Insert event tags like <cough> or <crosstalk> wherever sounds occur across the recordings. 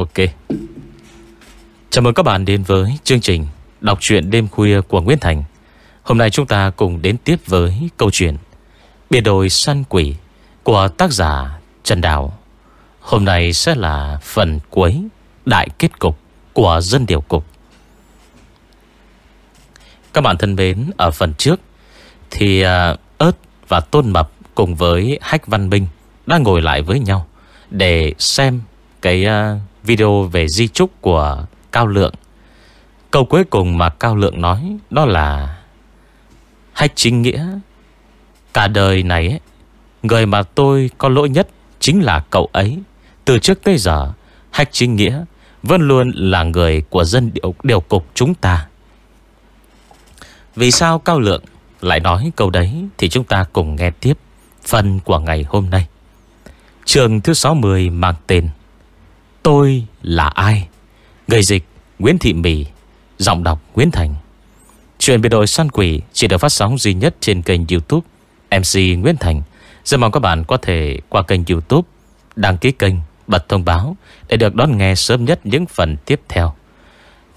Ok. Chào mừng các bạn đến với chương trình Đọc truyện đêm khuya của Nguyễn Thành. Hôm nay chúng ta cùng đến tiếp với câu chuyện Biệt đồi săn quỷ Của tác giả Trần Đào. Hôm nay sẽ là phần cuối Đại kết cục của dân điều cục. Các bạn thân mến Ở phần trước Thì à, ớt và tôn mập Cùng với Hách Văn Minh Đang ngồi lại với nhau Để xem cái uh, video về di trúc của Cao Lượng. Câu cuối cùng mà Cao Lượng nói Đó là Hách chính nghĩa Cả đời này ấy, Người mà tôi có lỗi nhất Chính là cậu ấy. Từ trước tới giờ Hách chính nghĩa Vẫn luôn là người của dân điều, điều cục chúng ta. Vì sao Cao Lượng Lại nói câu đấy Thì chúng ta cùng nghe tiếp Phần của ngày hôm nay. Trường thứ 60 mang tên Tôi là ai? Người dịch Nguyễn Thị Mì Giọng đọc Nguyễn Thành. Chuyện biệt đội săn quỷ chỉ được phát sóng duy nhất trên kênh youtube MC Nguyễn Thành. Rất mong các bạn có thể qua kênh youtube Đăng ký kênh, bật thông báo Để được đón nghe sớm nhất những phần tiếp theo.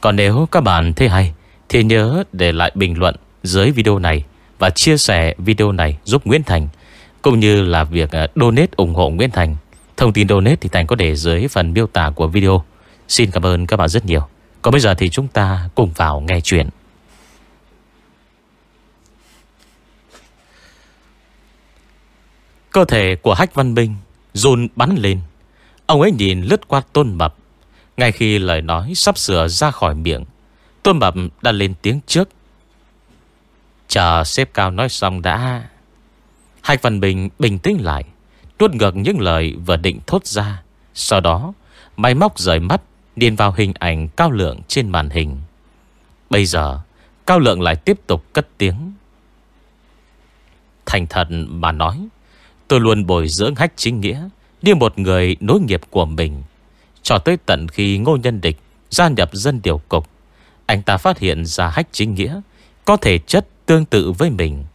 Còn nếu các bạn thấy hay Thì nhớ để lại bình luận dưới video này Và chia sẻ video này giúp Nguyễn Thành Cũng như là việc ờ, donate ủng hộ Nguyễn Thành. Thông tin donate thì Thành có để dưới phần miêu tả của video. Xin cảm ơn các bạn rất nhiều. Còn bây giờ thì chúng ta cùng vào nghe chuyện. Cơ thể của Hách Văn Minh run bắn lên. Ông ấy nhìn lướt qua tôn mập. Ngay khi lời nói sắp sửa ra khỏi miệng, Tôn mập đã lên tiếng trước. Chờ xếp cao nói xong đã. Hách Văn Bình bình tĩnh lại. Nuốt ngược những lời vừa định thốt ra. Sau đó, Máy móc rời mắt, Điền vào hình ảnh cao lượng trên màn hình. Bây giờ, Cao lượng lại tiếp tục cất tiếng. Thành thật mà nói, Tôi luôn bồi dưỡng hách chính nghĩa Như một người nối nghiệp của mình. Cho tới tận khi ngô nhân địch Gia nhập dân điều cục, Anh ta phát hiện ra hách chính nghĩa Có thể chất tương tự với mình.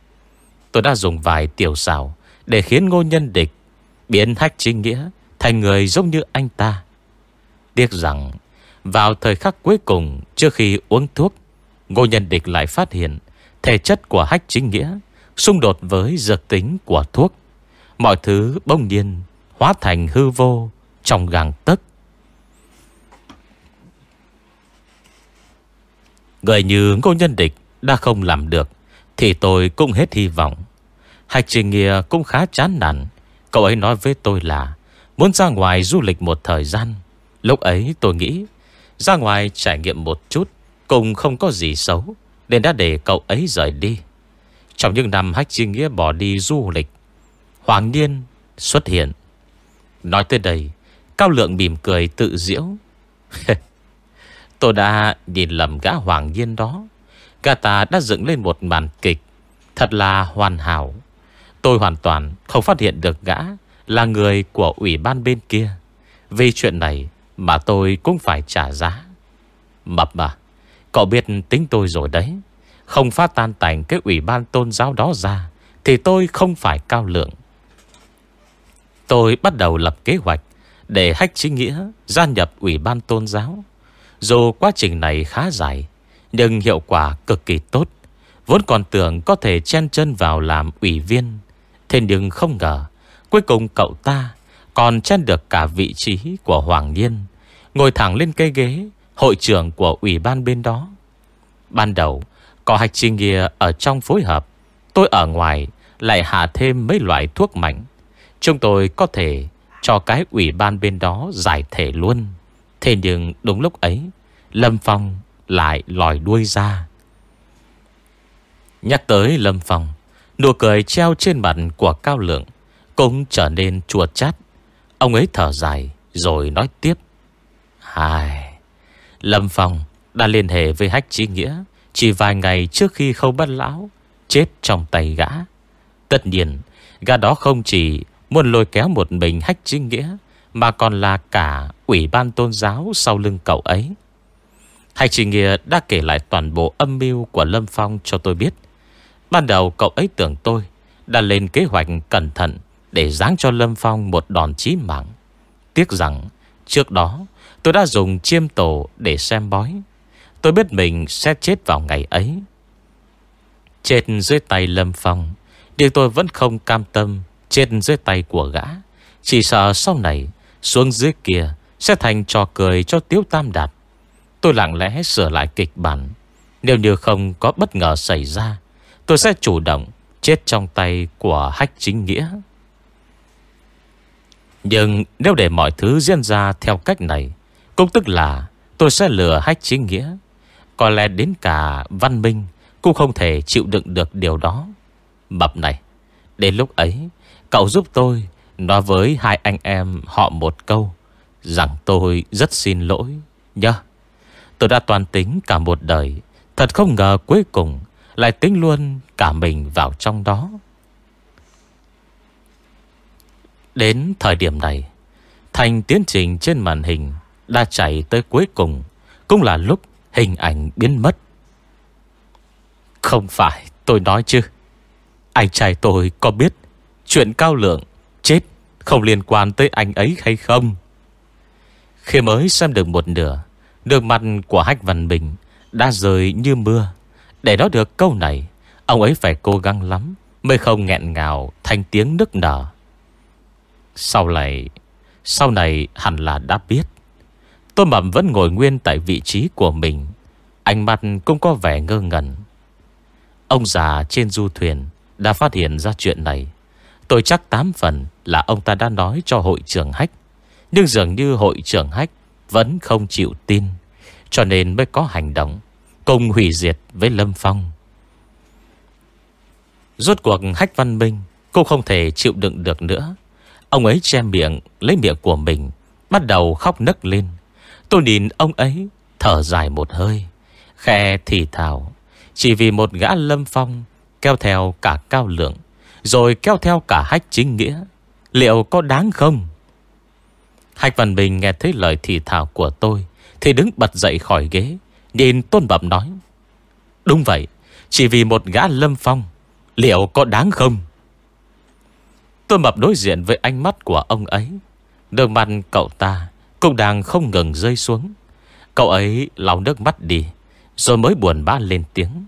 Tôi đã dùng vài tiểu xảo Để khiến ngô nhân địch Biến hách chính nghĩa Thành người giống như anh ta. Tiếc rằng, Vào thời khắc cuối cùng, Trước khi uống thuốc, Ngô nhân địch lại phát hiện Thể chất của hách chính nghĩa Xung đột với dược tính của thuốc. Mọi thứ bỗng nhiên Hóa thành hư vô Trong gàng tấc. Người như ngô nhân địch Đã không làm được, Thì tôi cũng hết hy vọng. Hạch trình nghĩa cũng khá chán nản Cậu ấy nói với tôi là, Muốn ra ngoài du lịch một thời gian. Lúc ấy tôi nghĩ, Ra ngoài trải nghiệm một chút, Cũng không có gì xấu, Nên đã để cậu ấy rời đi. Trong những năm Hách Chi Nghĩa bỏ đi du lịch, Hoàng Niên xuất hiện. Nói tới đây, Cao Lượng mỉm cười tự diễu. <laughs> Tôi đã nhìn lầm gã Hoàng Niên đó. Gã ta đã dựng lên một màn kịch Thật là hoàn hảo. Tôi hoàn toàn không phát hiện được gã Là người của ủy ban bên kia. Vì chuyện này Mà tôi cũng phải trả giá. Mập mà, Cậu biết tính tôi rồi đấy. Không phát tan tành cái ủy ban tôn giáo đó ra, Thì tôi không phải cao lượng. Tôi bắt đầu lập kế hoạch Để hách chính nghĩa Gia nhập ủy ban tôn giáo. Dù quá trình này khá dài, Nhưng hiệu quả cực kỳ tốt. Vốn còn tưởng có thể chen chân vào làm ủy viên. Thế nhưng không ngờ Cuối cùng cậu ta Còn chen được cả vị trí của Hoàng Niên Ngồi thẳng lên cây ghế Hội trưởng của ủy ban bên đó Ban đầu Có hạch trình nghĩa ở trong phối hợp Tôi ở ngoài Lại hạ thêm mấy loại thuốc mạnh Chúng tôi có thể cho cái ủy ban bên đó giải thể luôn. Thế nhưng đúng lúc ấy, Lâm Phong lại lòi đuôi ra. Nhắc tới Lâm Phong, nụ cười treo trên mặt của Cao Lượng cũng trở nên chua chát. Ông ấy thở dài rồi nói tiếp. Hài Lâm Phong đã liên hệ với Hách Chí Nghĩa chỉ vài ngày trước khi khâu bắt lão chết trong tay gã. Tất nhiên, gã đó không chỉ Muốn lôi kéo một mình hách Chí nghĩa Mà còn là cả ủy ban tôn giáo sau lưng cậu ấy Hách Chí nghĩa đã kể lại toàn bộ âm mưu của Lâm Phong cho tôi biết Ban đầu cậu ấy tưởng tôi Đã lên kế hoạch cẩn thận Để giáng cho Lâm Phong một đòn chí mạng. Tiếc rằng Trước đó Tôi đã dùng chiêm tổ để xem bói. Tôi biết mình sẽ chết vào ngày ấy. Chết dưới tay Lâm Phong Nhưng tôi vẫn không cam tâm, Chết dưới tay của gã. Chỉ sợ sau này Xuống dưới kia Sẽ thành trò cười cho Tiếu Tam Đạt. Tôi lặng lẽ sửa lại kịch bản. Nếu như không có bất ngờ xảy ra Tôi sẽ chủ động Chết trong tay của hách chính nghĩa. Nhưng nếu để mọi thứ diễn ra theo cách này, Cũng tức là Tôi sẽ lừa hách chính nghĩa. Có lẽ đến cả văn minh Cũng không thể chịu đựng được điều đó. Mập này, Đến lúc ấy, Cậu giúp tôi Nói với hai anh em họ một câu Rằng tôi rất xin lỗi Nhớ Tôi đã toàn tính cả một đời, Thật không ngờ cuối cùng lại tính luôn cả mình vào trong đó. Đến thời điểm này, Thành tiến trình trên màn hình Đã chạy tới cuối cùng, Cũng là lúc hình ảnh biến mất. Không phải tôi nói chứ. Anh trai tôi có biết Chuyện cao lượng, Chết không liên quan tới anh ấy hay không? Khi mới xem được một nửa đường mặt của Hách Văn Bình Đã rơi như mưa. Để nói được câu này, Ông ấy phải cố gắng lắm Mới không nghẹn ngào thành tiếng nức nở. Sau này Sau này hẳn là đã biết. Tôi mầm vẫn ngồi nguyên tại vị trí của mình, Ánh mắt cũng có vẻ ngơ ngẩn. Ông già trên du thuyền Đã phát hiện ra chuyện này. Tôi chắc tám phần là ông ta đã nói cho hội trưởng Hách, Nhưng dường như hội trưởng Hách Vẫn không chịu tin, Cho nên mới có hành động. Cùng hủy diệt với Lâm Phong. Rốt cuộc Hách Văn Minh Cô không thể chịu đựng được nữa. Ông ấy che miệng, Lấy miệng của mình, Bắt đầu khóc nấc lên. Tôi nhìn ông ấy, Thở dài một hơi, Khe thì thào. Chỉ vì một gã Lâm Phong Kéo theo cả cao lượng, Rồi kéo theo cả hách chính nghĩa. Liệu có đáng không? Hạch Văn Bình nghe thấy lời thì thào của tôi, Thì đứng bật dậy khỏi ghế. Nhìn Tôn Bẩm nói, Đúng vậy, Chỉ vì một gã lâm phong, Liệu có đáng không? Tôn Bẩm đối diện với ánh mắt của ông ấy. Đường mặt cậu ta Cũng đang không ngừng rơi xuống. Cậu ấy lau nước mắt đi, Rồi mới buồn bã lên tiếng.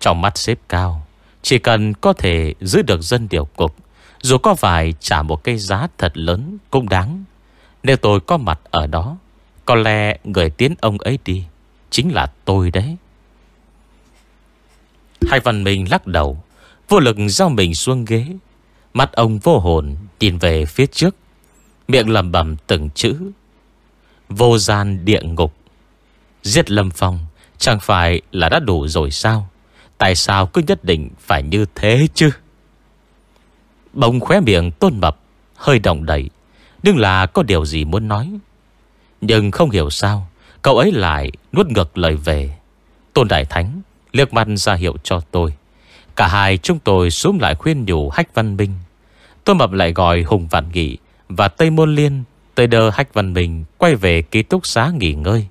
Trong mắt xếp cao, Chỉ cần có thể giữ được dân điều cục, dù có phải trả một cái giá thật lớn cũng đáng. Nếu tôi có mặt ở đó có lẽ người tiến ông ấy đi Chính là tôi đấy. Hai văn minh lắc đầu, Vô lực giao mình xuống ghế. Mắt ông vô hồn Nhìn về phía trước, Miệng lầm bầm từng chữ. Vô gian địa ngục. Giết Lâm Phong, Chẳng phải là đã đủ rồi sao? Tại sao cứ nhất định phải như thế chứ? Bông khóe miệng tôn mập, Hơi động đẩy Nhưng là có điều gì muốn nói? Nhưng không hiểu sao, Cậu ấy lại nuốt ngược lời về. Tôn Đại Thánh liếc mặt ra hiệu cho tôi. Cả hai chúng tôi xuống lại khuyên nhủ Hách Văn Minh. Tôn Mập lại gọi Hùng Vạn Nghị Và Tây Môn Liên tây đơ Hách Văn Minh Quay về ký túc xá nghỉ ngơi.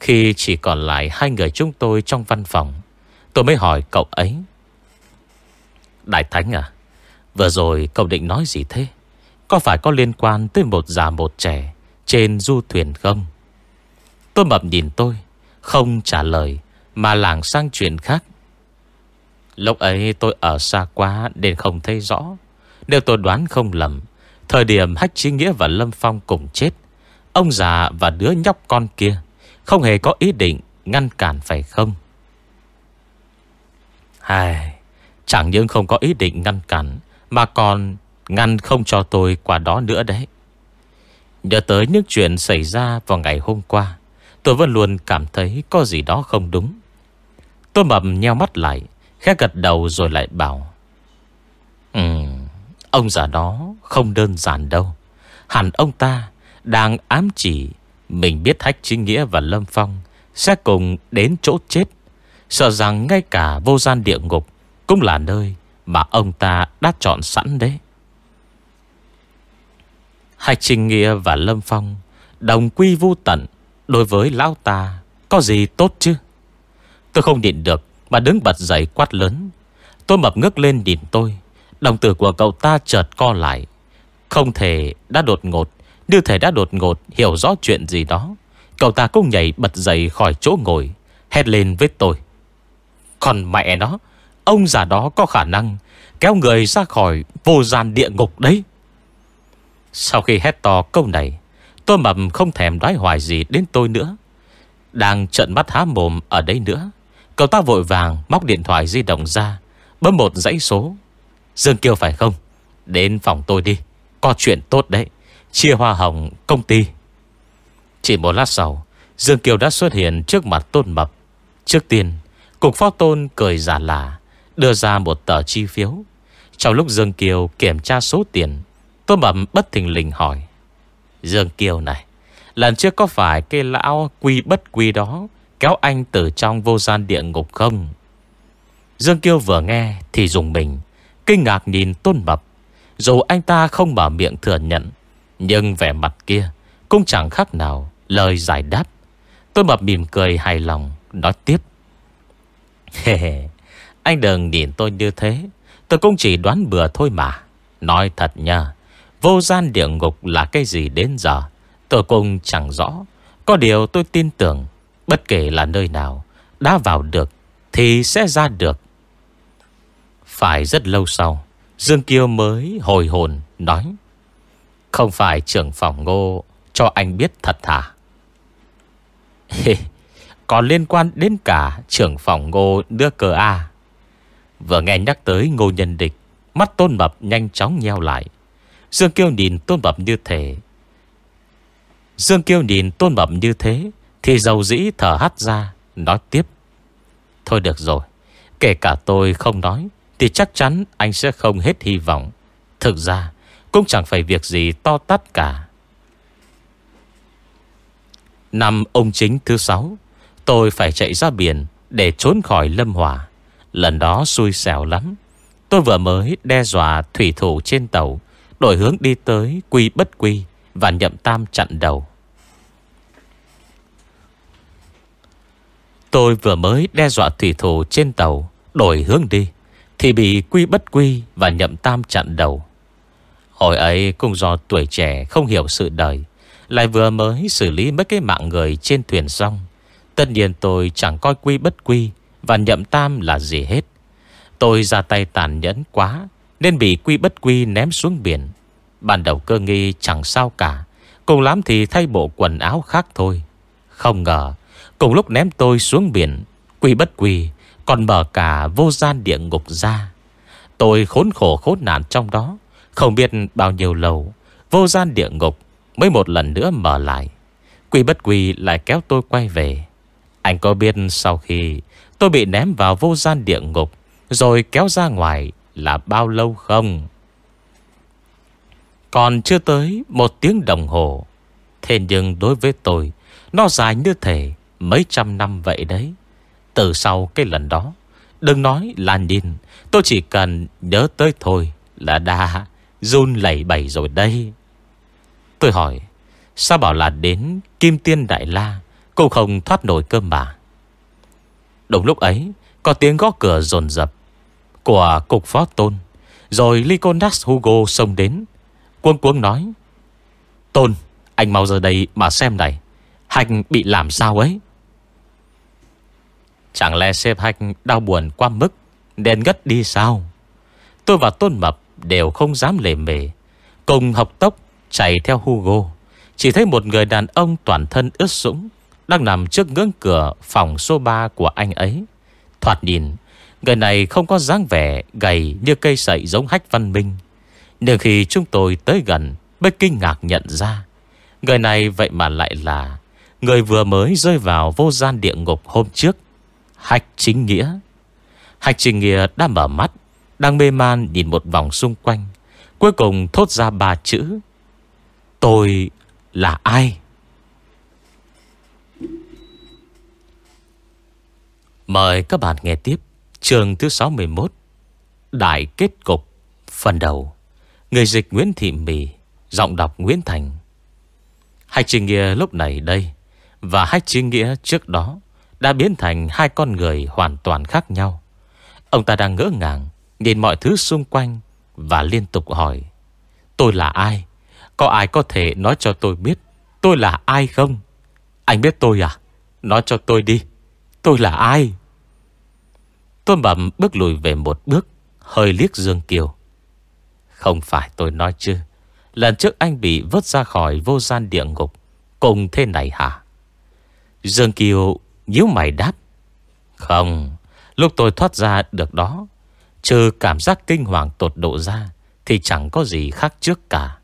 Khi chỉ còn lại hai người chúng tôi trong văn phòng, Tôi mới hỏi cậu ấy. Đại Thánh à Vừa rồi cậu định nói gì thế? Có phải có liên quan tới một già một trẻ trên du thuyền không? Tôi mập nhìn tôi, Không trả lời, Mà lảng sang chuyện khác. Lúc ấy tôi ở xa quá Nên không thấy rõ. Nếu tôi đoán không lầm, Thời điểm Hách Chí Nghĩa và Lâm Phong cùng chết, Ông già và đứa nhóc con kia Không hề có ý định Ngăn cản phải không? Hài, Chẳng những không có ý định ngăn cản, mà còn ngăn không cho tôi qua đó nữa đấy. Nhớ tới những chuyện xảy ra vào ngày hôm qua, Tôi vẫn luôn cảm thấy có gì đó không đúng. Tôi mập nheo mắt lại, Khẽ gật đầu rồi lại bảo Ừ Ông già đó không đơn giản đâu. Hẳn ông ta đang ám chỉ Mình biết Hách Chính Nghĩa và Lâm Phong Sẽ cùng đến chỗ chết. Sợ rằng ngay cả vô gian địa ngục Cũng là nơi mà ông ta đã chọn sẵn đấy. Hai Trình Nghĩa và Lâm Phong đồng quy vu tận đối với lão ta, có gì tốt chứ? Tôi không nhịn được mà đứng bật dậy quát lớn. Tôi mập ngước lên nhìn tôi. Đồng tử của cậu ta chợt co lại. Không thể đã đột ngột, Như thể đã đột ngột hiểu rõ chuyện gì đó Cậu ta cũng nhảy bật dậy khỏi chỗ ngồi, Hét lên với tôi Còn mẹ nó, Ông già đó có khả năng Kéo người ra khỏi vô gian địa ngục đấy sau khi hét to câu này, Tôi mập không thèm đoái hoài gì đến tôi nữa. Đang trận mắt há mồm ở đây nữa, Cậu ta vội vàng móc điện thoại di động ra, Bấm một dãy số. Dương Kiều phải không? Đến phòng tôi đi, Có chuyện tốt đấy, Chia hoa hồng công ty. Chỉ một lát sau, Dương Kiều đã xuất hiện trước mặt Tôn Mập. Trước tiên, Cục phó Tôn cười giả lạ Đưa ra một tờ chi phiếu. Trong lúc Dương Kiều kiểm tra số tiền tôi Mập bất thình lình hỏi, Dương Kiều này, Lần trước có phải cái lão quy bất quy đó Kéo anh từ trong vô gian địa ngục không? Dương Kiều vừa nghe Thì dùng mình, Kinh ngạc nhìn Tôn Mập Dù anh ta không mở miệng thừa nhận, Nhưng vẻ mặt kia Cũng chẳng khác nào lời giải đáp. Tôn Mập mỉm cười hài lòng, Nói tiếp <laughs> Anh đừng nhìn tôi như thế, Tôi cũng chỉ đoán bừa thôi mà, Nói thật nha. Vô gian địa ngục là cái gì đến giờ? Tôi cũng chẳng rõ. Có điều tôi tin tưởng, Bất kể là nơi nào, Đã vào được Thì sẽ ra được. Phải rất lâu sau, Dương Kiêu mới hồi hồn, Nói, Không phải trưởng phòng ngô, Cho anh biết thật thà <laughs> Còn liên quan đến cả trưởng phòng ngô đưa cờ A Vừa nghe nhắc tới ngô nhân địch, Mắt tôn mập nhanh chóng nheo lại. Dương Kiêu nhìn tôn mập như thế. Dương Kiêu nhìn tôn mập như thế, Thì dầu dĩ thở hắt ra, Nói tiếp. Thôi được rồi, Kể cả tôi không nói, Thì chắc chắn anh sẽ không hết hy vọng. Thực ra, Cũng chẳng phải việc gì to tát cả. Năm ông chính thứ sáu, Tôi phải chạy ra biển Để trốn khỏi lâm hỏa. Lần đó xui xẻo lắm. Tôi vừa mới đe dọa thủy thủ trên tàu. Đổi hướng đi tới quy bất quy Và nhậm tam chặn đầu. Tôi vừa mới đe dọa thủy thủ trên tàu Đổi hướng đi Thì bị quy bất quy và nhậm tam chặn đầu. Hồi ấy cũng do tuổi trẻ không hiểu sự đời, Lại vừa mới xử lý mấy cái mạng người trên thuyền xong, Tất nhiên tôi chẳng coi quy bất quy Và nhậm tam là gì hết. Tôi ra tay tàn nhẫn quá nên bị quy bất quy ném xuống biển. Ban đầu cơ nghi chẳng sao cả, Cùng lắm thì thay bộ quần áo khác thôi. Không ngờ, Cùng lúc ném tôi xuống biển, Quy bất quy, Còn mở cả vô gian địa ngục ra. Tôi khốn khổ khốn nạn trong đó, Không biết bao nhiêu lâu, Vô gian địa ngục Mới một lần nữa mở lại. Quy bất quy lại kéo tôi quay về. Anh có biết sau khi Tôi bị ném vào vô gian địa ngục, Rồi kéo ra ngoài là bao lâu không? Còn chưa tới Một tiếng đồng hồ. Thế nhưng đối với tôi, Nó dài như thể mấy trăm năm vậy đấy. Từ sau cái lần đó, Đừng nói là nhìn, Tôi chỉ cần nhớ tới thôi Là đã run lẩy bẩy rồi đây. Tôi hỏi, Sao bảo là đến Kim Tiên Đại La, cô không thoát nổi cơm bà Đúng lúc ấy, Có tiếng gõ cửa rồn rập. Của cục phó tôn. Rồi Lyconas Hugo xông đến Quân quân nói, Tôn, Anh mau giờ đây mà xem này. Hành bị làm sao ấy? Chẳng lẽ xếp hạch đau buồn qua mức Nên ngất đi sao? Tôi và Tôn Mập đều không dám lề mề, Cùng học tốc chạy theo Hugo. Chỉ thấy một người đàn ông toàn thân ướt sũng, Đang nằm trước ngưỡng cửa phòng số 3 của anh ấy. Thoạt nhìn Người này không có dáng vẻ gầy như cây sậy giống hách văn minh. Nhưng khi chúng tôi tới gần, Mới kinh ngạc nhận ra. Người này vậy mà lại là Người vừa mới rơi vào vô gian địa ngục hôm trước Hạch chính nghĩa. Hạch chính nghĩa đã mở mắt, Đang mê man nhìn một vòng xung quanh, Cuối cùng thốt ra ba chữ. Tôi là ai? Mời các bạn nghe tiếp. Trường thứ 61 Đại kết cục, Phần đầu. Người dịch Nguyễn Thị Mì, Giọng đọc Nguyễn Thành. Hai Trình Nghĩa lúc này đây Và hai Trình Nghĩa trước đó Đã biến thành hai con người hoàn toàn khác nhau. Ông ta đang ngỡ ngàng Nhìn mọi thứ xung quanh Và liên tục hỏi, Tôi là ai? Có ai có thể nói cho tôi biết Tôi là ai không? Anh biết tôi à? Nói cho tôi đi, Tôi là ai? Tôn Bẩm bước lùi về một bước, Hơi liếc Dương Kiều. Không phải tôi nói chứ, Lần trước anh bị vớt ra khỏi vô gian địa ngục, Cùng thế này hả? Dương Kiều nhíu mày đáp. Không, Lúc tôi thoát ra được đó, Trừ cảm giác kinh hoàng tột độ ra, Thì chẳng có gì khác trước cả.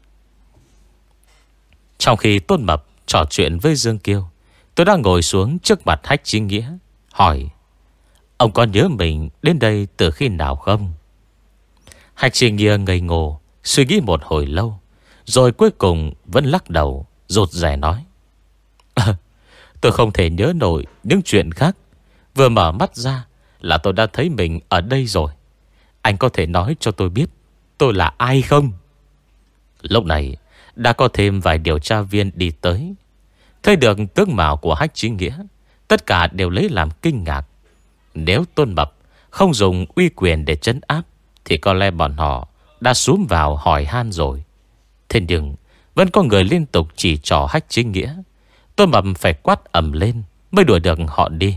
Trong khi Tôn Mập trò chuyện với Dương Kiêu Tôi đang ngồi xuống trước mặt Hách Chính Nghĩa, Hỏi Ông có nhớ mình đến đây từ khi nào không? Hách Trì Nghĩa ngây ngô, Suy nghĩ một hồi lâu, Rồi cuối cùng vẫn lắc đầu, Rụt rẻ nói. <laughs> Tôi không thể nhớ nổi những chuyện khác. Vừa mở mắt ra Là tôi đã thấy mình ở đây rồi. Anh có thể nói cho tôi biết Tôi là ai không? Lúc này, Đã có thêm vài điều tra viên đi tới. Thấy được tướng mạo của hách chính nghĩa Tất cả đều lấy làm kinh ngạc. Nếu tôn mập Không dùng uy quyền để chấn áp Thì có lẽ bọn họ Đã xuống vào hỏi han rồi. Thế nhưng Vẫn có người liên tục chỉ trò hách chính nghĩa. Tôn mập phải quát ẩm lên Mới đuổi được họ đi.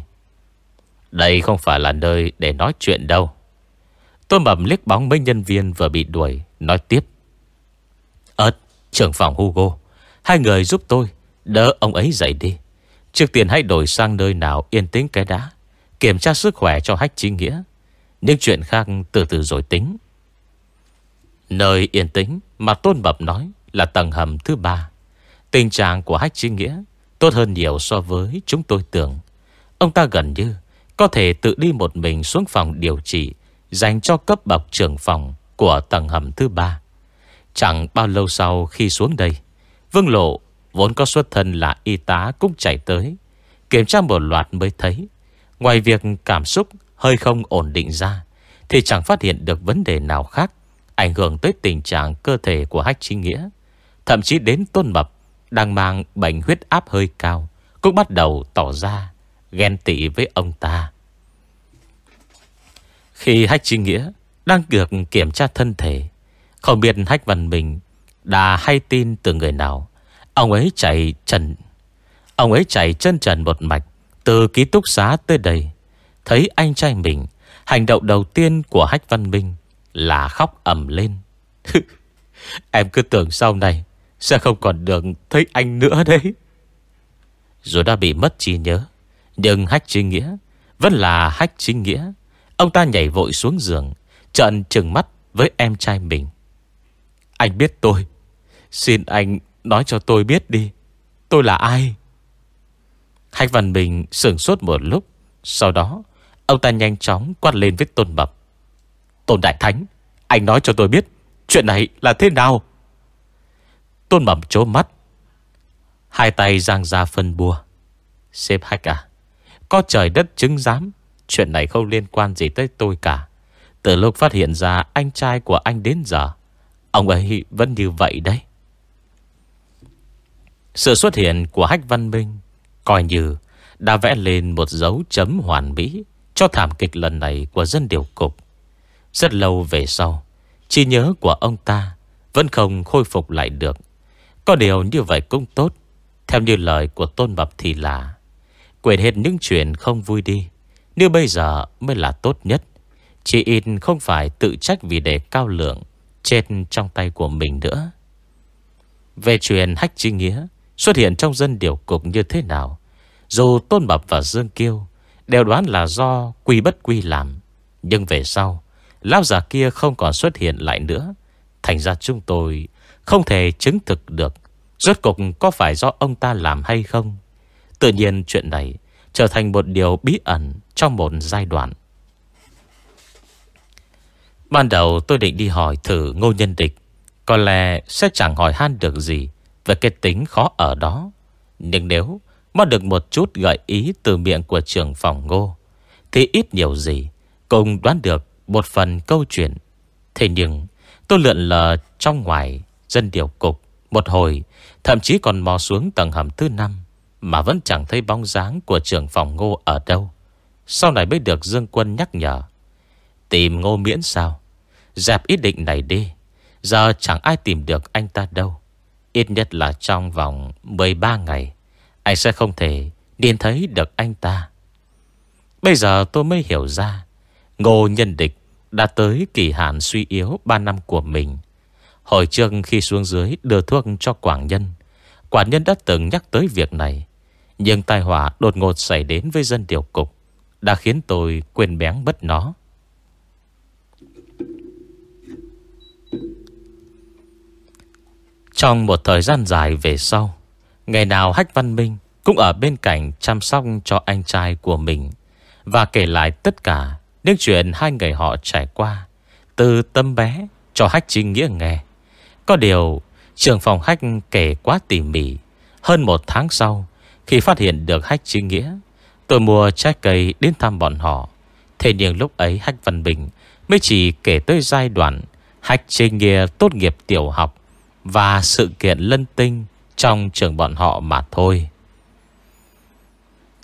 Đây không phải là nơi để nói chuyện đâu. Tôn mập liếc bóng mấy nhân viên vừa bị đuổi Nói tiếp. Ơt, trưởng phòng Hugo Hai người giúp tôi Đỡ ông ấy dậy đi. Trước tiên hãy đổi sang nơi nào yên tĩnh cái đá Kiểm tra sức khỏe cho hách chính nghĩa. Những chuyện khác từ từ rồi tính. Nơi yên tĩnh mà Tôn Bập nói là tầng hầm thứ ba. Tình trạng của hách chính nghĩa Tốt hơn nhiều so với chúng tôi tưởng. Ông ta gần như Có thể tự đi một mình xuống phòng điều trị Dành cho cấp bậc trưởng phòng Của tầng hầm thứ ba. Chẳng bao lâu sau khi xuống đây, Vương Lộ Vốn có xuất thân là y tá cũng chạy tới, Kiểm tra một loạt mới thấy Ngoài việc cảm xúc hơi không ổn định ra, Thì chẳng phát hiện được vấn đề nào khác Ảnh hưởng tới tình trạng cơ thể của Hách Chi Nghĩa. Thậm chí đến Tôn Mập Đang mang bệnh huyết áp hơi cao, Cũng bắt đầu tỏ ra Ghen tị với ông ta. Khi Hách Chi Nghĩa Đang được kiểm tra thân thể, Không biết Hách Văn Bình Đã hay tin từ người nào. Ông ấy chạy trần, Ông ấy chạy chân trần một mạch từ ký túc xá tới đây, Thấy anh trai mình, Hành động đầu tiên của Hách Văn Minh Là khóc ẩm lên. <laughs> Em cứ tưởng sau này Sẽ không còn được thấy anh nữa đấy. Rồi đã bị mất trí nhớ, Nhưng Hách Chính Nghĩa Vẫn là Hách Chính Nghĩa. Ông ta nhảy vội xuống giường Trận trừng mắt với em trai mình. Anh biết tôi. Xin anh Nói cho tôi biết đi, Tôi là ai? Hách Văn Bình sửng sốt một lúc. Sau đó, Ông ta nhanh chóng quát lên với Tôn Mập Tôn Đại Thánh, Anh nói cho tôi biết, Chuyện này là thế nào? Tôn Mập chố mắt. Hai tay giang ra phân bùa Xếp Hách à Có trời đất chứng giám, Chuyện này không liên quan gì tới tôi cả. Từ lúc phát hiện ra anh trai của anh đến giờ, Ông ấy vẫn như vậy đấy. Sự xuất hiện của Hách Văn Minh coi như đã vẽ lên một dấu chấm hoàn mỹ cho thảm kịch lần này của dân điều cục. Rất lâu về sau, trí nhớ của ông ta vẫn không khôi phục lại được. Có điều như vậy cũng tốt. Theo như lời của Tôn Bập thì là quên hết những chuyện không vui đi. Như bây giờ mới là tốt nhất. chị in không phải tự trách vì để cao lượng chết trong tay của mình nữa. Về chuyện hách chi nghĩa, Xuất hiện trong dân điều cục như thế nào. Dù Tôn Bập và Dương Kiêu Đều đoán là do quy bất quy làm, Nhưng về sau, Lão già kia không còn xuất hiện lại nữa. Thành ra chúng tôi Không thể chứng thực được Rốt cục có phải do ông ta làm hay không. Tự nhiên chuyện này Trở thành một điều bí ẩn Trong một giai đoạn. Ban đầu tôi định đi hỏi thử ngô nhân địch, Có lẽ sẽ chẳng hỏi han được gì về cái tính khó ở đó. Nhưng nếu Mà được một chút gợi ý từ miệng của trưởng phòng ngô, Thì ít nhiều gì Cũng đoán được một phần câu chuyện. Thế nhưng, Tôi lượn lờ trong ngoài Dân điều cục Một hồi, Thậm chí còn mò xuống tầng hầm thứ năm Mà vẫn chẳng thấy bóng dáng của trưởng phòng ngô ở đâu. Sau này mới được Dương Quân nhắc nhở, Tìm ngô miễn sao, Dẹp ý định này đi. Giờ chẳng ai tìm được anh ta đâu. Ít nhất là trong vòng 13 ngày, Anh sẽ không thể điên thấy được anh ta. Bây giờ tôi mới hiểu ra, Ngô nhân địch đã tới kỳ hạn suy yếu 3 năm của mình. Hồi trước khi xuống dưới đưa thuốc cho Quảng Nhân Quảng Nhân đã từng nhắc tới việc này. Nhưng tai họa đột ngột xảy đến với dân điều cục, Đã khiến tôi quên bén bất nó. Trong một thời gian dài về sau, Ngày nào Hách Văn Minh Cũng ở bên cạnh chăm sóc cho anh trai của mình Và kể lại tất cả Những chuyện hai người họ trải qua, Từ tâm bé cho Hách Trinh Nghĩa nghe. Có điều Trường phòng Hách kể quá tỉ mỉ. Hơn một tháng sau, Khi phát hiện được Hách Trinh Nghĩa, Tôi mua trái cây đến thăm bọn họ. Thế nhưng lúc ấy Hách Văn Bình Mới chỉ kể tới giai đoạn Hách Trinh Nghĩa tốt nghiệp tiểu học và sự kiện lân tinh trong trường bọn họ mà thôi.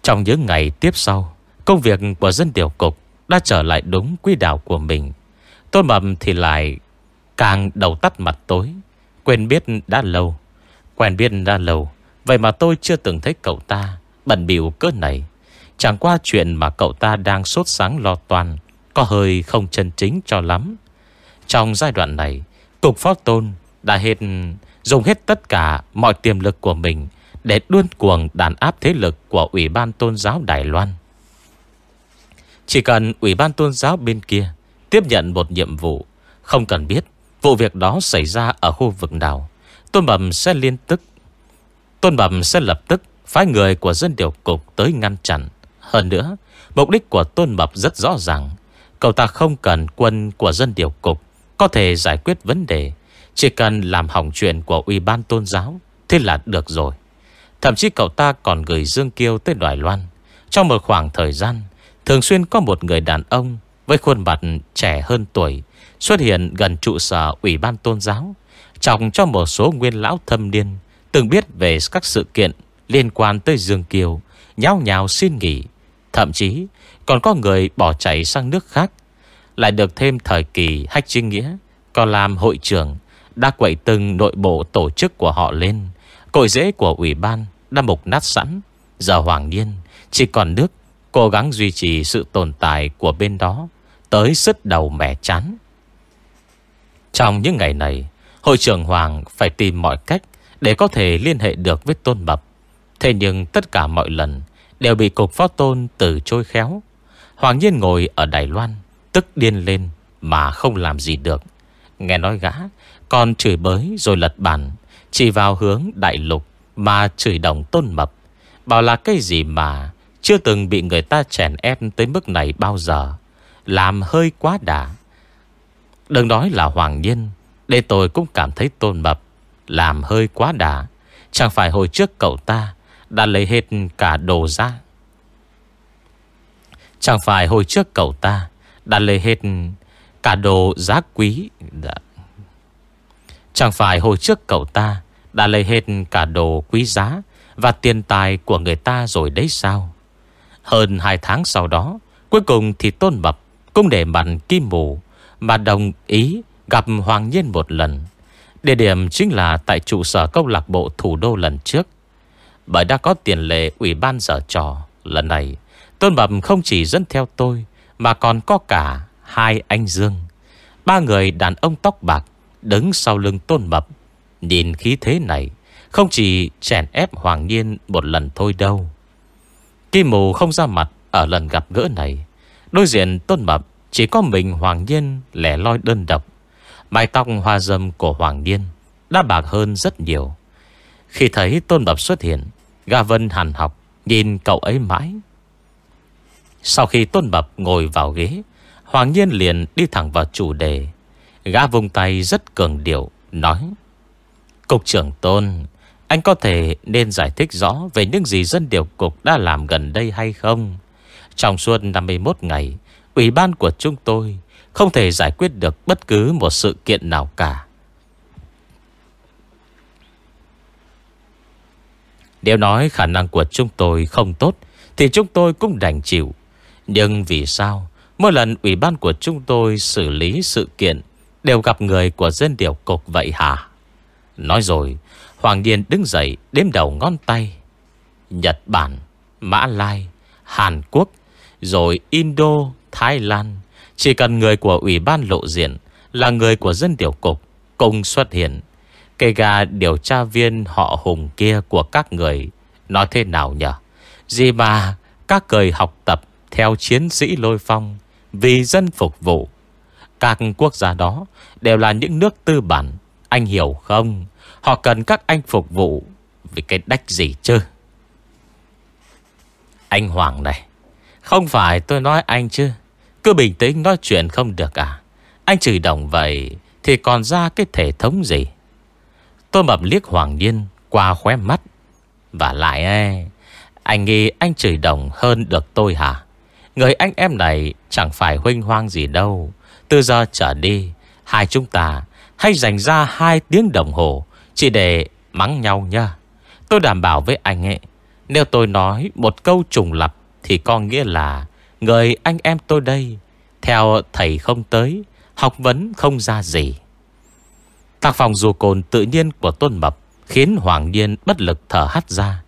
Trong những ngày tiếp sau, công việc của dân điều cục đã trở lại đúng quy đạo của mình. Tôi mầm thì lại càng đầu tắt mặt tối, quên biết đã lâu. Quen biết đã lâu, vậy mà tôi chưa từng thấy cậu ta bận biểu cỡ này. Chẳng qua chuyện mà cậu ta đang sốt sáng lo toàn, có hơi không chân chính cho lắm. Trong giai đoạn này, Cục Phó Tôn đã hết dùng hết tất cả mọi tiềm lực của mình để đuôn cuồng đàn áp thế lực của Ủy ban Tôn giáo Đài Loan. Chỉ cần Ủy ban Tôn giáo bên kia tiếp nhận một nhiệm vụ, không cần biết vụ việc đó xảy ra ở khu vực nào, Tôn bẩm sẽ liên tức. Tôn bẩm sẽ lập tức phái người của dân điều cục tới ngăn chặn. Hơn nữa, mục đích của Tôn Bập rất rõ ràng. Cậu ta không cần quân của dân điều cục có thể giải quyết vấn đề chỉ cần làm hỏng chuyện của Ủy ban tôn giáo Thế là được rồi. Thậm chí cậu ta còn gửi Dương Kiêu tới Đài Loan. Trong một khoảng thời gian, Thường xuyên có một người đàn ông Với khuôn mặt trẻ hơn tuổi Xuất hiện gần trụ sở Ủy ban tôn giáo Trọng cho một số nguyên lão thâm niên Từng biết về các sự kiện Liên quan tới Dương Kiều Nháo nhào xin nghỉ. Thậm chí còn có người bỏ chạy sang nước khác, Lại được thêm thời kỳ hách chính nghĩa Còn làm hội trưởng đã quậy từng nội bộ tổ chức của họ lên. Cội rễ của ủy ban Đã mục nát sẵn. Giờ hoàng nhiên Chỉ còn nước Cố gắng duy trì sự tồn tại của bên đó, Tới sức đầu mẻ chán. Trong những ngày này, Hội trưởng Hoàng phải tìm mọi cách Để có thể liên hệ được với Tôn Bập. Thế nhưng tất cả mọi lần Đều bị cục phó tôn từ chối khéo. Hoàng nhiên ngồi ở Đài Loan, Tức điên lên Mà không làm gì được. Nghe nói gã còn chửi bới rồi lật bàn, Chỉ vào hướng đại lục Mà chửi đồng tôn mập. Bảo là cái gì mà Chưa từng bị người ta chèn ép tới mức này bao giờ. Làm hơi quá đà. Đừng nói là hoàng nhiên, Để tôi cũng cảm thấy tôn mập. Làm hơi quá đà. Chẳng phải hồi trước cậu ta Đã lấy hết cả đồ ra. Chẳng phải hồi trước cậu ta Đã lấy hết cả đồ giá quý. Dạ. Chẳng phải hồi trước cậu ta Đã lấy hết cả đồ quý giá Và tiền tài của người ta rồi đấy sao? Hơn hai tháng sau đó, Cuối cùng thì Tôn Mập Cũng để mặt kim mù Mà đồng ý gặp Hoàng Nhiên một lần. Địa điểm chính là Tại trụ sở câu lạc bộ thủ đô lần trước. Bởi đã có tiền lệ Ủy ban dở trò, Lần này, Tôn Mập không chỉ dẫn theo tôi Mà còn có cả hai anh Dương, Ba người đàn ông tóc bạc Đứng sau lưng tôn mập. Nhìn khí thế này, Không chỉ chèn ép Hoàng Nhiên một lần thôi đâu. Kim mù không ra mặt Ở lần gặp gỡ này. Đối diện tôn mập Chỉ có mình Hoàng Nhiên lẻ loi đơn độc. Mái tóc hoa dâm của Hoàng Nhiên Đã bạc hơn rất nhiều. Khi thấy tôn mập xuất hiện Gà Vân hàn học Nhìn cậu ấy mãi. Sau khi tôn mập ngồi vào ghế, Hoàng Nhiên liền đi thẳng vào chủ đề. Gã vùng tay rất cường điệu, Nói, Cục trưởng Tôn, Anh có thể nên giải thích rõ Về những gì dân điều cục đã làm gần đây hay không? Trong suốt 51 ngày, Ủy ban của chúng tôi Không thể giải quyết được bất cứ một sự kiện nào cả. Nếu nói khả năng của chúng tôi không tốt, Thì chúng tôi cũng đành chịu. Nhưng vì sao, Mỗi lần ủy ban của chúng tôi xử lý sự kiện Đều gặp người của dân điều cục vậy hả? Nói rồi, Hoàng điền đứng dậy, đếm đầu ngón tay. Nhật Bản, Mã Lai, Hàn Quốc, Rồi Indo, Thái Lan. Chỉ cần người của Ủy ban lộ diện Là người của dân điều cục Cùng xuất hiện. Kể gà điều tra viên họ hùng kia Của các người Nói thế nào nhỉ? Gì mà các người học tập Theo chiến sĩ lôi phong Vì dân phục vụ các quốc gia đó Đều là những nước tư bản Anh hiểu không? Họ cần các anh phục vụ Vì cái đách gì chứ? Anh Hoàng này Không phải tôi nói anh chứ. Cứ bình tĩnh nói chuyện không được à? Anh chửi đồng vậy Thì còn ra cái thể thống gì? Tôi mập liếc Hoàng Nhiên Qua khóe mắt. Và lại ấy, Anh nghĩ anh chửi đồng hơn được tôi hả? Người anh em này Chẳng phải huynh hoang gì đâu. Từ giờ trở đi, Hai chúng ta hãy dành ra hai tiếng đồng hồ Chỉ để mắng nhau nha Tôi đảm bảo với anh ấy, Nếu tôi nói một câu trùng lập Thì có nghĩa là Người anh em tôi đây, Theo thầy không tới, Học vấn không ra gì. Tạc phòng dù cồn tự nhiên của Tôn Mập Khiến Hoàng Nhiên bất lực thở hắt ra.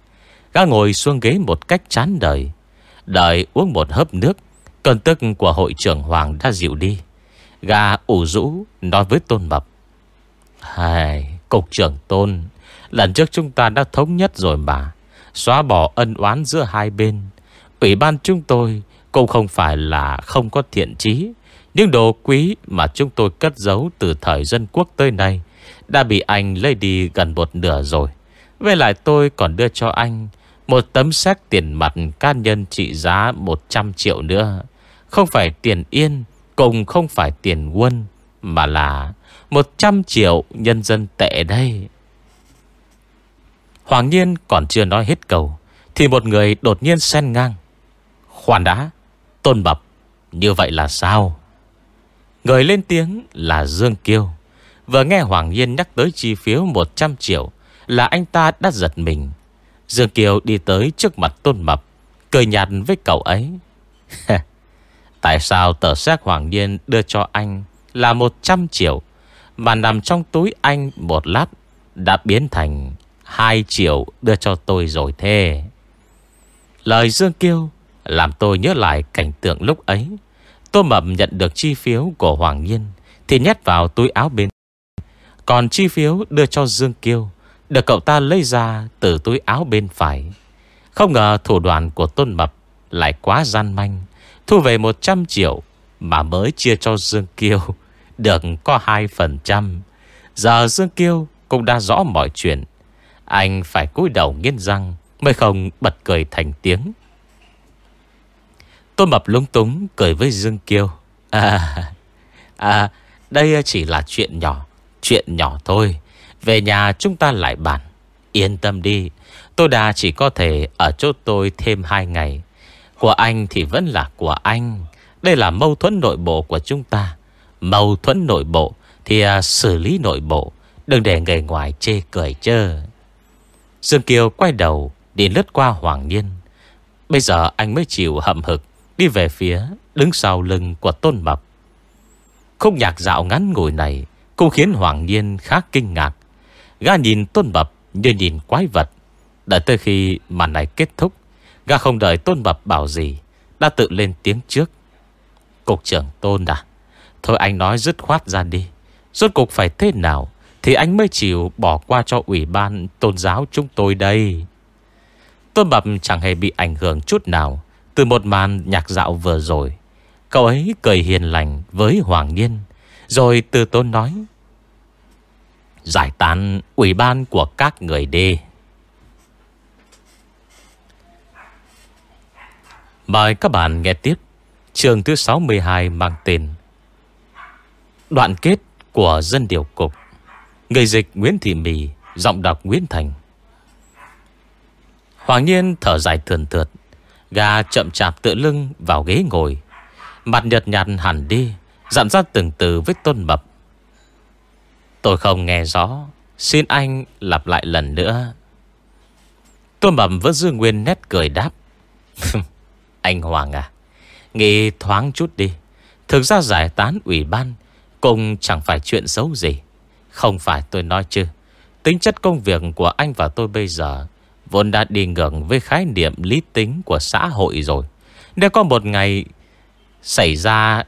Gã ngồi xuống ghế một cách chán đời, Đợi uống một hớp nước, Cơn tức của hội trưởng Hoàng đã dịu đi. Gà ủ rũ nói với Tôn Mập Hai, Cục trưởng Tôn Lần trước chúng ta đã thống nhất rồi mà. Xóa bỏ ân oán giữa hai bên. Ủy ban chúng tôi Cũng không phải là không có thiện trí Nhưng đồ quý mà chúng tôi cất giấu Từ thời dân quốc tới nay Đã bị anh lấy đi gần một nửa rồi. Với lại tôi còn đưa cho anh Một tấm xác tiền mặt Can nhân trị giá 100 triệu nữa. Không phải tiền yên Cùng không phải tiền quân, Mà là 100 triệu nhân dân tệ đây. Hoàng Nhiên còn chưa nói hết câu, Thì một người đột nhiên xen ngang. Khoan đã, Tôn Bập, Như vậy là sao? Người lên tiếng là Dương Kiêu. Vừa nghe Hoàng Nhiên nhắc tới chi phiếu 100 triệu Là anh ta đã giật mình. Dương Kiều đi tới trước mặt Tôn Mập Cười nhạt với cậu ấy. <laughs> Tại sao tờ xác Hoàng Nhiên đưa cho anh Là 100 triệu Mà nằm trong túi anh một lát Đã biến thành 2 triệu đưa cho tôi rồi thế? Lời Dương Kiêu Làm tôi nhớ lại cảnh tượng lúc ấy. Tô Mập nhận được chi phiếu của Hoàng Nhiên Thì nhét vào túi áo bên. Còn chi phiếu đưa cho Dương Kiêu Được cậu ta lấy ra từ túi áo bên phải. Không ngờ thủ đoạn của Tôn Mập Lại quá gian manh. Thu về 100 triệu Mà mới chia cho Dương Kiêu Được có 2% Giờ Dương Kiêu cũng đã rõ mọi chuyện. Anh phải cúi đầu nghiến răng Mới không bật cười thành tiếng. Tôi mập lung túng cười với Dương Kiêu. À, à đây chỉ là chuyện nhỏ Chuyện nhỏ thôi. Về nhà chúng ta lại bàn. Yên tâm đi Tôi đã chỉ có thể ở chỗ tôi thêm 2 ngày của anh thì vẫn là của anh. Đây là mâu thuẫn nội bộ của chúng ta. Mâu thuẫn nội bộ Thì à, xử lý nội bộ. Đừng để người ngoài chê cười chơ. Dương Kiều quay đầu Đi lướt qua Hoàng Nhiên Bây giờ anh mới chịu hậm hực Đi về phía đứng sau lưng của Tôn Mập. Khúc nhạc dạo ngắn ngồi này Cũng khiến Hoàng Nhiên khá kinh ngạc. Gã nhìn Tôn Mập như nhìn quái vật. Đợi tới khi màn này kết thúc Gã không đợi Tôn Mập bảo gì, Đã tự lên tiếng trước. Cục trưởng Tôn à Thôi anh nói dứt khoát ra đi. Rốt cục phải thế nào Thì anh mới chịu bỏ qua cho ủy ban tôn giáo chúng tôi đây? Tôn Mập chẳng hề bị ảnh hưởng chút nào Từ một màn nhạc dạo vừa rồi. Cậu ấy cười hiền lành với Hoàng Nhiên, Rồi từ tôn nói, Giải tán ủy ban của các người đi. Mời các bạn nghe tiếp chương thứ 62 mang tên Đoạn kết của dân điều cục. Người dịch Nguyễn Thị Mì, Giọng đọc Nguyễn Thành. Hoàng Nhiên thở dài thườn thượt, Gà chậm chạp tựa lưng vào ghế ngồi. Mặt nhợt nhạt hẳn đi, Dặn ra từng từ với tôn mập. Tôi không nghe rõ, Xin anh lặp lại lần nữa. Tôn mập vẫn giữ nguyên nét cười đáp. <laughs> Anh Hoàng à Nghĩ thoáng chút đi. Thực ra giải tán ủy ban Cũng chẳng phải chuyện xấu gì. Không phải tôi nói chứ. Tính chất công việc của anh và tôi bây giờ Vốn đã đi ngược với khái niệm lý tính của xã hội rồi. Nếu có một ngày Xảy ra,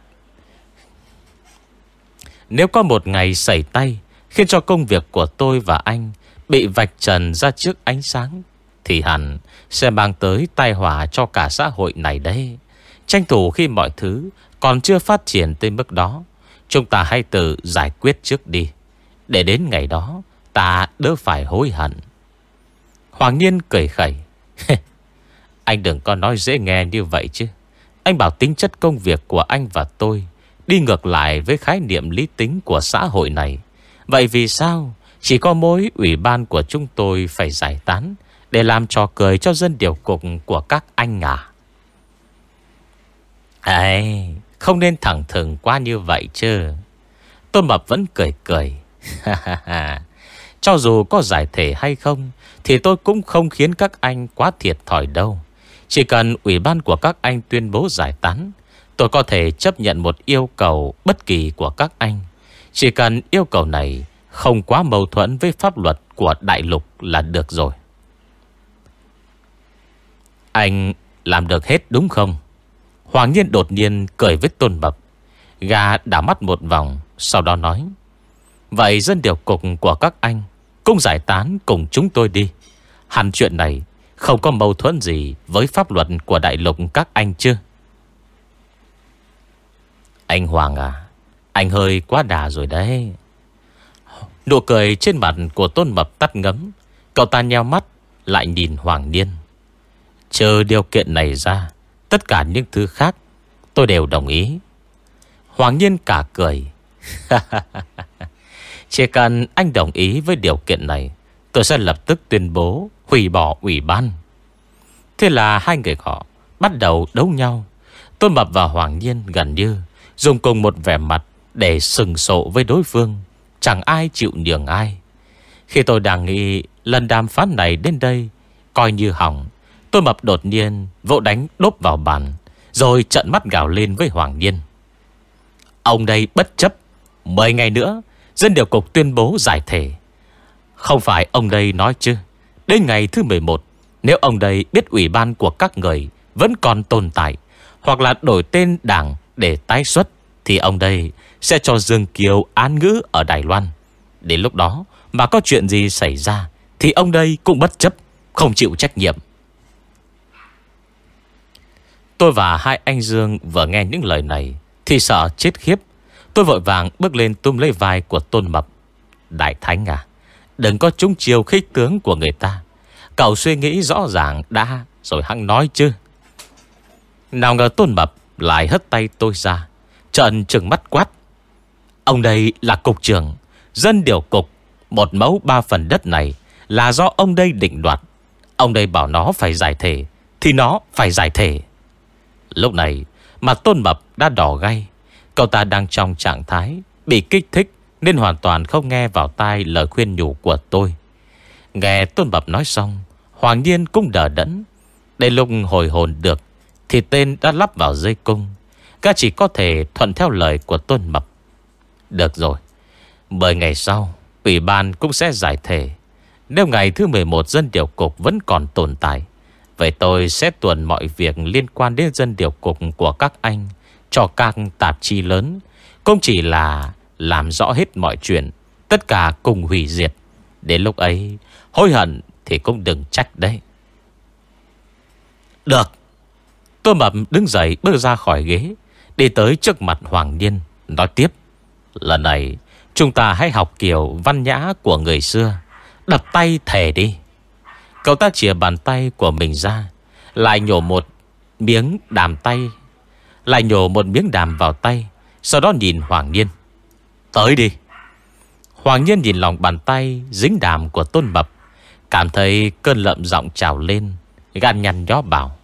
Nếu có một ngày xảy tay Khiến cho công việc của tôi và anh Bị vạch trần ra trước ánh sáng, Thì hẳn sẽ mang tới tai họa cho cả xã hội này đây Tranh thủ khi mọi thứ Còn chưa phát triển tới mức đó, Chúng ta hãy tự giải quyết trước đi. Để đến ngày đó, Ta đỡ phải hối hận. Hoàng Niên cười khẩy. <laughs> Anh đừng có nói dễ nghe như vậy chứ. Anh bảo tính chất công việc của anh và tôi Đi ngược lại với khái niệm lý tính của xã hội này. Vậy vì sao Chỉ có mối ủy ban của chúng tôi phải giải tán để làm trò cười cho dân điều cục của các anh à. Ây Không nên thẳng thừng quá như vậy chứ. Tôn Mập vẫn cười cười. <laughs> Cho dù có giải thể hay không, Thì tôi cũng không khiến các anh quá thiệt thòi đâu. Chỉ cần ủy ban của các anh tuyên bố giải tán, Tôi có thể chấp nhận một yêu cầu bất kỳ của các anh. Chỉ cần yêu cầu này không quá mâu thuẫn với pháp luật của đại lục là được rồi. Anh làm được hết đúng không? Hoàng Nhiên đột nhiên cười với tôn bập Gà đảo mắt một vòng, Sau đó nói, Vậy dân điều cục của các anh Cũng giải tán cùng chúng tôi đi Hẳn chuyện này Không có mâu thuẫn gì Với pháp luật của đại lục các anh chứ? Anh Hoàng à Anh hơi quá đà rồi đấy Nụ cười trên mặt của Tôn Mập tắt ngấm, Cậu ta nheo mắt Lại nhìn Hoàng Niên Chờ điều kiện này ra, Tất cả những thứ khác Tôi đều đồng ý. Hoàng Nhiên cả cười. <laughs> Chỉ cần anh đồng ý với điều kiện này, Tôi sẽ lập tức tuyên bố Hủy bỏ ủy ban. Thế là hai người họ Bắt đầu đấu nhau. Tôn Mập và Hoàng Nhiên gần như Dùng cùng một vẻ mặt Để sừng sộ với đối phương, Chẳng ai chịu nhường ai. Khi tôi đang nghĩ lần đàm phán này đến đây, Coi như hỏng. Tôi mập đột nhiên, vỗ đánh đốp vào bàn, Rồi trận mắt gào lên với Hoàng niên Ông đây bất chấp 10 ngày nữa, Dân điều cục tuyên bố giải thể. Không phải ông đây nói chứ, Đến ngày thứ 11 Nếu ông đây biết ủy ban của các người Vẫn còn tồn tại, Hoặc là đổi tên đảng để tái xuất, Thì ông đây sẽ cho Dương Kiều án ngữ ở Đài Loan. Đến lúc đó mà có chuyện gì xảy ra, Thì ông đây cũng bất chấp, Không chịu trách nhiệm. Tôi và hai anh Dương vừa nghe những lời này Thì sợ chết khiếp. Tôi vội vàng bước lên tung lấy vai của Tôn Mập. Đại Thánh à Đừng có trúng chiều khích tướng của người ta. Cậu suy nghĩ rõ ràng đã Rồi hăng nói chứ. Nào ngờ Tôn Mập lại hất tay tôi ra trần trừng mắt quát. Ông đây là cục trưởng, Dân điều cục, Một mẫu ba phần đất này Là do ông đây định đoạt. Ông đây bảo nó phải giải thể, Thì nó phải giải thể. Lúc này Mặt tôn mập đã đỏ gay Cậu ta đang trong trạng thái Bị kích thích Nên hoàn toàn không nghe vào tai lời khuyên nhủ của tôi. Nghe tôn mập nói xong, Hoàng Nhiên cũng đỡ đẫn. Để lúc hồi hồn được, Thì tên đã lắp vào dây cung. Các chỉ có thể thuận theo lời của tôn mập. Được rồi, Bởi ngày sau, Ủy ban cũng sẽ giải thể. Nếu ngày thứ 11 dân điều cục vẫn còn tồn tại Vậy tôi sẽ tuần mọi việc liên quan đến dân điều cục của các anh cho các tạp chí lớn. Cũng chỉ là làm rõ hết mọi chuyện, tất cả cùng hủy diệt. Đến lúc ấy, hối hận thì cũng đừng trách đấy. Được. Tôi mập đứng dậy bước ra khỏi ghế, đi tới trước mặt Hoàng Nhiên, nói tiếp. Lần này, chúng ta hãy học kiểu văn nhã của người xưa. Đập tay thề đi. Cậu ta chìa bàn tay của mình ra, Lại nhổ một miếng đàm tay, Lại nhổ một miếng đàm vào tay, Sau đó nhìn Hoàng Nhiên. Tới đi. Hoàng Nhiên nhìn lòng bàn tay Dính đàm của Tôn Mập, Cảm thấy cơn lợm giọng trào lên, Gan nhăn nhó bảo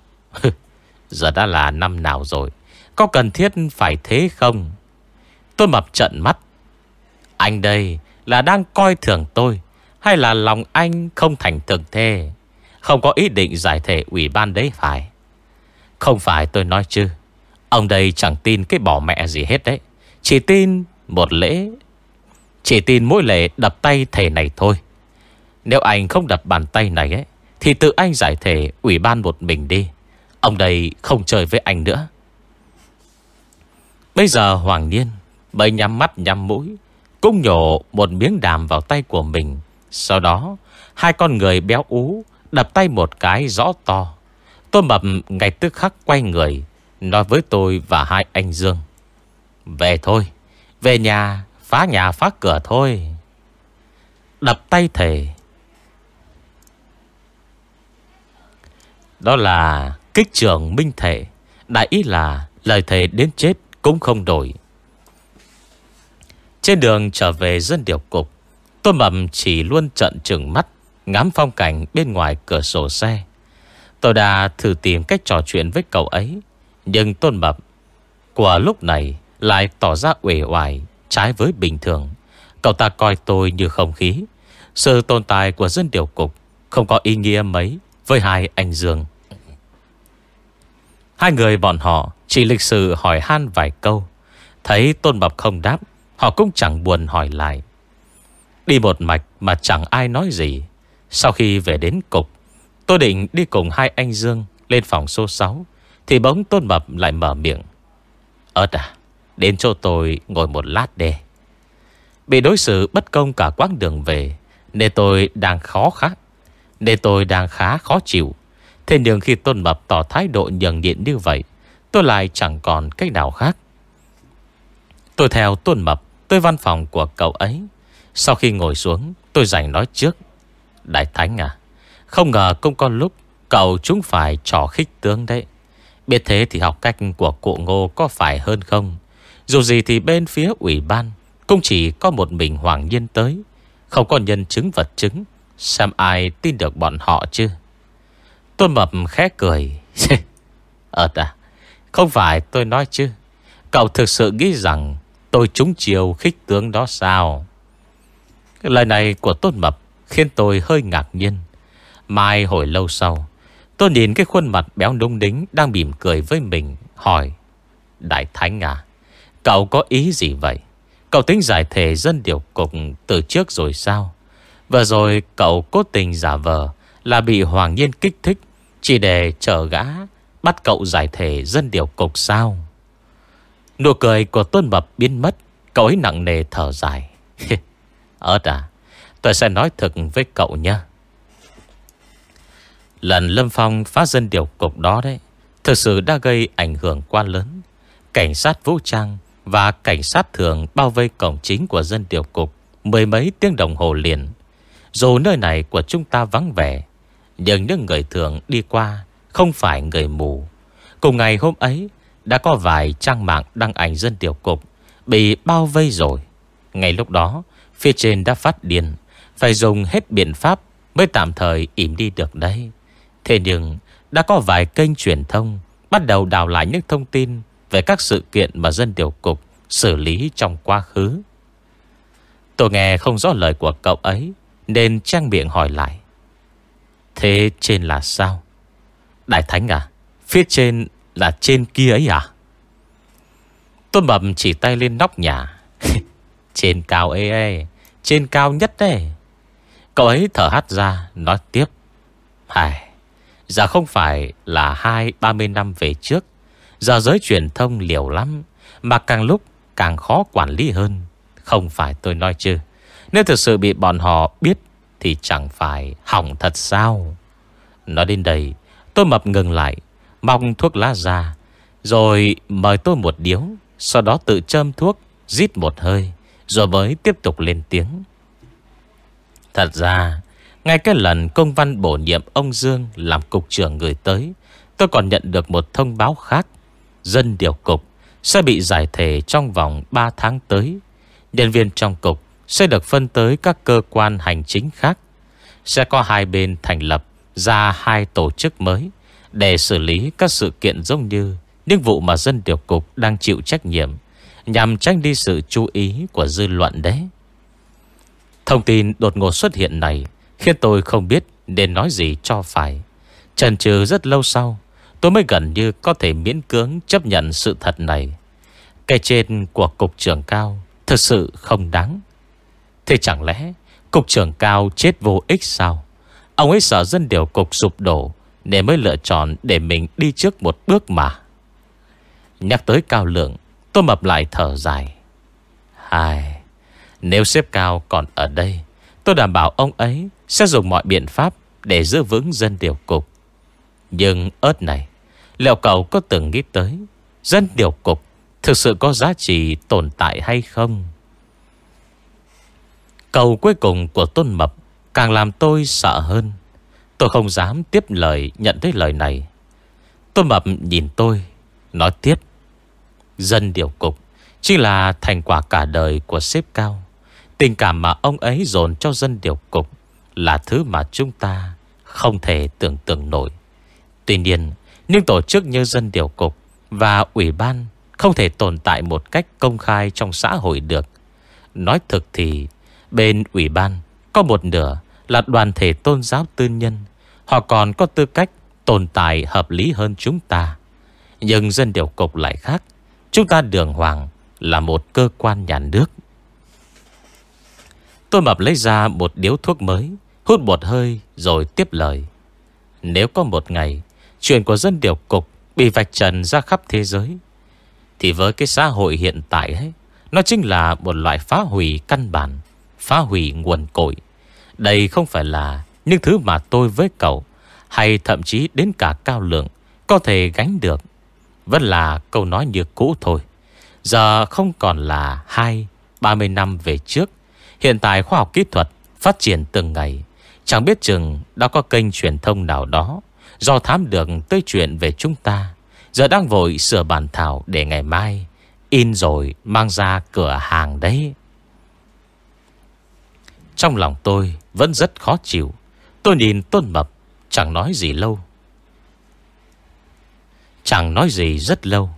Giờ đã là năm nào rồi, Có cần thiết phải thế không? Tôn Mập trận mắt, Anh đây là đang coi thường tôi hay là lòng anh không thành thực thế? Không có ý định giải thể ủy ban đấy phải. Không phải tôi nói chứ. Ông đây chẳng tin cái bỏ mẹ gì hết đấy. Chỉ tin một lễ, Chỉ tin mỗi lễ đập tay thể này thôi. Nếu anh không đập bàn tay này ấy, Thì tự anh giải thể ủy ban một mình đi. Ông đây không chơi với anh nữa. Bây giờ Hoàng Niên Bấy nhắm mắt nhắm mũi, Cũng nhổ một miếng đàm vào tay của mình. Sau đó, Hai con người béo ú Đập tay một cái rõ to. Tôi mập ngay tức khắc quay người, Nói với tôi và hai anh Dương. Về thôi, Về nhà, phá nhà phá cửa thôi. Đập tay thề. Đó là kích trường minh thể Đại ý là lời thề đến chết cũng không đổi. Trên đường trở về dân điều cục Tôi mầm chỉ luôn trận trừng mắt, Ngắm phong cảnh bên ngoài cửa sổ xe. Tôi đã thử tìm cách trò chuyện với cậu ấy, Nhưng Tôn Mập Của lúc này lại tỏ ra uể oải, Trái với bình thường. Cậu ta coi tôi như không khí. Sự tồn tại của dân điều cục Không có ý nghĩa mấy Với hai anh Dương. Hai người bọn họ Chỉ lịch sự hỏi han vài câu. Thấy Tôn Mập không đáp, Họ cũng chẳng buồn hỏi lại. Đi một mạch mà chẳng ai nói gì. Sau khi về đến cục, Tôi định đi cùng hai anh Dương Lên phòng số 6 Thì bóng Tôn Mập lại mở miệng. Ơt à Đến chỗ tôi ngồi một lát đi. Bị đối xử bất công cả quãng đường về, Nên tôi đang khó khăn Nên tôi đang khá khó chịu. Thế nhưng khi Tôn Mập tỏ thái độ nhường nhịn như vậy, Tôi lại chẳng còn cách nào khác. Tôi theo Tôn Mập Tới văn phòng của cậu ấy. Sau khi ngồi xuống, Tôi dành nói trước. Đại Thánh à Không ngờ cũng con lúc Cậu chúng phải trò khích tướng đấy. Biết thế thì học cách của cụ ngô có phải hơn không? Dù gì thì bên phía ủy ban Cũng chỉ có một mình Hoàng Nhiên tới. Không có nhân chứng vật chứng, Xem ai tin được bọn họ chứ? Tôn Mập khẽ cười. <laughs> Ờ ta à, Không phải tôi nói chứ. Cậu thực sự nghĩ rằng Tôi trúng chiều khích tướng đó sao? Lời này của Tôn Mập Khiến tôi hơi ngạc nhiên. Mai hồi lâu sau, Tôi nhìn cái khuôn mặt béo nung đính Đang mỉm cười với mình, Hỏi, Đại Thánh à Cậu có ý gì vậy? Cậu tính giải thể dân điều cục từ trước rồi sao? Vừa rồi cậu cố tình giả vờ Là bị Hoàng Nhiên kích thích, Chỉ để chờ gã Bắt cậu giải thể dân điều cục sao? Nụ cười của Tôn Mập biến mất, Cậu ấy nặng nề thở dài. <laughs> Ờ Ơt à Tôi sẽ nói thật với cậu nhé. Lần Lâm Phong phá dân điều cục đó đấy, Thực sự đã gây ảnh hưởng quá lớn. Cảnh sát vũ trang Và cảnh sát thường bao vây cổng chính của dân điều cục Mười mấy tiếng đồng hồ liền. Dù nơi này của chúng ta vắng vẻ, Nhưng những người thường đi qua Không phải người mù. Cùng ngày hôm ấy, Đã có vài trang mạng đăng ảnh dân điều cục Bị bao vây rồi. Ngay lúc đó Phía trên đã phát điên. Phải dùng hết biện pháp Mới tạm thời im đi được đấy. Thế nhưng, đã có vài kênh truyền thông Bắt đầu đào lại những thông tin Về các sự kiện mà dân điều cục Xử lý trong quá khứ. Tôi nghe không rõ lời của cậu ấy, Nên trang miệng hỏi lại. Thế trên là sao? Đại Thánh à Phía trên là trên kia ấy à? Tôi bầm chỉ tay lên nóc nhà. <laughs> Trên cao ê ê. Trên cao nhất đấy. Cậu ấy thở hắt ra, Nói tiếp. Hài, Giờ không phải là hai, ba mươi năm về trước. Giờ giới truyền thông liều lắm, Mà càng lúc càng khó quản lý hơn. Không phải tôi nói chứ, Nếu thực sự bị bọn họ biết Thì chẳng phải hỏng thật sao? Nói đến đây, Tôi mập ngừng lại, Mong thuốc lá ra, Rồi mời tôi một điếu, Sau đó tự châm thuốc, Rít một hơi. Rồi mới tiếp tục lên tiếng Thật ra ngay cái lần công văn bổ nhiệm ông Dương làm cục trưởng người tới, tôi còn nhận được một thông báo khác. Dân điều cục sẽ bị giải thể trong vòng 3 tháng tới. Nhân viên trong cục sẽ được phân tới các cơ quan hành chính khác. Sẽ có hai bên thành lập ra hai tổ chức mới để xử lý các sự kiện giống như những vụ mà dân điều cục đang chịu trách nhiệm nhằm tránh đi sự chú ý của dư luận đấy. Thông tin đột ngột xuất hiện này Khiến tôi không biết nên nói gì cho phải. Trần trừ rất lâu sau, Tôi mới gần như có thể miễn cưỡng chấp nhận sự thật này. Cái trên của cục trưởng cao Thực sự không đáng. Thế chẳng lẽ Cục trưởng cao chết vô ích sao? Ông ấy sợ dân điều cục sụp đổ Nên mới lựa chọn để mình đi trước một bước mà. Nhắc tới cao lượng Tôi mập lại thở dài. Ai Nếu xếp cao còn ở đây, Tôi đảm bảo ông ấy Sẽ dùng mọi biện pháp Để giữ vững dân điều cục. Nhưng ớt này, Liệu cậu có từng nghĩ tới Dân điều cục Thực sự có giá trị tồn tại hay không? Câu cuối cùng của Tôn Mập Càng làm tôi sợ hơn. Tôi không dám tiếp lời nhận thấy lời này. Tôn Mập nhìn tôi, Nói tiếp. Dân điều cục chính là thành quả cả đời của sếp cao. Tình cảm mà ông ấy dồn cho dân điều cục Là thứ mà chúng ta Không thể tưởng tượng nổi. Tuy nhiên Nhưng tổ chức như dân điều cục Và ủy ban Không thể tồn tại một cách công khai trong xã hội được. Nói thực thì, Bên ủy ban Có một nửa là đoàn thể tôn giáo tư nhân, Họ còn có tư cách tồn tại hợp lý hơn chúng ta. Nhưng dân điều cục lại khác. Chúng ta đường hoàng là một cơ quan nhà nước. Tôi mập lấy ra một điếu thuốc mới, Hút một hơi rồi tiếp lời. Nếu có một ngày Chuyện của dân điều cục Bị vạch trần ra khắp thế giới, Thì với cái xã hội hiện tại ấy, Nó chính là một loại phá hủy căn bản, Phá hủy nguồn cội. Đây không phải là những thứ mà tôi với cậu, Hay thậm chí đến cả cao lượng, Có thể gánh được. Vẫn là câu nói như cũ thôi. Giờ không còn là hai, ba mươi năm về trước, Hiện tại khoa học kỹ thuật Phát triển từng ngày. Chẳng biết chừng đã có kênh truyền thông nào đó Do thám được tới chuyện về chúng ta. Giờ đang vội sửa bản thảo Để ngày mai In rồi mang ra cửa hàng đấy. Trong lòng tôi vẫn rất khó chịu. Tôi nhìn Tôn Mập, Chẳng nói gì lâu. Chẳng nói gì rất lâu.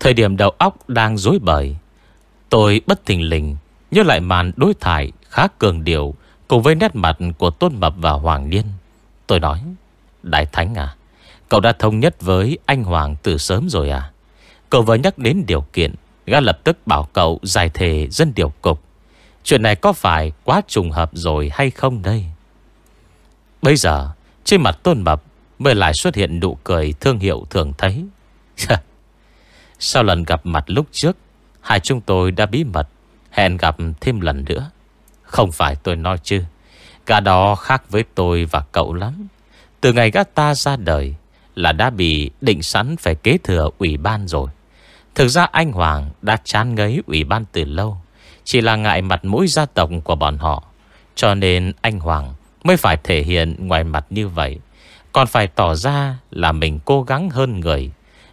Thời điểm đầu óc đang dối bời, Tôi bất thình lình Nhớ lại màn đối thoại khá cường điệu Cùng với nét mặt của Tôn Mập và Hoàng Niên Tôi nói, Đại Thánh à Cậu đã thống nhất với anh Hoàng từ sớm rồi à? Cậu vừa nhắc đến điều kiện, Gã lập tức bảo cậu giải thể dân điều cục. Chuyện này có phải quá trùng hợp rồi hay không đây? Bây giờ, Trên mặt Tôn Mập Mới lại xuất hiện nụ cười thương hiệu thường thấy. Sau lần gặp mặt lúc trước, Hai chúng tôi đã bí mật, Hẹn gặp thêm lần nữa. Không phải tôi nói chứ Cả đó khác với tôi và cậu lắm. Từ ngày gã ta ra đời Là đã bị định sẵn phải kế thừa ủy ban rồi. Thực ra anh Hoàng đã chán ngấy ủy ban từ lâu, Chỉ là ngại mặt mũi gia tộc của bọn họ, Cho nên anh Hoàng mới phải thể hiện ngoài mặt như vậy. Còn phải tỏ ra là mình cố gắng hơn người.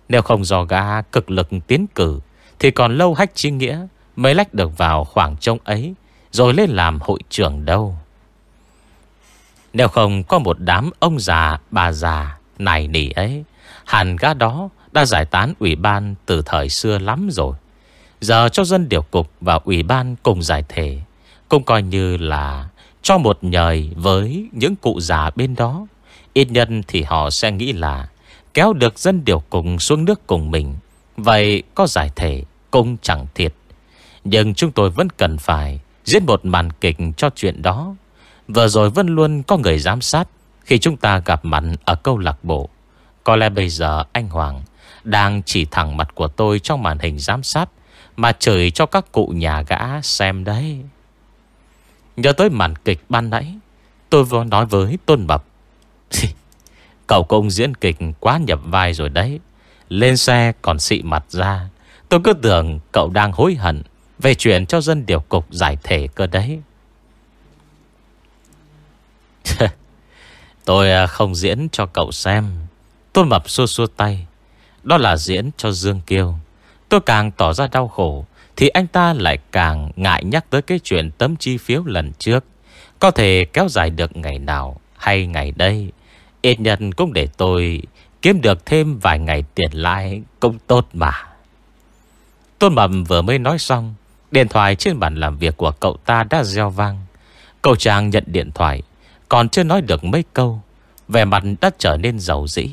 Nếu không do gã cực lực tiến cử, Thì còn lâu hách chi nghĩa Mới lách được vào khoảng trông ấy, Rồi lên làm hội trưởng đâu. Nếu không có một đám ông già, bà già Này nỉ ấy, Hẳn gã đó đã giải tán ủy ban từ thời xưa lắm rồi. Giờ cho dân điều cục và ủy ban cùng giải thể, Cũng coi như là cho một nhời với những cụ già bên đó. Ít nhân thì họ sẽ nghĩ là Kéo được dân điều cùng xuống nước cùng mình. Vậy có giải thể cũng chẳng thiệt. Nhưng chúng tôi vẫn cần phải Diễn một màn kịch cho chuyện đó. Vừa rồi vẫn luôn có người giám sát Khi chúng ta gặp mặt ở câu lạc bộ. Có lẽ bây giờ anh Hoàng Đang chỉ thẳng mặt của tôi trong màn hình giám sát Mà chửi cho các cụ nhà gã xem đấy. Nhớ tới màn kịch ban nãy, Tôi vừa nói với Tôn bập. Cậu công diễn kịch quá nhập vai rồi đấy. Lên xe còn xị mặt ra. Tôi cứ tưởng cậu đang hối hận Về chuyện cho dân điều cục giải thể cơ đấy. <laughs> Tôi à, không diễn cho cậu xem. Tôn Mập xua xua tay. Đó là diễn cho Dương Kiêu. Tôi càng tỏ ra đau khổ thì anh ta lại càng ngại nhắc tới cái chuyện tấm chi phiếu lần trước. Có thể kéo dài được ngày nào hay ngày đây. Ít nhất cũng để tôi kiếm được thêm vài ngày tiền lãi cũng tốt mà. Tôn Mầm vừa mới nói xong, Điện thoại trên bàn làm việc của cậu ta đã gieo vang. Cậu chàng nhận điện thoại, Còn chưa nói được mấy câu, Vẻ mặt đã trở nên giàu dĩ.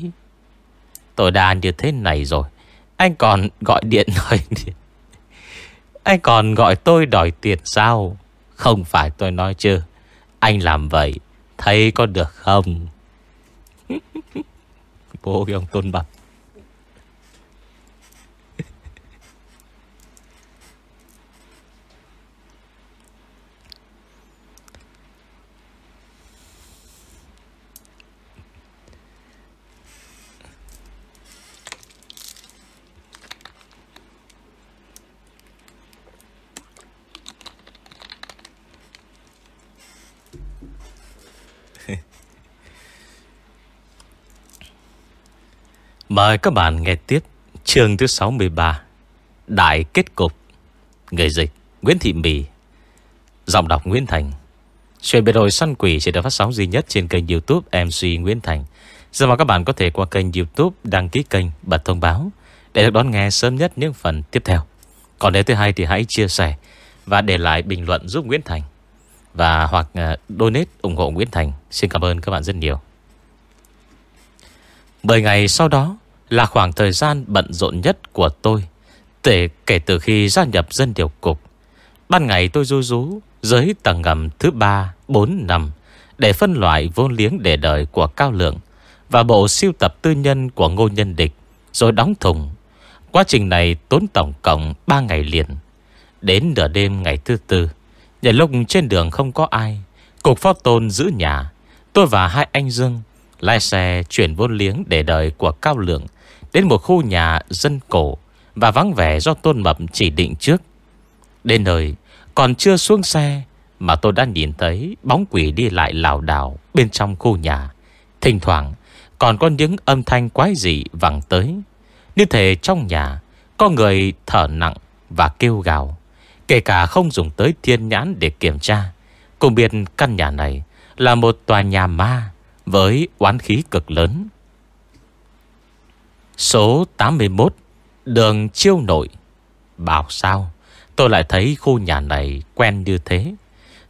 Tôi đã như thế này rồi, Anh còn gọi điện hỏi điện anh còn gọi tôi đòi tiền sao? Không phải tôi nói chứ, Anh làm vậy, Thấy có được không? Bố ông tôn bập Mời các bạn nghe tiếp chương thứ 63 Đại kết cục Người dịch, Nguyễn Thị Mì. Giọng đọc Nguyễn Thành. Chuyện biệt đội săn quỷ sẽ được phát sóng duy nhất trên kênh youtube MC Nguyễn Thành. Giờ mà các bạn có thể qua kênh youtube đăng ký kênh bật thông báo Để được đón nghe sớm nhất những phần tiếp theo. Còn nếu thứ hai thì hãy chia sẻ Và để lại bình luận giúp Nguyễn Thành Và hoặc ờ, donate ủng hộ Nguyễn Thành. Xin cảm ơn các bạn rất nhiều. 10 ngày sau đó là khoảng thời gian bận rộn nhất của tôi Tể kể từ khi gia nhập dân điều cục. Ban ngày tôi ru rú dưới tầng ngầm thứ 3, 4, 5 Để phân loại vô liếng để đời của Cao Lượng Và bộ siêu tập tư nhân của Ngô Nhân Địch Rồi đóng thùng. Quá trình này tốn tổng cộng 3 ngày liền. Đến nửa đêm ngày thứ tư Nhờ lúc trên đường không có ai Cục phó tôn giữ nhà Tôi và hai anh Dương Lái xe chuyển vốn liếng để đời của Cao Lượng Đến một khu nhà dân cổ Và vắng vẻ do Tôn Mập chỉ định trước. Đến nơi, Còn chưa xuống xe Mà tôi đã nhìn thấy bóng quỷ đi lại lảo đảo Bên trong khu nhà. Thỉnh thoảng, còn có những âm thanh quái dị vẳng tới. Như thể trong nhà, Có người thở nặng và kêu gào, Kể cả không dùng tới thiên nhãn để kiểm tra. Cùng biết căn nhà này Là một tòa nhà ma với oán khí cực lớn. Số 81 Đường Chiêu Nội. Bảo sao? Tôi lại thấy khu nhà này quen như thế.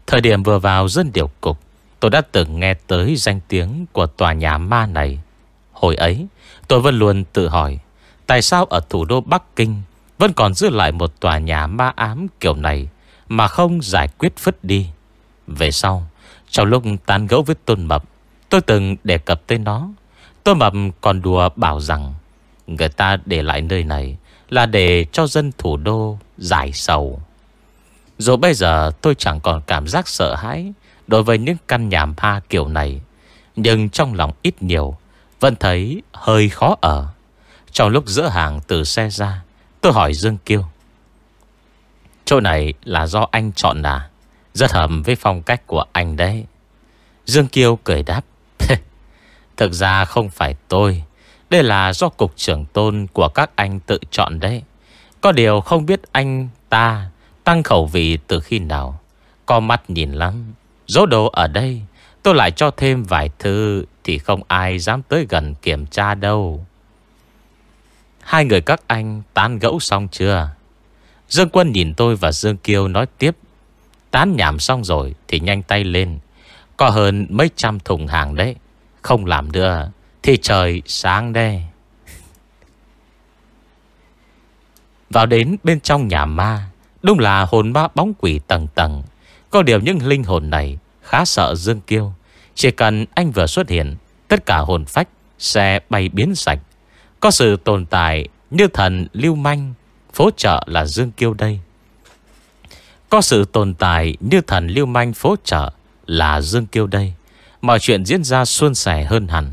Thời điểm vừa vào dân điều cục, Tôi đã từng nghe tới danh tiếng Của tòa nhà ma này. Hồi ấy, tôi vẫn luôn tự hỏi, Tại sao ở thủ đô Bắc Kinh Vẫn còn giữ lại một tòa nhà ma ám kiểu này Mà không giải quyết phứt đi? Về sau, Trong lúc tán gẫu với Tôn Mập Tôi từng đề cập tới nó. Tôi Mập còn đùa bảo rằng, Người ta để lại nơi này Là để cho dân thủ đô giải sầu. Dù bây giờ tôi chẳng còn cảm giác sợ hãi Đối với những căn nhà ma kiểu này, Nhưng trong lòng ít nhiều Vẫn thấy hơi khó ở. Trong lúc giữa hàng từ xe ra, Tôi hỏi Dương Kiêu, Chỗ này là do anh chọn à? Rất hợp với phong cách của anh đấy. Dương Kiêu cười đáp Thực ra không phải tôi đây là do cục trưởng tôn của các anh tự chọn đấy. Có điều không biết anh ta tăng khẩu vị từ khi nào. Có mắt nhìn lắm. Dỗ đồ ở đây, tôi lại cho thêm vài thư thì không ai dám tới gần kiểm tra đâu. Hai người các anh tán gẫu xong chưa? Dương Quân nhìn tôi và Dương Kiêu nói tiếp. Tán nhảm xong rồi thì nhanh tay lên. Có hơn mấy trăm thùng hàng đấy. Không làm nữa. Thì trời sáng đây Vào đến bên trong nhà ma, Đúng là hồn ma bóng quỷ tầng tầng Có điều những linh hồn này Khá sợ Dương Kiêu Chỉ cần anh vừa xuất hiện, Tất cả hồn phách sẽ bay biến sạch Có sự tồn tại Như thần lưu manh, Phố chợ là Dương Kiêu đây Có sự tồn tại Như thần lưu manh, phố chợ là Dương Kiêu đây Mọi chuyện diễn ra suôn sẻ hơn hẳn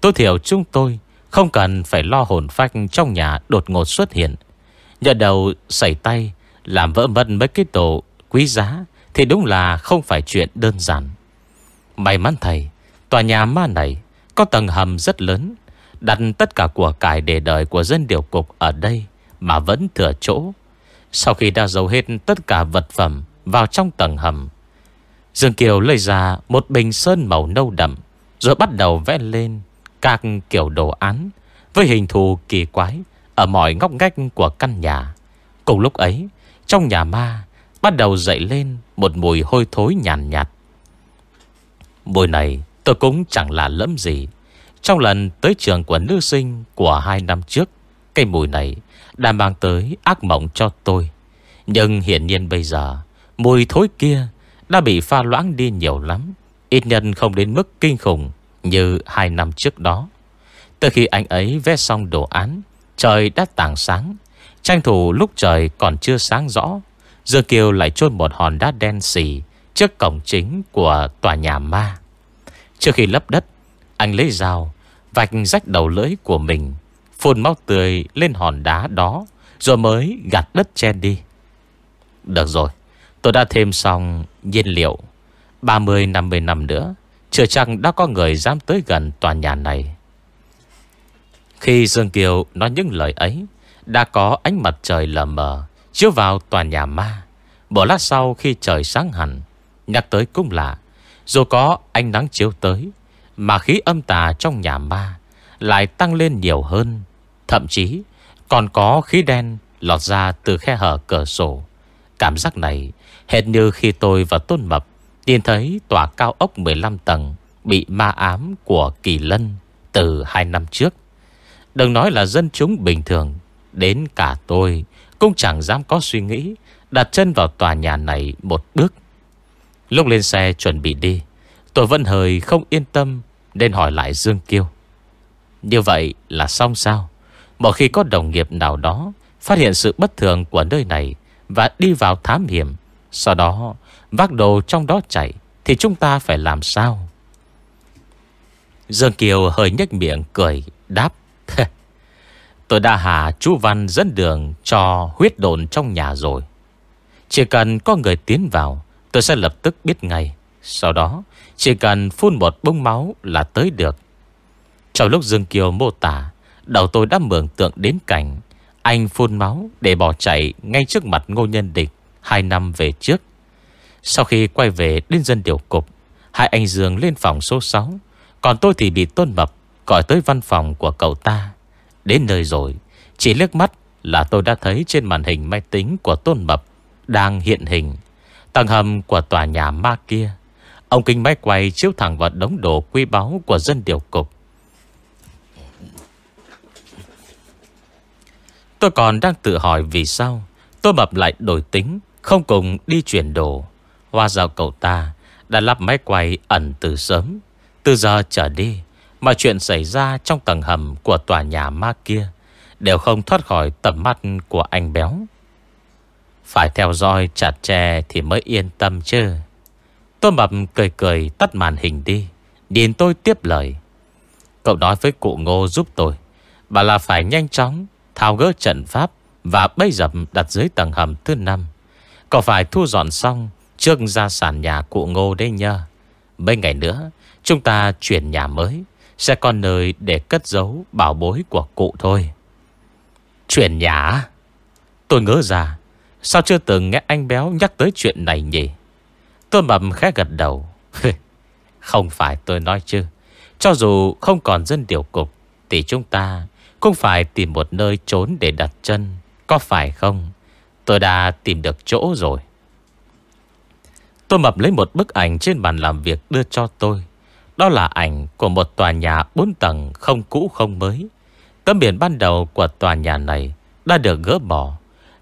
Tối thiểu chúng tôi không cần phải lo hồn phách trong nhà đột ngột xuất hiện. Nhờ đầu xảy tay làm vỡ mất mấy cái đồ quý giá thì đúng là không phải chuyện đơn giản. May mắn thầy, tòa nhà ma này có tầng hầm rất lớn, đặt tất cả của cải để đời của dân điều cục ở đây mà vẫn thừa chỗ. Sau khi đã giấu hết tất cả vật phẩm vào trong tầng hầm, Dương Kiều lấy ra một bình sơn màu nâu đậm rồi bắt đầu vẽ lên các kiểu đồ án với hình thù kỳ quái ở mọi ngóc ngách của căn nhà. Cùng lúc ấy, trong nhà ma bắt đầu dậy lên một mùi hôi thối nhàn nhạt, nhạt. Mùi này tôi cũng chẳng là lẫm gì. Trong lần tới trường của nữ sinh của hai năm trước, cây mùi này đã mang tới ác mộng cho tôi. Nhưng hiện nhiên bây giờ, mùi thối kia đã bị pha loãng đi nhiều lắm, Ít nhân không đến mức kinh khủng Như hai năm trước đó. Từ khi anh ấy vẽ xong đồ án, Trời đã tảng sáng, Tranh thủ lúc trời còn chưa sáng rõ Dư Kiều lại chôn một hòn đá đen xì Trước cổng chính của tòa nhà ma. Trước khi lấp đất, Anh lấy dao, Vạch rách đầu lưỡi của mình, Phun máu tươi lên hòn đá đó, Rồi mới gạt đất chen đi. Được rồi, Tôi đã thêm xong nhiên liệu. 30-50 năm nữa, Chưa chắc đã có người dám tới gần tòa nhà này. Khi Dương Kiều nói những lời ấy, Đã có ánh mặt trời lờ mờ Chiếu vào tòa nhà ma. Bỏ lát sau khi trời sáng hẳn, Nhắc tới cũng lạ, Dù có ánh nắng chiếu tới, Mà khí âm tà trong nhà ma Lại tăng lên nhiều hơn, Thậm chí còn có khí đen Lọt ra từ khe hở cửa sổ. Cảm giác này Hẹn như khi tôi và Tôn Mập Nhìn thấy tòa cao ốc 15 tầng Bị ma ám của Kỳ Lân Từ 2 năm trước. Đừng nói là dân chúng bình thường, Đến cả tôi Cũng chẳng dám có suy nghĩ Đặt chân vào tòa nhà này một bước. Lúc lên xe chuẩn bị đi, Tôi vẫn hơi không yên tâm Nên hỏi lại Dương Kiêu. Như vậy là xong sao? Một khi có đồng nghiệp nào đó Phát hiện sự bất thường của nơi này Và đi vào thám hiểm sau đó, vác đồ trong đó chạy, Thì chúng ta phải làm sao? Dương Kiều hơi nhếch miệng cười, Đáp Tôi đã hạ chú Văn dẫn đường Cho huyết đồn trong nhà rồi. Chỉ cần có người tiến vào, Tôi sẽ lập tức biết ngay. Sau đó, chỉ cần phun một bông máu là tới được. Trong lúc Dương Kiều mô tả, Đầu tôi đã mường tượng đến cảnh Anh phun máu để bỏ chạy Ngay trước mặt ngô nhân địch. Hai năm về trước. Sau khi quay về đến dân điều cục, Hai anh Dương lên phòng số 6 Còn tôi thì bị tôn mập Gọi tới văn phòng của cậu ta. Đến nơi rồi, Chỉ liếc mắt là tôi đã thấy trên màn hình máy tính của tôn mập Đang hiện hình. Tầng hầm của tòa nhà ma kia, Ông kinh máy quay chiếu thẳng vào đống đồ quý báu của dân điều cục. Tôi còn đang tự hỏi vì sao Tôi mập lại đổi tính. Không cùng đi chuyển đồ. Hoa rào cậu ta Đã lắp máy quay ẩn từ sớm. Từ giờ trở đi Mà chuyện xảy ra trong tầng hầm Của tòa nhà ma kia Đều không thoát khỏi tầm mắt của anh béo. Phải theo dõi chặt chẽ Thì mới yên tâm chứ. Tôi mập cười cười tắt màn hình đi Điền tôi tiếp lời. Cậu nói với cụ ngô giúp tôi Bà là phải nhanh chóng Thao gỡ trận pháp Và bây dập đặt dưới tầng hầm thứ 5 có phải thu dọn xong, Trước ra sàn nhà cụ ngô đấy nhờ. Mấy ngày nữa, Chúng ta chuyển nhà mới, Sẽ còn nơi để cất giấu bảo bối của cụ thôi. Chuyển nhà Tôi ngỡ ra, Sao chưa từng nghe anh béo nhắc tới chuyện này nhỉ? Tôi mầm khẽ gật đầu. <laughs> Không phải tôi nói chứ. Cho dù không còn dân điều cục, Thì chúng ta cũng phải tìm một nơi trốn để đặt chân, Có phải không? Tôi đã tìm được chỗ rồi. Tôi mập lấy một bức ảnh trên bàn làm việc đưa cho tôi. Đó là ảnh của một tòa nhà 4 tầng không cũ không mới. Tấm biển ban đầu của tòa nhà này đã được gỡ bỏ,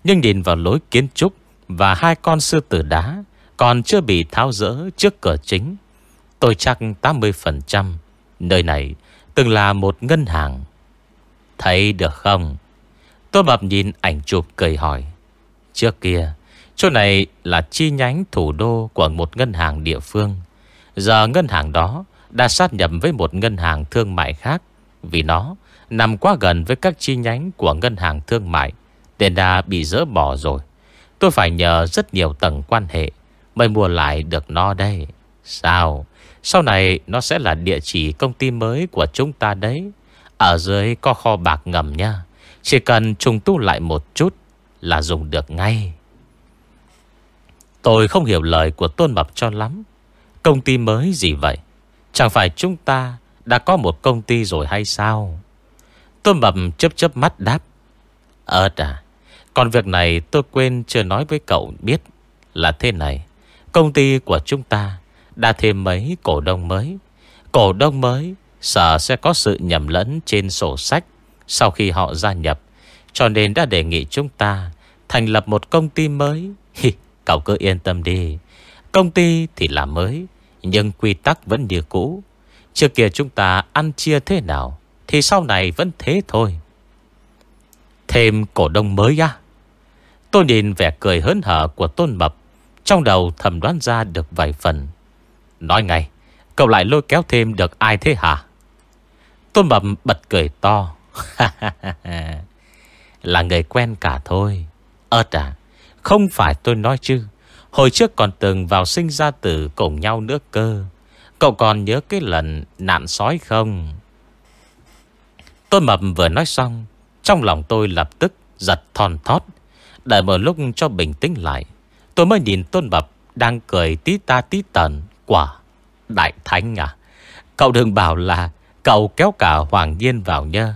nhưng nhìn vào lối kiến trúc Và hai con sư tử đá Còn chưa bị tháo rỡ trước cửa chính, Tôi chắc 80% Nơi này từng là một ngân hàng. Thấy được không? Tôi mập nhìn ảnh chụp cười hỏi. Trước kia. Chỗ này là chi nhánh thủ đô Của một ngân hàng địa phương. Giờ ngân hàng đó Đã sát nhập với một ngân hàng thương mại khác, Vì nó nằm quá gần với các chi nhánh Của ngân hàng thương mại, nên đã bị dỡ bỏ rồi. Tôi phải nhờ rất nhiều tầng quan hệ Mới mua lại được nó đây. Sao? Sau này nó sẽ là địa chỉ công ty mới của chúng ta đấy. Ở dưới có kho bạc ngầm nha. Chỉ cần trùng tu lại một chút là dùng được ngay. Tôi không hiểu lời của Tôn Mập cho lắm. Công ty mới gì vậy? Chẳng phải chúng ta Đã có một công ty rồi hay sao? Tôn Mập chớp chớp mắt đáp. Ờ à Còn việc này tôi quên chưa nói với cậu biết. Là thế này, Công ty của chúng ta Đã thêm mấy cổ đông mới. Cổ đông mới Sợ sẽ có sự nhầm lẫn trên sổ sách Sau khi họ gia nhập. Cho nên đã đề nghị chúng ta Thành lập một công ty mới. <laughs> Hi, Cậu cứ yên tâm đi. Công ty thì là mới Nhưng quy tắc vẫn như cũ. Trước kia chúng ta ăn chia thế nào Thì sau này vẫn thế thôi. Thêm cổ đông mới á Tôi nhìn vẻ cười hớn hở của Tôn Mập Trong đầu thầm đoán ra được vài phần. Nói ngay Cậu lại lôi kéo thêm được ai thế hả? Tôn Mập bật cười to. <laughs> Là người quen cả thôi. Ơt à Không phải tôi nói chứ. Hồi trước còn từng vào sinh ra tử cùng nhau nữa cơ. Cậu còn nhớ cái lần nạn sói không? Tôi Mập vừa nói xong, Trong lòng tôi lập tức giật thon thót. Đợi một lúc cho bình tĩnh lại, Tôi mới nhìn Tôn Mập Đang cười tí ta tí tần. Quả, Đại Thánh à Cậu đừng bảo là Cậu kéo cả Hoàng Nhiên vào nhá.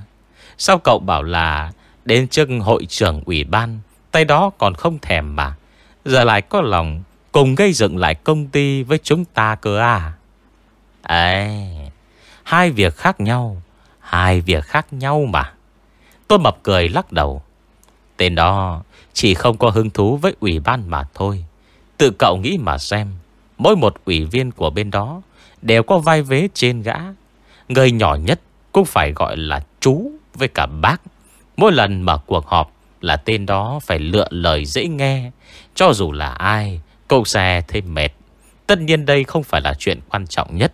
Sao cậu bảo là Đến trước hội trưởng ủy ban, Tay đó còn không thèm mà. Giờ lại có lòng Cùng gây dựng lại công ty với chúng ta cơ à? Ê, Hai việc khác nhau, Hai việc khác nhau mà. Tôi mập cười lắc đầu. Tên đó chỉ không có hứng thú với ủy ban mà thôi. Tự cậu nghĩ mà xem, Mỗi một ủy viên của bên đó Đều có vai vế trên gã. Người nhỏ nhất cũng phải gọi là chú với cả bác. Mỗi lần mở cuộc họp Là tên đó phải lựa lời dễ nghe, Cho dù là ai, Câu xe thêm mệt. Tất nhiên đây không phải là chuyện quan trọng nhất.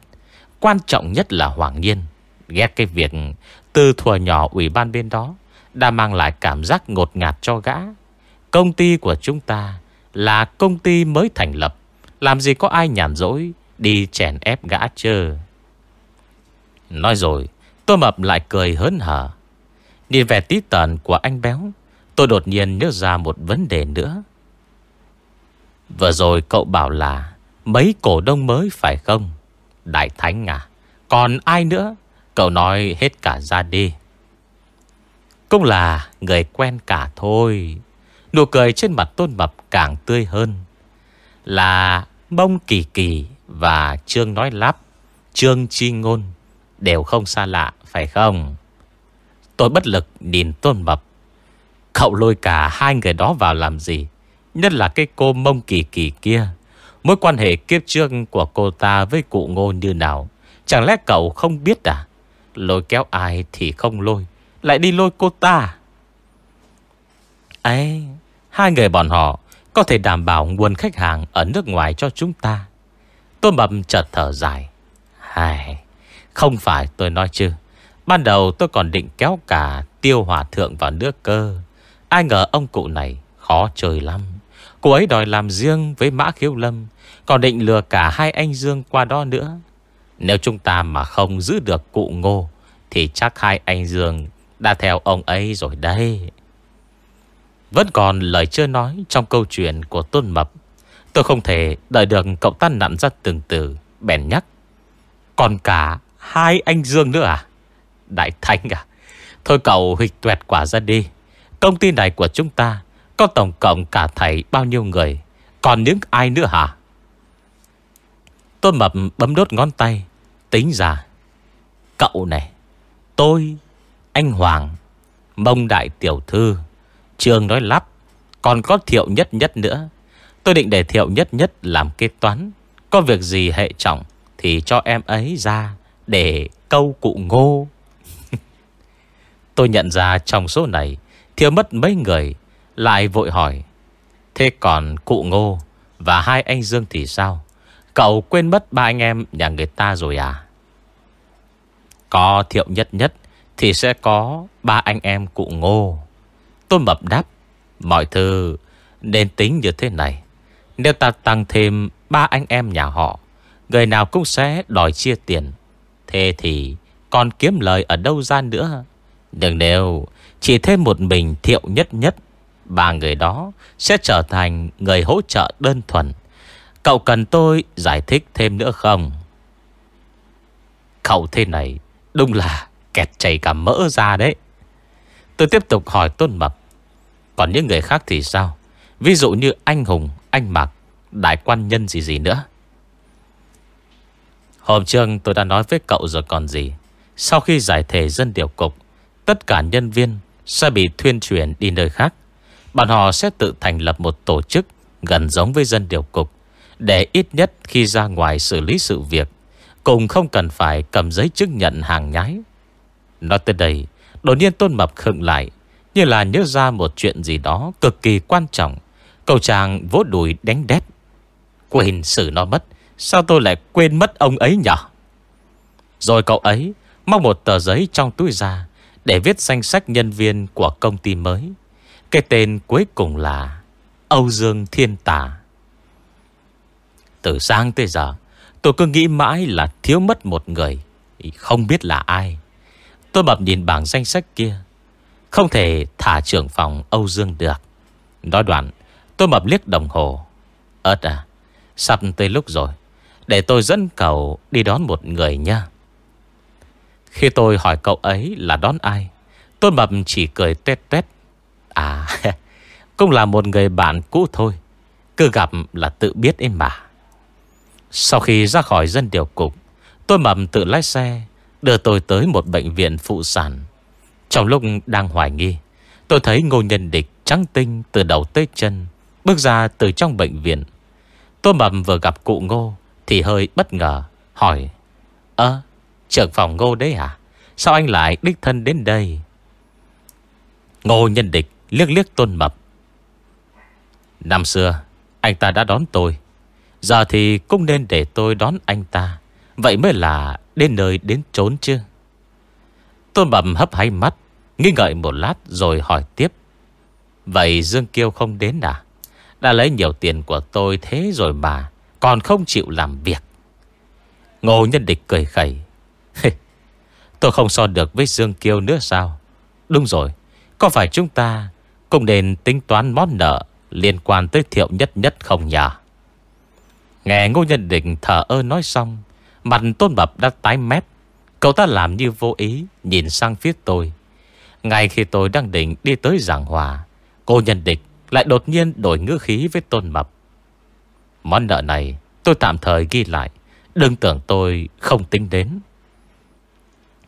Quan trọng nhất là Hoàng Nhiên, Ghét cái việc Từ thuở nhỏ ủy ban bên đó Đã mang lại cảm giác ngột ngạt cho gã. Công ty của chúng ta Là công ty mới thành lập, Làm gì có ai nhàn rỗi Đi chèn ép gã chơ. Nói rồi Tôi mập lại cười hớn hở. Nhìn vẻ tí tợn của anh béo, Tôi đột nhiên nhớ ra một vấn đề nữa. Vừa rồi cậu bảo là Mấy cổ đông mới phải không? Đại Thánh à Còn ai nữa? Cậu nói hết cả ra đi. Cũng là người quen cả thôi. Nụ cười trên mặt tôn mập càng tươi hơn. Là Bông Kỳ Kỳ và Trương Nói Lắp Trương Chi Ngôn Đều không xa lạ, phải không? Tôi bất lực nhìn tôn mập. Cậu lôi cả hai người đó vào làm gì? Nhất là cái cô mông kỳ kỳ kia. Mối quan hệ kiếp trước của cô ta với cụ ngô như nào? Chẳng lẽ cậu không biết à? Lôi kéo ai thì không lôi, Lại đi lôi cô ta. Ấy, Hai người bọn họ Có thể đảm bảo nguồn khách hàng Ở nước ngoài cho chúng ta. Tôi mập chợt thở dài. Hài, Không phải tôi nói chứ. Ban đầu tôi còn định kéo cả Tiêu hòa thượng vào nước cơ. Ai ngờ ông cụ này khó chơi lắm. Cô ấy đòi làm riêng với Mã Khiếu Lâm, Còn định lừa cả hai anh Dương qua đó nữa. Nếu chúng ta mà không giữ được cụ ngô, Thì chắc hai anh Dương Đã theo ông ấy rồi đây Vẫn còn lời chưa nói Trong câu chuyện của Tôn Mập. Tôi không thể đợi được cậu ta nặn ra từng từ, Bèn nhắc. Còn cả hai anh Dương nữa à? Đại Thánh à. Thôi cậu huyệt tuẹt quả ra đi. Công ty này của chúng ta Có tổng cộng cả thầy bao nhiêu người? Còn những ai nữa hả? Tôi Mập bấm đốt ngón tay. Tính ra, Cậu này, Tôi, Anh Hoàng, Mông Đại Tiểu Thư Trường nói lắp, Còn có thiệu nhất nhất nữa. Tôi định để thiệu nhất nhất làm kế toán. Có việc gì hệ trọng Thì cho em ấy ra Để câu cụ ngô. Tôi nhận ra trong số này, Thiếu mất mấy người, Lại vội hỏi, Thế còn cụ ngô Và hai anh Dương thì sao? Cậu quên mất ba anh em nhà người ta rồi à? Có thiệu nhất nhất Thì sẽ có ba anh em cụ ngô. Tôi mập đáp, Mọi thứ nên tính như thế này, Nếu ta tăng thêm ba anh em nhà họ, Người nào cũng sẽ đòi chia tiền, Thế thì còn kiếm lời ở đâu ra nữa? Đừng nếu chỉ thêm một mình thiệu nhất nhất Ba người đó sẽ trở thành người hỗ trợ đơn thuần. Cậu cần tôi giải thích thêm nữa không? Cậu thế này đúng là kẹt chảy cả mỡ ra đấy. Tôi tiếp tục hỏi Tôn Mập. Còn những người khác thì sao? Ví dụ như anh Hùng, anh Mạc, đại quan nhân gì gì nữa. Hôm trước tôi đã nói với cậu rồi còn gì. Sau khi giải thể dân điều cục Tất cả nhân viên sẽ bị thuyên chuyển đi nơi khác. Bọn họ sẽ tự thành lập một tổ chức Gần giống với dân điều cục, Để ít nhất khi ra ngoài xử lý sự việc Cùng không cần phải cầm giấy chứng nhận hàng nhái. Nói tới đây, Đột nhiên Tôn Mập khựng lại, Như là nhớ ra một chuyện gì đó Cực kỳ quan trọng. Cầu chàng vỗ đùi đánh đét. Quên xử nó mất, Sao tôi lại quên mất ông ấy nhỉ Rồi cậu ấy Móc một tờ giấy trong túi ra để viết danh sách nhân viên của công ty mới. Cái tên cuối cùng là Âu Dương Thiên Tà. Từ sáng tới giờ, Tôi cứ nghĩ mãi là thiếu mất một người, Không biết là ai. Tôi bập nhìn bảng danh sách kia, Không thể thả trưởng phòng Âu Dương được. Nói đoạn, Tôi mập liếc đồng hồ. Ơt à Sắp tới lúc rồi, Để tôi dẫn cậu đi đón một người nha khi tôi hỏi cậu ấy là đón ai, Tôi mập chỉ cười tuét tuét. À <laughs> Cũng là một người bạn cũ thôi, Cứ gặp là tự biết em mà. Sau khi ra khỏi dân điều cục, Tôi Mập tự lái xe, Đưa tôi tới một bệnh viện phụ sản. Trong lúc đang hoài nghi, Tôi thấy ngô nhân địch trắng tinh từ đầu tới chân, Bước ra từ trong bệnh viện. Tôi Mập vừa gặp cụ ngô Thì hơi bất ngờ, Hỏi, Ơ trưởng phòng ngô đấy à? Sao anh lại đích thân đến đây? Ngô nhân địch liếc liếc tôn mập. Năm xưa, Anh ta đã đón tôi. Giờ thì cũng nên để tôi đón anh ta. Vậy mới là đến nơi đến trốn chứ. Tôn bẩm hấp hay mắt, Nghi ngợi một lát rồi hỏi tiếp. Vậy Dương Kiêu không đến à? Đã lấy nhiều tiền của tôi thế rồi mà Còn không chịu làm việc. Ngô nhân địch cười khẩy. Tôi không so được với Dương Kiêu nữa sao? Đúng rồi, Có phải chúng ta Cũng nên tính toán món nợ Liên quan tới thiệu nhất nhất không nhỉ? Nghe ngô nhân định thở ơ nói xong, Mặt tôn bập đã tái mét. Cậu ta làm như vô ý, Nhìn sang phía tôi. Ngay khi tôi đang định đi tới giảng hòa Cô nhân địch lại đột nhiên đổi ngữ khí với tôn mập Món nợ này tôi tạm thời ghi lại, Đừng tưởng tôi không tính đến.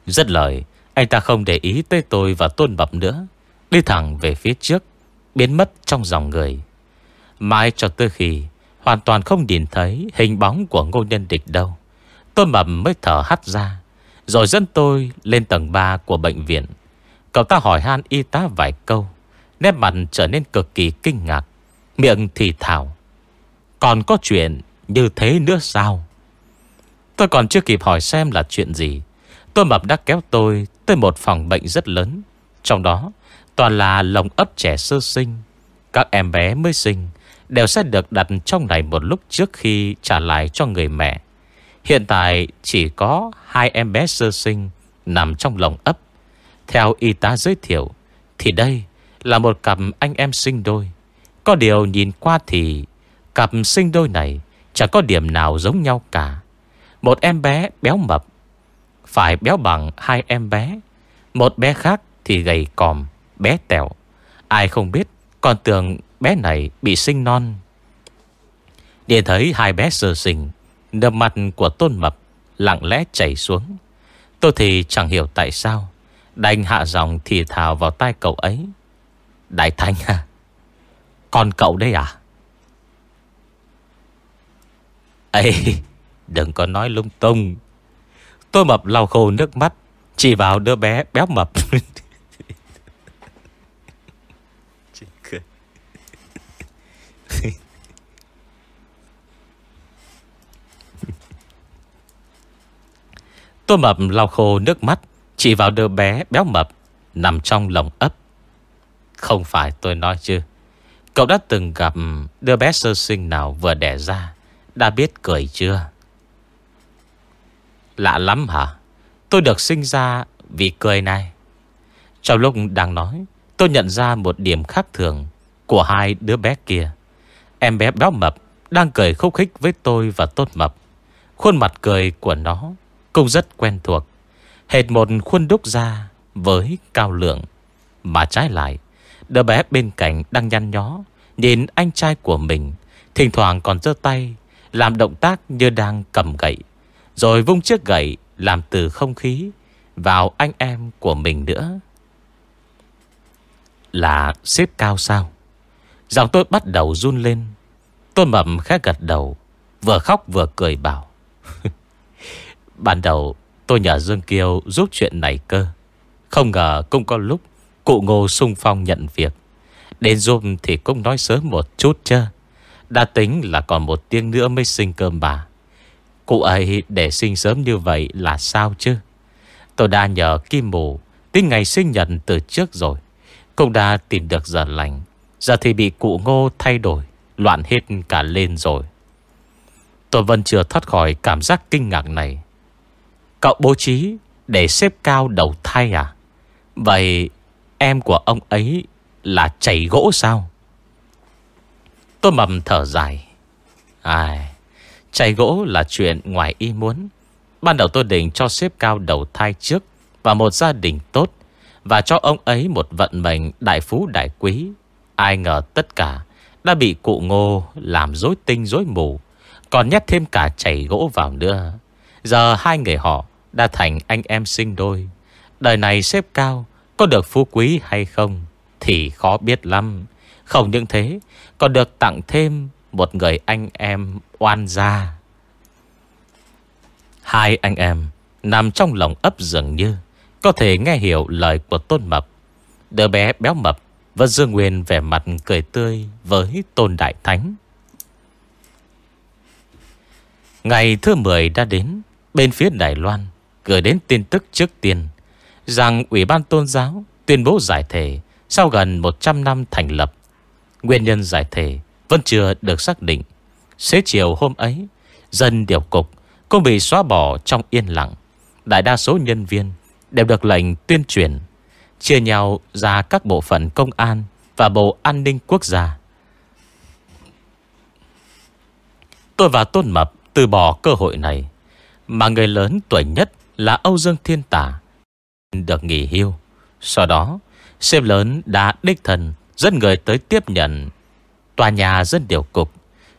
Rất lời, Anh ta không để ý tới tôi và tôn bập nữa. Đi thẳng về phía trước, Biến mất trong dòng người. Mãi cho tới khi Hoàn toàn không nhìn thấy hình bóng của ngô nhân địch đâu, Tôn bập mới thở hắt ra, Rồi dẫn tôi lên tầng 3 của bệnh viện. Cậu ta hỏi han y tá vài câu, Nét mặt trở nên cực kỳ kinh ngạc, Miệng thì thảo Còn có chuyện như thế nữa sao? Tôi còn chưa kịp hỏi xem là chuyện gì Tôi mập đã kéo tôi Tới một phòng bệnh rất lớn Trong đó toàn là lồng ấp trẻ sơ sinh Các em bé mới sinh Đều sẽ được đặt trong này một lúc trước khi trả lại cho người mẹ Hiện tại chỉ có hai em bé sơ sinh nằm trong lồng ấp. Theo y tá giới thiệu, thì đây là một cặp anh em sinh đôi. Có điều nhìn qua thì cặp sinh đôi này chẳng có điểm nào giống nhau cả. Một em bé béo mập, phải béo bằng hai em bé. Một bé khác thì gầy còm, bé tẹo. Ai không biết, còn tưởng bé này bị sinh non. Để thấy hai bé sơ sinh Nước mặt của tôn mập Lặng lẽ chảy xuống Tôi thì chẳng hiểu tại sao Đành hạ dòng thì thào vào tai cậu ấy Đại Thanh à Con cậu đây à Ê Đừng có nói lung tung Tôi mập lau khô nước mắt, Chỉ vào đứa bé béo mập. <laughs> <laughs> Tôi mập lau khô nước mắt, Chỉ vào đứa bé béo mập Nằm trong lồng ấp. Không phải tôi nói chứ. Cậu đã từng gặp đứa bé sơ sinh nào vừa đẻ ra, Đã biết cười chưa? Lạ lắm hả? Tôi được sinh ra vì cười này. Trong lúc đang nói, Tôi nhận ra một điểm khác thường Của hai đứa bé kia. Em bé béo mập Đang cười khúc khích với tôi và tốt mập. Khuôn mặt cười của nó cũng rất quen thuộc. Hệt một khuôn đúc ra Với cao lượng. Mà trái lại, Đứa bé bên cạnh đang nhăn nhó, Nhìn anh trai của mình, Thỉnh thoảng còn giơ tay, Làm động tác như đang cầm gậy. Rồi vung chiếc gậy Làm từ không khí Vào anh em của mình nữa. Là xếp cao sao? Giọng tôi bắt đầu run lên. Tôi mầm khẽ gật đầu, Vừa khóc vừa cười bảo. <laughs> Ban đầu tôi nhờ Dương Kiều giúp chuyện này cơ. Không ngờ cũng có lúc Cụ Ngô sung phong nhận việc. Đến giúp thì cũng nói sớm một chút chứ. Đã tính là còn một tiếng nữa mới sinh cơm bà. Cụ ấy để sinh sớm như vậy là sao chứ? Tôi đã nhờ Kim Mù Tính ngày sinh nhật từ trước rồi. Cũng đã tìm được giờ lành. Giờ thì bị cụ ngô thay đổi, Loạn hết cả lên rồi. Tôi vẫn chưa thoát khỏi cảm giác kinh ngạc này. Cậu bố trí Để xếp cao đầu thai à? Vậy em của ông ấy Là chảy gỗ sao? Tôi mầm thở dài. Ai Chảy gỗ là chuyện ngoài ý muốn. Ban đầu tôi định cho xếp cao đầu thai trước Và một gia đình tốt Và cho ông ấy một vận mệnh đại phú đại quý. Ai ngờ tất cả Đã bị cụ ngô làm dối tinh dối mù, Còn nhét thêm cả chảy gỗ vào nữa. Giờ hai người họ Đã thành anh em sinh đôi. Đời này xếp cao Có được phú quý hay không Thì khó biết lắm. Không những thế, Còn được tặng thêm một người anh em oan gia. Hai anh em Nằm trong lòng ấp dường như Có thể nghe hiểu lời của Tôn Mập. Đứa bé béo mập Và Dương Nguyên vẻ mặt cười tươi Với Tôn Đại Thánh. Ngày thứ 10 đã đến, Bên phía Đài Loan Gửi đến tin tức trước tiên Rằng Ủy ban Tôn giáo Tuyên bố giải thể Sau gần 100 năm thành lập. Nguyên nhân giải thể vẫn chưa được xác định. Xế chiều hôm ấy, Dân điều cục cũng bị xóa bỏ trong yên lặng. Đại đa số nhân viên Đều được lệnh tuyên truyền, Chia nhau ra các bộ phận công an Và bộ an ninh quốc gia. Tôi và Tôn Mập từ bỏ cơ hội này, Mà người lớn tuổi nhất là Âu Dương Thiên Tả Được nghỉ hưu. Sau đó, Sếp lớn đã đích thần Dẫn người tới tiếp nhận Tòa nhà dân điều cục.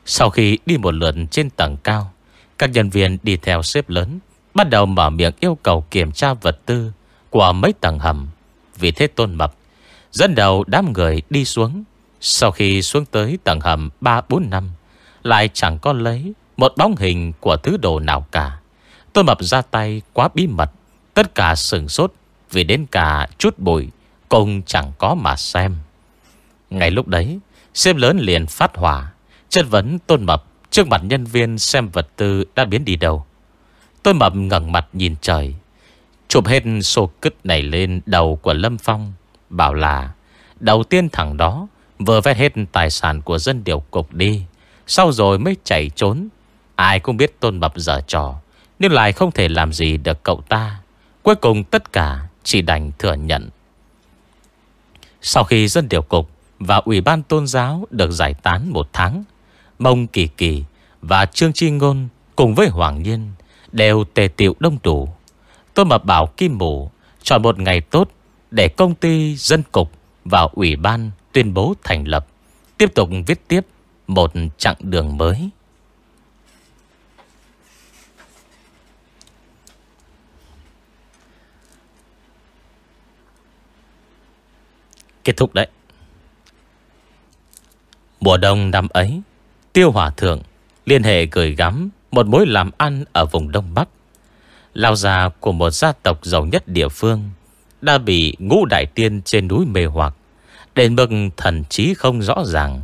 Sau khi đi một lượt trên tầng cao, các nhân viên đi theo xếp lớn, Bắt đầu mở miệng yêu cầu kiểm tra vật tư Của mấy tầng hầm. Vì thế tôn mập Dẫn đầu đám người đi xuống. Sau khi xuống tới tầng hầm 3-4 năm, Lại chẳng có lấy Một bóng hình của thứ đồ nào cả. Tôn mập ra tay quá bí mật, Tất cả sừng sốt, Vì đến cả chút bụi Cùng chẳng có mà xem. Ngay lúc đấy Xếp lớn liền phát hỏa. Chất vấn tôn mập, Trước mặt nhân viên xem vật tư đã biến đi đâu. Tôn mập ngẩng mặt nhìn trời, Chụp hết sô cứt này lên đầu của Lâm Phong, Bảo là, Đầu tiên thằng đó, Vừa vét hết tài sản của dân điều cục đi, Sau rồi mới chạy trốn. Ai cũng biết tôn mập dở trò, Nhưng lại không thể làm gì được cậu ta. Cuối cùng tất cả Chỉ đành thừa nhận. Sau khi dân điều cục và ủy ban tôn giáo Được giải tán một tháng Mông Kỳ Kỳ và Trương Chi Ngôn cùng với Hoàng Nhiên đều tề tiệu đông đủ. Tôi mập bảo Kim Mù chọn một ngày tốt để công ty dân cục và ủy ban tuyên bố thành lập, tiếp tục viết tiếp một chặng đường mới. Kết thúc đấy. Mùa đông năm ấy, Tiêu Hòa Thượng liên hệ gửi gắm một mối làm ăn ở vùng Đông Bắc. Lao già của một gia tộc giàu nhất địa phương đã bị ngũ đại tiên trên núi mê hoặc, đến mức thần trí không rõ ràng.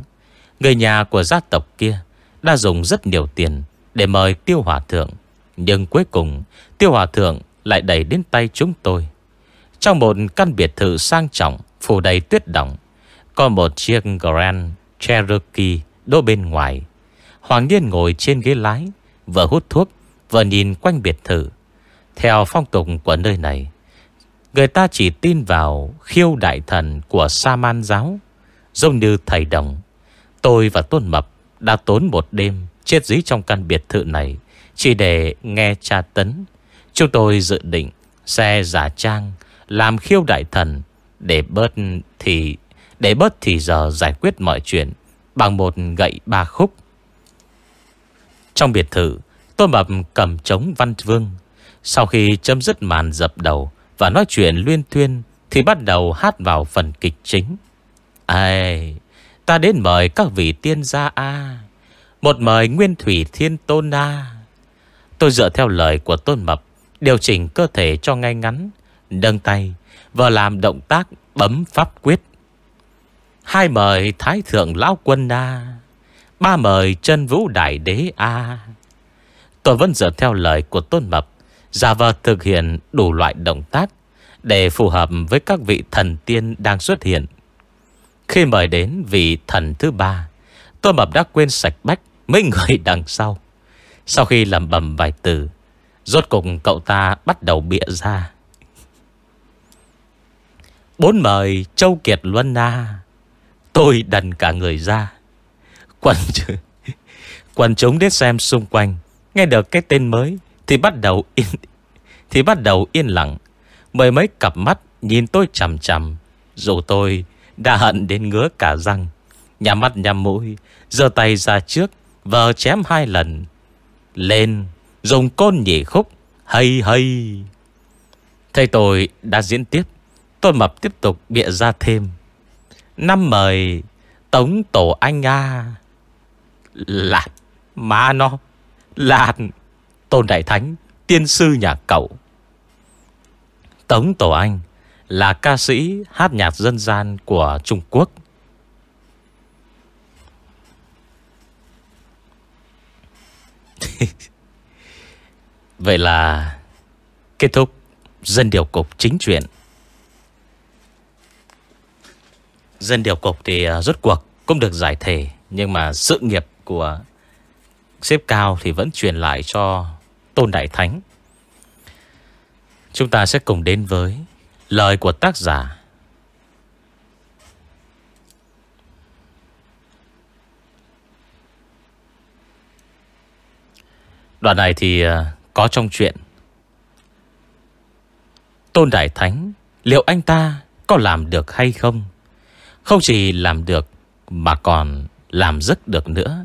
Người nhà của gia tộc kia đã dùng rất nhiều tiền để mời Tiêu Hòa Thượng, nhưng cuối cùng Tiêu Hòa Thượng lại đẩy đến tay chúng tôi. Trong một căn biệt thự sang trọng phủ đầy tuyết động, có một chiếc Grand Cherokee, đỗ bên ngoài. Hoàng Niên ngồi trên ghế lái, Vừa hút thuốc, Vừa nhìn quanh biệt thự. Theo phong tục của nơi này, Người ta chỉ tin vào khiêu đại thần của Sa Man giáo. Giống như thầy đồng, Tôi và Tôn Mập đã tốn một đêm chết dí trong căn biệt thự này Chỉ để nghe tra tấn. Chúng tôi dự định xe giả trang Làm khiêu đại thần Để bớt thì để bớt thì giờ giải quyết mọi chuyện Bằng một gậy ba khúc. Trong biệt thự, Tô Mập cầm trống văn vương. Sau khi chấm dứt màn dập đầu Và nói chuyện luyên thuyên, Thì bắt đầu hát vào phần kịch chính. Ai, Ta đến mời các vị tiên gia A. Một mời nguyên thủy thiên tôn na Tôi dựa theo lời của tôn mập, Điều chỉnh cơ thể cho ngay ngắn, Nâng tay Và làm động tác bấm pháp quyết. Hai mời thái thượng lão quân A, Ba mời chân vũ đại đế a. Tôi vẫn dựa theo lời của tôn mập, Giả vờ thực hiện đủ loại động tác Để phù hợp với các vị thần tiên đang xuất hiện. Khi mời đến vị thần thứ ba, Tôn mập đã quên sạch bách Mấy người đằng sau. Sau khi làm bầm vài từ, Rốt cùng cậu ta bắt đầu bịa ra. Bốn mời Châu Kiệt Luân Na Tôi đần cả người ra. Quần Quần chúng đến xem xung quanh. Nghe được cái tên mới Thì bắt đầu yên Thì bắt đầu yên lặng. Mười mấy cặp mắt nhìn tôi chầm chầm Dù tôi đã hận đến ngứa cả răng. Nhà mắt nhằm mũi, giơ tay ra trước, Vờ chém hai lần. Lên, Dùng côn nhị khúc, Hay hay. Thầy tôi đã diễn tiếp, Tôi mập tiếp tục bịa ra thêm. Năm mời Tống Tổ Anh nga. Lạt, Má nó. Lạt, Tôn Đại Thánh, Tiên sư nhà cậu. Tống Tổ Anh Là ca sĩ hát nhạc dân gian của Trung Quốc. <laughs> Vậy là Kết thúc Dân điều cục chính chuyện Dân điều cục thì à, rốt cuộc Cũng được giải thể, Nhưng mà sự nghiệp của Xếp cao thì vẫn truyền lại cho Tôn Đại Thánh. Chúng ta sẽ cùng đến với Lời của tác giả. Đoạn này thì à, có trong chuyện Tôn Đại Thánh Liệu anh ta có làm được hay không? Không chỉ làm được Mà còn làm rất được nữa.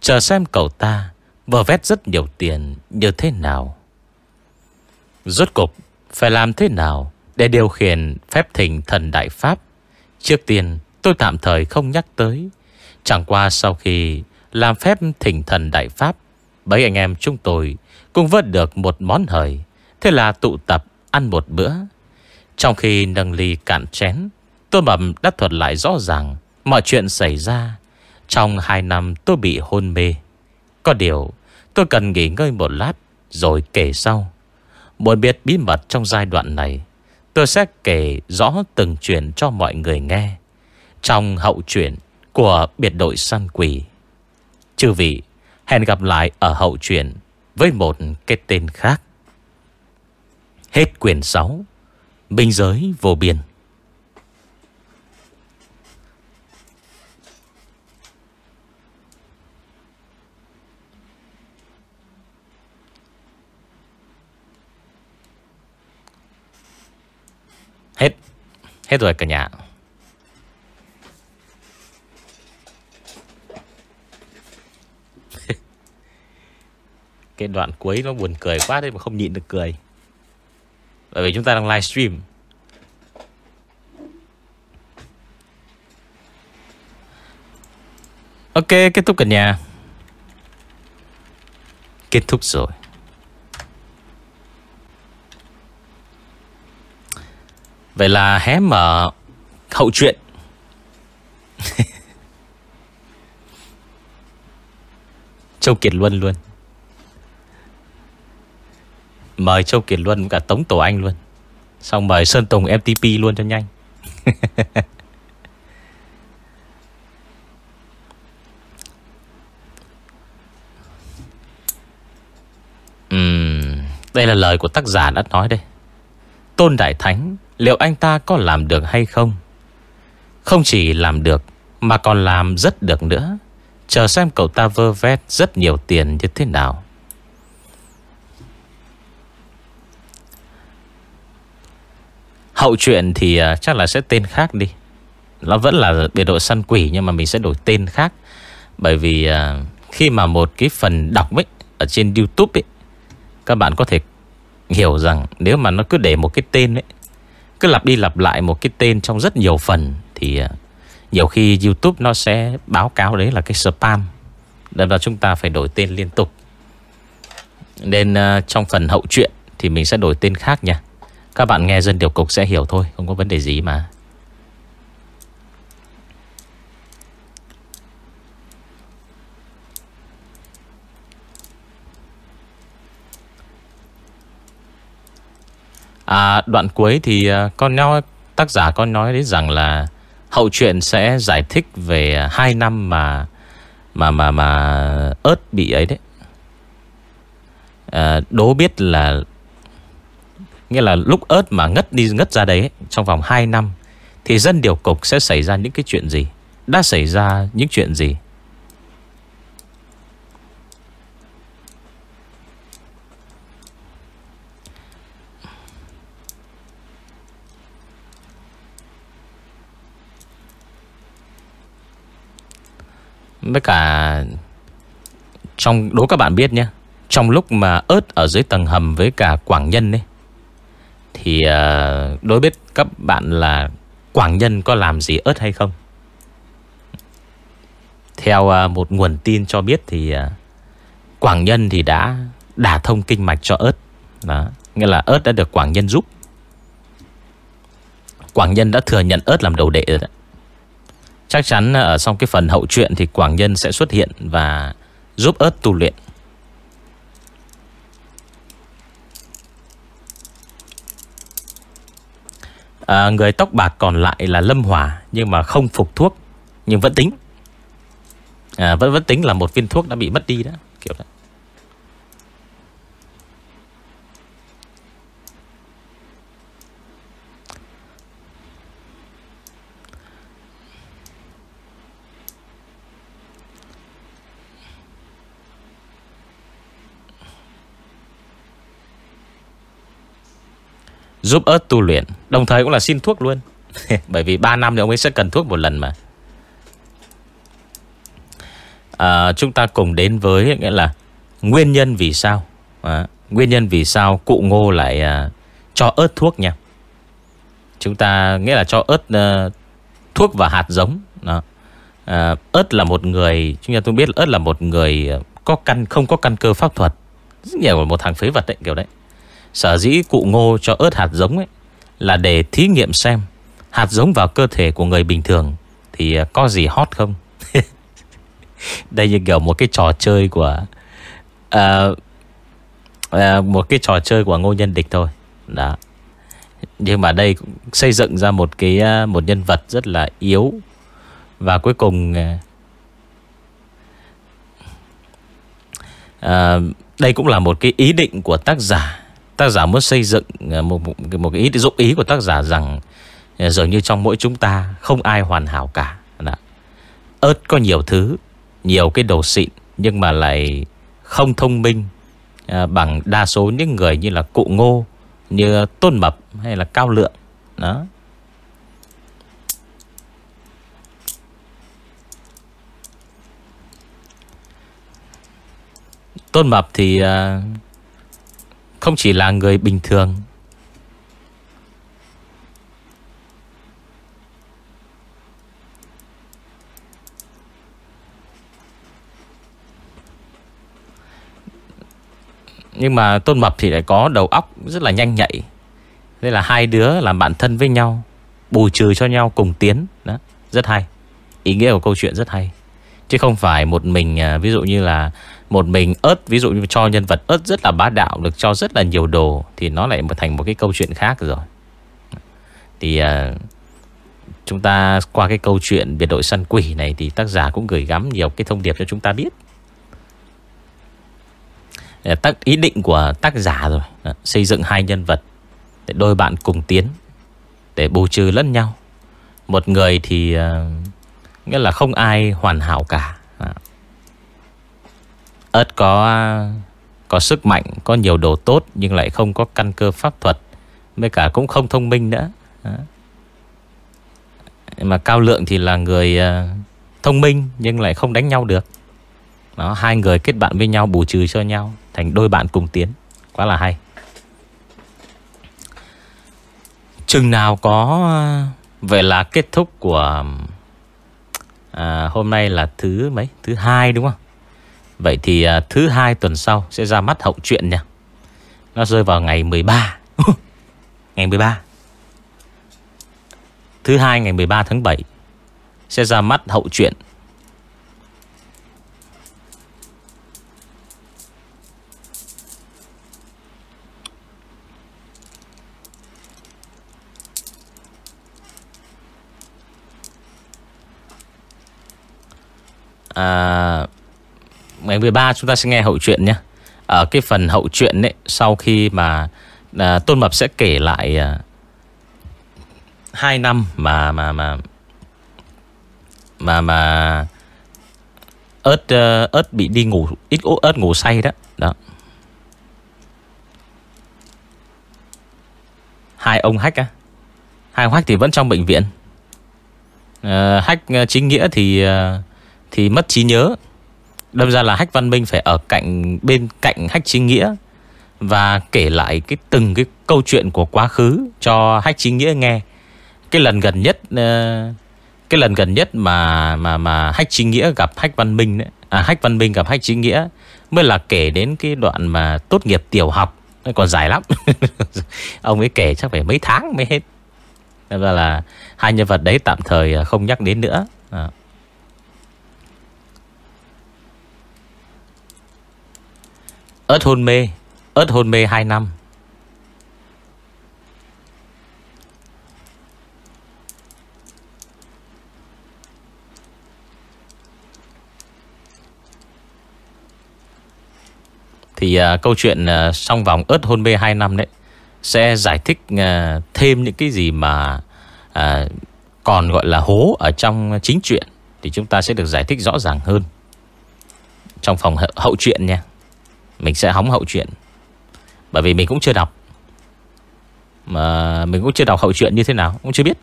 Chờ xem cậu ta Vờ vét rất nhiều tiền như thế nào. Rốt cục Phải làm thế nào Để điều khiển phép thỉnh thần Đại Pháp? Trước tiên, tôi tạm thời không nhắc tới. Chẳng qua sau khi Làm phép thỉnh thần Đại Pháp, bấy anh em chúng tôi Cũng vớt được một món hời. Thế là tụ tập ăn một bữa. Trong khi nâng ly cạn chén Tôi mầm đã thuật lại rõ ràng, Mọi chuyện xảy ra, Trong hai năm tôi bị hôn mê. Có điều, tôi cần nghỉ ngơi một lát, Rồi kể sau. Muốn biết bí mật trong giai đoạn này, Tôi sẽ kể rõ từng chuyện cho mọi người nghe, Trong hậu chuyện của biệt đội săn quỷ. Chư vị, Hẹn gặp lại ở hậu truyện Với một cái tên khác. Hết quyển 6 Biên giới vô biên Hết Hết rồi cả nhà. <laughs> Cái đoạn cuối nó buồn cười quá đấy mà không nhịn được cười. Bởi vì chúng ta đang livestream. Ok, kết thúc cả nhà. Kết thúc rồi. Vậy là hé mở hậu chuyện. <laughs> Châu Kiệt Luân luôn. Mời Châu Kiệt Luân cả Tống Tổ Anh luôn. Xong mời Sơn Tùng MTP luôn cho nhanh. <laughs> Uhm, Đây là lời của tác giả đã nói đây. Tôn Đại Thánh Liệu anh ta có làm được hay không? Không chỉ làm được, Mà còn làm rất được nữa. Chờ xem cậu ta vơ vét rất nhiều tiền như thế nào. Hậu chuyện thì à, chắc là sẽ tên khác đi. Nó vẫn là biệt đội săn quỷ, Nhưng mà mình sẽ đổi tên khác. Bởi vì à, khi mà một cái phần đọc ấy, Ở trên Youtube ấy, Các bạn có thể hiểu rằng Nếu mà nó cứ để một cái tên ấy cứ lặp đi lặp lại một cái tên trong rất nhiều phần Thì à, nhiều khi Youtube nó sẽ báo cáo đấy là cái spam. Đâm ra chúng ta phải đổi tên liên tục. Nên à, trong phần hậu truyện Thì mình sẽ đổi tên khác nha. Các bạn nghe dân điều cục sẽ hiểu thôi, Không có vấn đề gì mà. À, đoạn cuối thì à, con nhau tác giả con nói đấy rằng là hậu truyện sẽ giải thích về à, hai năm mà mà mà mà ớt bị ấy đấy. À, đố biết là nghĩa là lúc ớt mà ngất đi ngất ra đấy trong vòng 2 năm thì dân điều cục sẽ xảy ra những cái chuyện gì? Đã xảy ra những chuyện gì? Với cả Trong, đố các bạn biết nhé, Trong lúc mà ớt ở dưới tầng hầm Với cả Quảng Nhân ấy, Thì ờ, đối biết các bạn là Quảng Nhân có làm gì ớt hay không? Theo ờ, một nguồn tin cho biết Thì ờ, Quảng Nhân thì đã Đả thông kinh mạch cho ớt. Đó. Nghĩa là ớt đã được Quảng Nhân giúp. Quảng Nhân đã thừa nhận ớt làm đầu đệ rồi đó. Chắc chắn ờ, ở trong cái phần hậu truyện Thì Quảng Nhân sẽ xuất hiện Và giúp ớt tu luyện. À, Người tóc bạc còn lại là Lâm Hỏa Nhưng mà không phục thuốc Nhưng vẫn tính. À, vẫn, vẫn tính là một viên thuốc đã bị mất đi đó Kiểu đó Giúp ớt tu luyện. Đồng thời cũng là xin thuốc luôn. <laughs> Bởi vì 3 năm thì ông ấy sẽ cần thuốc một lần mà. À, Chúng ta cùng đến với Nghĩa là Nguyên nhân vì sao. À, Nguyên nhân vì sao cụ ngô lại à, Cho ớt thuốc nha. Chúng ta nghĩa là cho ớt à, Thuốc và hạt giống. Đó. À, ớt là một người Chúng ta tôi biết ớt là một người ờ, có căn Không có căn cơ pháp thuật. Rất nhiều một thằng phế vật đấy kiểu đấy. Sở dĩ cụ ngô cho ớt hạt giống ấy Là để thí nghiệm xem Hạt giống vào cơ thể của người bình thường Thì à, có gì hot không? <laughs> Đây như kiểu một cái trò chơi của à, à, Một cái trò chơi của ngô nhân địch thôi. Đó. Nhưng mà đây xây dựng ra một cái à, Một nhân vật rất là yếu. Và cuối cùng à, à, Đây cũng là một cái ý định của tác giả. Tác giả muốn xây dựng à, một, một, một cái ý dụng ý của tác giả rằng à, dường như trong mỗi chúng ta không ai hoàn hảo cả. Đó. Ớt có nhiều thứ, nhiều cái đồ xịn nhưng mà lại không thông minh à, bằng đa số những người như là cụ ngô, như tôn mập hay là cao lượng. Đó. Tôn Mập thì uh, không chỉ là người bình thường. Nhưng mà Tôn Mập thì lại có đầu óc rất là nhanh nhạy. Đây là hai đứa làm bạn thân với nhau Bù trừ cho nhau cùng tiến. Đó, Rất hay. Ý nghĩa của câu chuyện rất hay. Chứ không phải một mình à, Ví dụ như là một mình ớt ví dụ như cho nhân vật ớt rất là bá đạo được cho rất là nhiều đồ thì nó lại thành một cái câu chuyện khác rồi. Thì uh, chúng ta qua cái câu chuyện biệt đội săn quỷ này thì tác giả cũng gửi gắm nhiều cái thông điệp cho chúng ta biết. Ờ, tác ý định của tác giả rồi à, xây dựng hai nhân vật để đôi bạn cùng tiến để bù trừ lẫn nhau. Một người thì uh, nghĩa là không ai hoàn hảo cả ớt có có sức mạnh, có nhiều đồ tốt nhưng lại không có căn cơ pháp thuật. Với cả cũng không thông minh nữa. Đó. Mà Cao Lượng thì là người ờ, thông minh nhưng lại không đánh nhau được. Đó, hai người kết bạn với nhau bù trừ cho nhau thành đôi bạn cùng tiến. Quá là hay. Chừng nào có ờ, Vậy là kết thúc của à, Hôm nay là thứ mấy Thứ hai đúng không Vậy thì uh, thứ hai tuần sau Sẽ ra mắt hậu truyện nha. Nó rơi vào ngày 13 <laughs> Ngày 13 Thứ hai ngày 13 tháng 7 Sẽ ra mắt hậu truyện à, ngày 13 chúng ta sẽ nghe hậu truyện nhé. Ở cái phần hậu truyện ấy, sau khi mà à, Tôn Mập sẽ kể lại à, hai năm mà mà mà mà mà ớt ớt bị đi ngủ ít ớt ngủ say đó. Đó. Hai ông hách á. Hai ông hách thì vẫn trong bệnh viện. Ờ, hách ờ, chính nghĩa thì ờ, thì mất trí nhớ. Đâm ra là Hách Văn Minh phải ở cạnh bên cạnh Hách Chính Nghĩa và kể lại cái từng cái câu chuyện của quá khứ cho Hách Chính Nghĩa nghe. Cái lần gần nhất ờ, cái lần gần nhất mà mà mà Hách Chính Nghĩa gặp Hách Văn Minh đấy, à Hách Văn Minh gặp Hách Chính Nghĩa mới là kể đến cái đoạn mà tốt nghiệp tiểu học còn dài lắm. <laughs> Ông ấy kể chắc phải mấy tháng mới hết. Nên là, là hai nhân vật đấy tạm thời ờ, không nhắc đến nữa. À. Ớt hôn mê Ớt hôn mê 2 năm. Thì uh, câu chuyện uh, song vòng ớt hôn mê 2 năm đấy Sẽ giải thích uh, thêm những cái gì mà uh, Còn gọi là hố ở trong chính truyện Thì chúng ta sẽ được giải thích rõ ràng hơn Trong phòng hậu chuyện nha mình sẽ hóng hậu chuyện. Bởi vì mình cũng chưa đọc. Mà mình cũng chưa đọc hậu chuyện như thế nào Cũng chưa biết.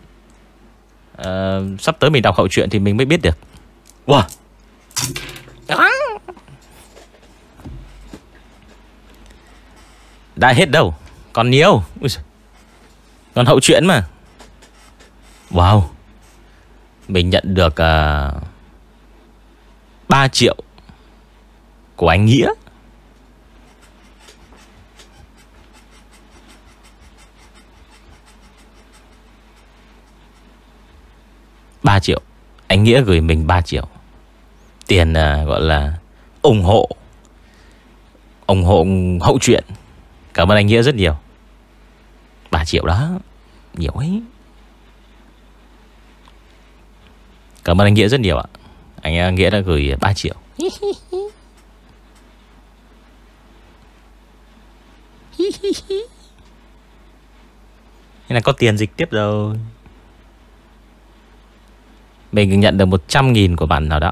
À, Sắp tới mình đọc hậu chuyện thì mình mới biết được. Wow. Đã hết đâu Còn nhiều. Còn hậu chuyện mà. Wow. Mình nhận được uh, à, 3 triệu Của anh Nghĩa 3 triệu. Anh Nghĩa gửi mình 3 triệu. Tiền uh, gọi là ủng hộ ủng hộ hậu chuyện. Cảm ơn anh Nghĩa rất nhiều. 3 triệu đó Nhiều ấy. Cảm ơn anh Nghĩa rất nhiều ạ. Anh à, Nghĩa đã gửi 3 triệu. <laughs> Thế là có tiền dịch tiếp rồi mình nhận được 100 nghìn của bạn nào đó.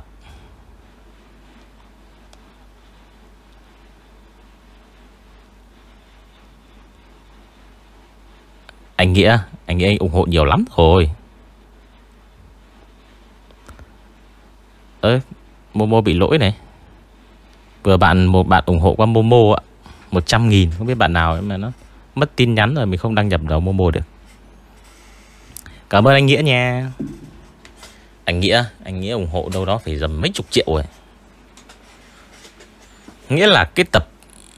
Anh Nghĩa Anh Nghĩa anh ủng hộ nhiều lắm rồi. Ơ, Momo bị lỗi này. Vừa bạn một bạn ủng hộ qua Momo ạ. 100 nghìn, Không biết bạn nào mà nó Mất tin nhắn rồi mình không đăng nhập đầu Momo được. Cảm ơn anh Nghĩa nha anh Nghĩa Anh Nghĩa ủng hộ đâu đó phải dầm mấy chục triệu rồi. Nghĩa là cái tập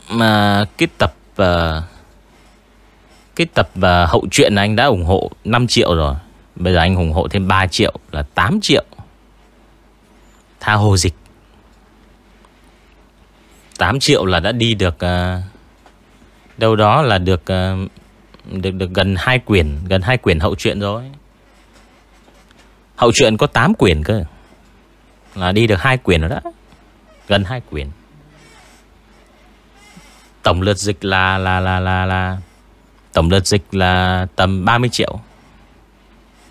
mà Cái tập uh, Cái tập uh, hậu truyện anh đã ủng hộ 5 triệu rồi. Bây giờ anh ủng hộ thêm 3 triệu Là 8 triệu. Tha hồ dịch. 8 triệu là đã đi được uh, Đâu đó là được uh, được được gần hai quyển gần hai quyển hậu truyện rồi. Hậu truyện có 8 quyển cơ Là đi được hai quyển rồi đó Gần hai quyển Tổng lượt dịch là là là là là tổng lượt dịch là tầm 30 triệu.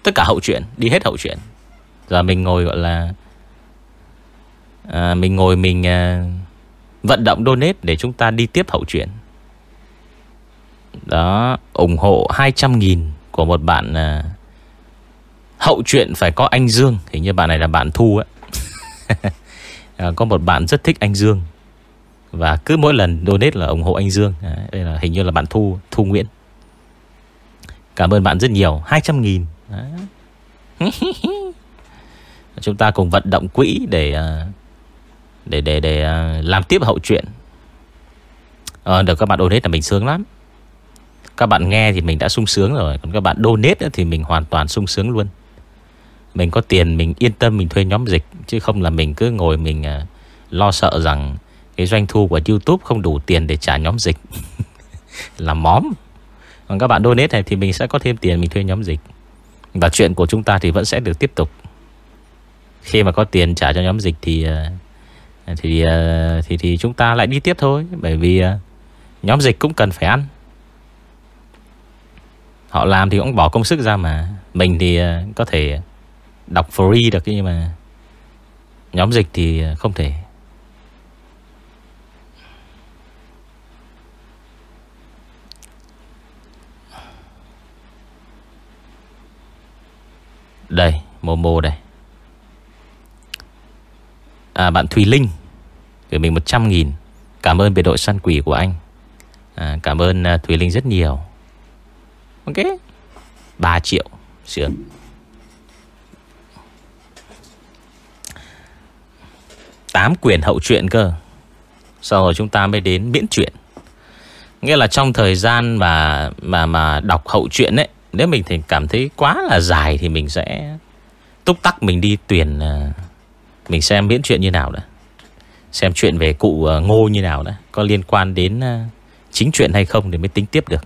Tất cả hậu truyện, đi hết hậu truyện. Giờ mình ngồi gọi là à, mình ngồi mình à, vận động donate để chúng ta đi tiếp hậu truyện. Đó, ủng hộ 200 nghìn của một bạn à, Hậu chuyện phải có anh Dương. Hình như bạn này là bạn Thu ấy. <laughs> À, Có một bạn rất thích anh Dương. Và cứ mỗi lần donate là ủng hộ anh Dương. À, Đây là hình như là bạn Thu Thu Nguyễn. Cảm ơn bạn rất nhiều. 200 nghìn. <laughs> Chúng ta cùng vận động quỹ để uh, Để để để uh, làm tiếp hậu chuyện. Ờ được các bạn donate là mình sướng lắm. Các bạn nghe thì mình đã sung sướng rồi. Còn các bạn donate thì mình hoàn toàn sung sướng luôn mình có tiền mình yên tâm mình thuê nhóm dịch Chứ không là mình cứ ngồi mình à, lo sợ rằng Cái doanh thu của Youtube không đủ tiền để trả nhóm dịch. <laughs> Là móm Còn các bạn donate này thì mình sẽ có thêm tiền mình thuê nhóm dịch. Và chuyện của chúng ta thì vẫn sẽ được tiếp tục. Khi mà có tiền trả cho nhóm dịch thì uh, thì, à, thì thì chúng ta lại đi tiếp thôi. Bởi vì à, Nhóm dịch cũng cần phải ăn. Họ làm thì cũng bỏ công sức ra mà. Mình thì có thể Đọc free được Nhưng mà Nhóm dịch thì à, không thể. Đây Momo đây. À bạn Thùy Linh Gửi mình 100 nghìn. Cảm ơn biệt đội săn quỷ của anh. À, Cảm ơn à, Thùy Linh rất nhiều. Ok. 3 triệu Sướng. Tám quyển hậu truyện cơ Sau rồi chúng ta mới đến miễn truyện Nghĩa là trong thời gian mà mà mà đọc hậu truyện ấy Nếu mình thì cảm thấy quá là dài Thì mình sẽ túc tắc mình đi tuyển ờ, Mình xem miễn truyện như nào đã Xem chuyện về cụ ờ, ngô như nào đã Có liên quan đến ờ, chính chuyện hay không thì mới tính tiếp được.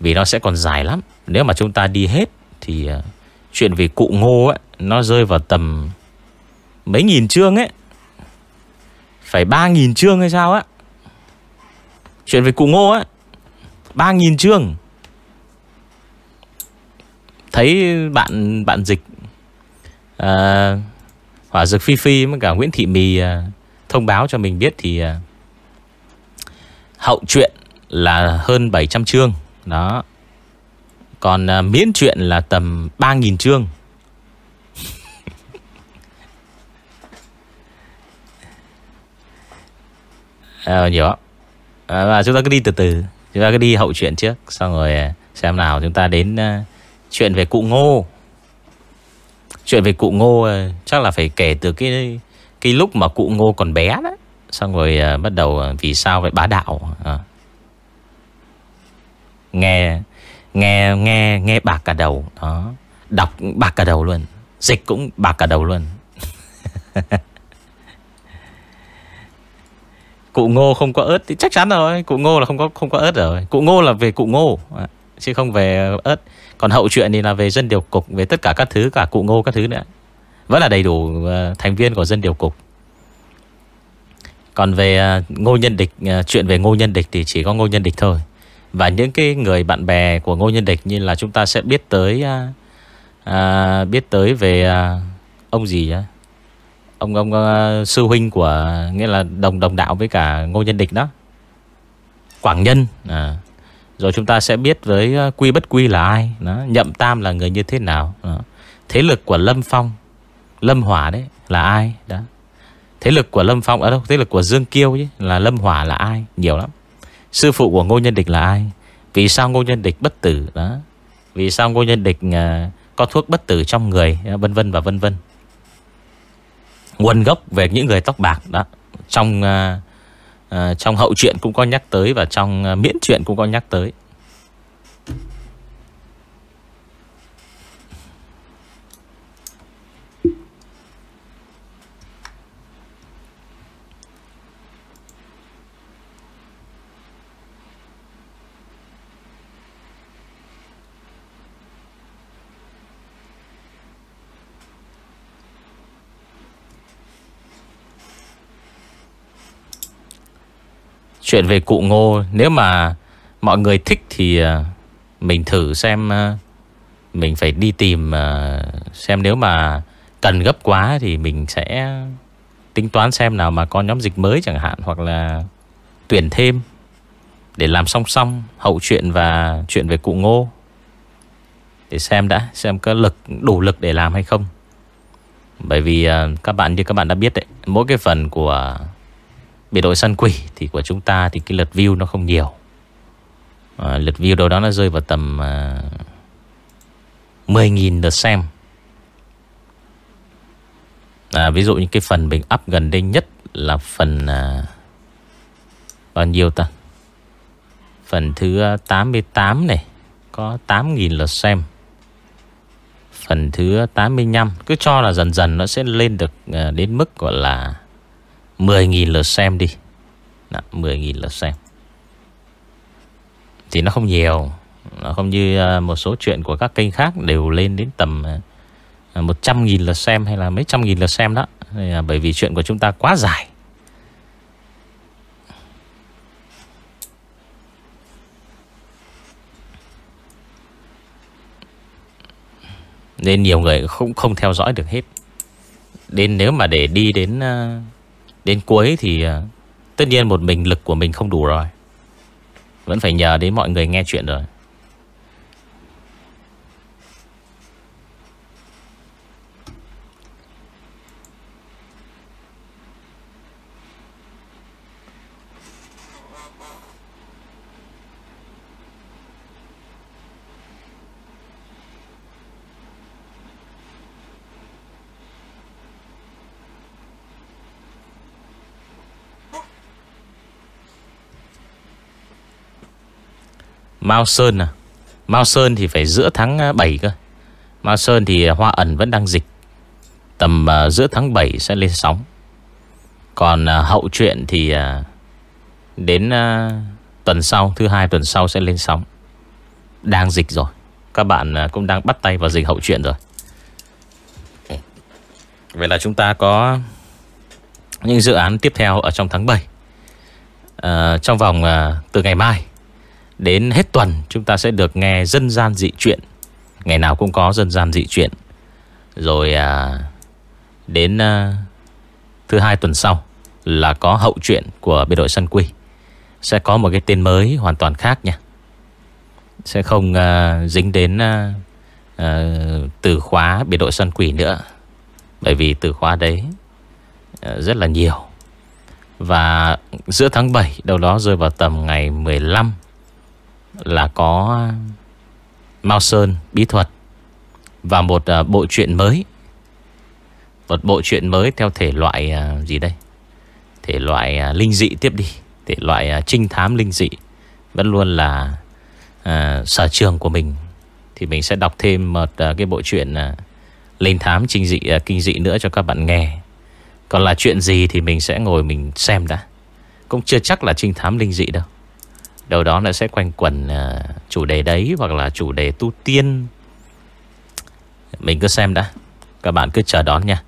Vì nó sẽ còn dài lắm. Nếu mà chúng ta đi hết thì chuyện về cụ ngô ấy, nó rơi vào tầm mấy nghìn chương ấy. Phải ba nghìn chương hay sao á. Chuyện về cụ ngô á. ba nghìn chương. Thấy bạn bạn dịch à, Hỏa Dực Phi Phi với cả Nguyễn Thị Mì à, thông báo cho mình biết thì à, Hậu truyện là hơn 700 chương Đó Còn à, miễn truyện là tầm 3.000 chương Ờ, à, Nhiều à, ờ, Và chúng ta cứ đi từ từ. Chúng ta cứ đi hậu truyện trước Xong rồi ờ, xem nào chúng ta đến uh, Chuyện về cụ ngô. Chuyện về cụ ngô uh, Chắc là phải kể từ cái Cái lúc mà cụ ngô còn bé đó. Xong rồi uh, bắt đầu vì sao vậy bá đạo à. Nghe Nghe nghe nghe bạc cả đầu đó. Đọc bạc cả đầu luôn. Dịch cũng bạc cả đầu luôn. <laughs> Cụ ngô không có ớt thì chắc chắn rồi Cụ ngô là không có không có ớt rồi. Cụ ngô là về cụ ngô Chứ không về ớt. Còn hậu chuyện thì là về dân điều cục Về tất cả các thứ Cả cụ ngô các thứ nữa. Vẫn là đầy đủ ờ, thành viên của dân điều cục. Còn về ờ, Ngô Nhân Địch ờ, Chuyện về Ngô Nhân Địch thì chỉ có Ngô Nhân Địch thôi. Và những cái người bạn bè của Ngô Nhân Địch Như là chúng ta sẽ biết tới à, Biết tới về à, Ông gì á Ông ông uh, sư huynh của Nghĩa là đồng đồng đạo với cả Ngô Nhân Địch đó Quảng Nhân à. Rồi chúng ta sẽ biết với ờ, Quy Bất Quy là ai đó. Nhậm Tam là người như thế nào đó. Thế lực của Lâm Phong Lâm Hỏa đấy là ai đó Thế lực của Lâm Phong ở đâu Thế lực của Dương Kiêu chứ Là Lâm Hỏa là ai Nhiều lắm Sư phụ của Ngô Nhân Địch là ai Vì sao Ngô Nhân Địch bất tử đó Vì sao Ngô Nhân Địch uh, Có thuốc bất tử trong người Vân vân và vân vân Nguồn gốc về những người tóc bạc đó. Trong uh, uh, Trong hậu truyện cũng có nhắc tới Và trong uh, miễn truyện cũng có nhắc tới. Chuyện về cụ ngô, Nếu mà mọi người thích thì à, Mình thử xem à, Mình phải đi tìm à, Xem nếu mà cần gấp quá Thì mình sẽ Tính toán xem nào mà có nhóm dịch mới chẳng hạn Hoặc là tuyển thêm Để làm song song Hậu chuyện và chuyện về cụ ngô. Để xem đã, Xem có lực, đủ lực để làm hay không. Bởi vì các bạn, như các bạn đã biết đấy, Mỗi cái phần của Biệt đội săn quỷ thì của chúng ta thì cái lượt view nó không nhiều. À, Lượt view đâu đó nó rơi vào tầm ờ, à, 10.000 lượt xem. À, Ví dụ như cái phần mình up gần đây nhất Là phần à, Bao nhiêu ta? Phần thứ 88 này Có 8.000 lượt xem. Phần thứ 85 Cứ cho là dần dần nó sẽ lên được à, Đến mức gọi là 10.000 lượt xem đi. 10.000 lượt xem. Thì nó không nhiều. Nó không như à, một số chuyện của các kênh khác Đều lên đến tầm à, à, 100.000 lượt xem Hay là mấy trăm nghìn lượt xem đó. Bởi vì chuyện của chúng ta quá dài. Nên nhiều người không không theo dõi được hết. Nên nếu mà để đi đến Đến cuối thì ờ, Tất nhiên một mình lực của mình không đủ rồi. Vẫn phải nhờ đến mọi người nghe chuyện rồi. Mao Sơn à? Mao Sơn thì phải giữa tháng à, 7 cơ. Mao Sơn thì à, Hoa ẩn vẫn đang dịch. Tầm uh, giữa tháng 7 sẽ lên sóng. Còn uh, hậu truyện thì uh, Đến uh, tuần sau Thứ hai tuần sau sẽ lên sóng. Đang dịch rồi. Các bạn uh, cũng đang bắt tay vào dịch hậu truyện rồi. Vậy là chúng ta có Những dự án tiếp theo Ở trong tháng 7 uh, Trong vòng uh, từ ngày mai. Đến hết tuần chúng ta sẽ được nghe dân gian dị chuyện. Ngày nào cũng có dân gian dị chuyện. Rồi à, đến à, thứ hai tuần sau Là có hậu chuyện của biệt đội sân quy. Sẽ có một cái tên mới hoàn toàn khác nha. Sẽ không à, dính đến à, à, từ khóa biệt đội sân quỷ nữa. Bởi vì từ khóa đấy à, rất là nhiều. Và giữa tháng 7 đâu đó rơi vào tầm ngày 15 là có uh, Mao Sơn bí thuật và một uh, bộ truyện mới. Một bộ truyện mới theo thể loại uh, gì đây? Thể loại uh, linh dị tiếp đi, thể loại uh, trinh thám linh dị vẫn luôn là uh, sở trường của mình. Thì mình sẽ đọc thêm một uh, cái bộ truyện uh, linh thám trinh dị uh, kinh dị nữa cho các bạn nghe. Còn là chuyện gì thì mình sẽ ngồi mình xem đã. Cũng chưa chắc là trinh thám linh dị đâu đầu đó nó sẽ quanh quẩn à, chủ đề đấy Hoặc là chủ đề tu tiên. Mình cứ xem đã. Các bạn cứ chờ đón nha.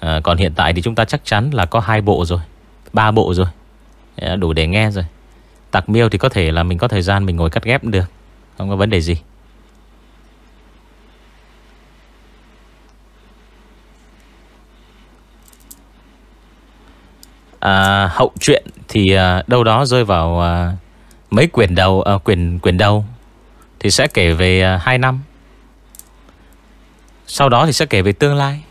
À, Còn hiện tại thì chúng ta chắc chắn là có hai bộ rồi. Ba bộ rồi. Dạ, đủ để nghe rồi. Tạc miêu thì có thể là mình có thời gian Mình ngồi cắt ghép được. Không có vấn đề gì. À, Hậu truyện thì à, đâu đó rơi vào à, Mấy quyển đầu à, quyển quyển đầu Thì sẽ kể về ờ, à, 2 năm. Sau đó thì sẽ kể về tương lai.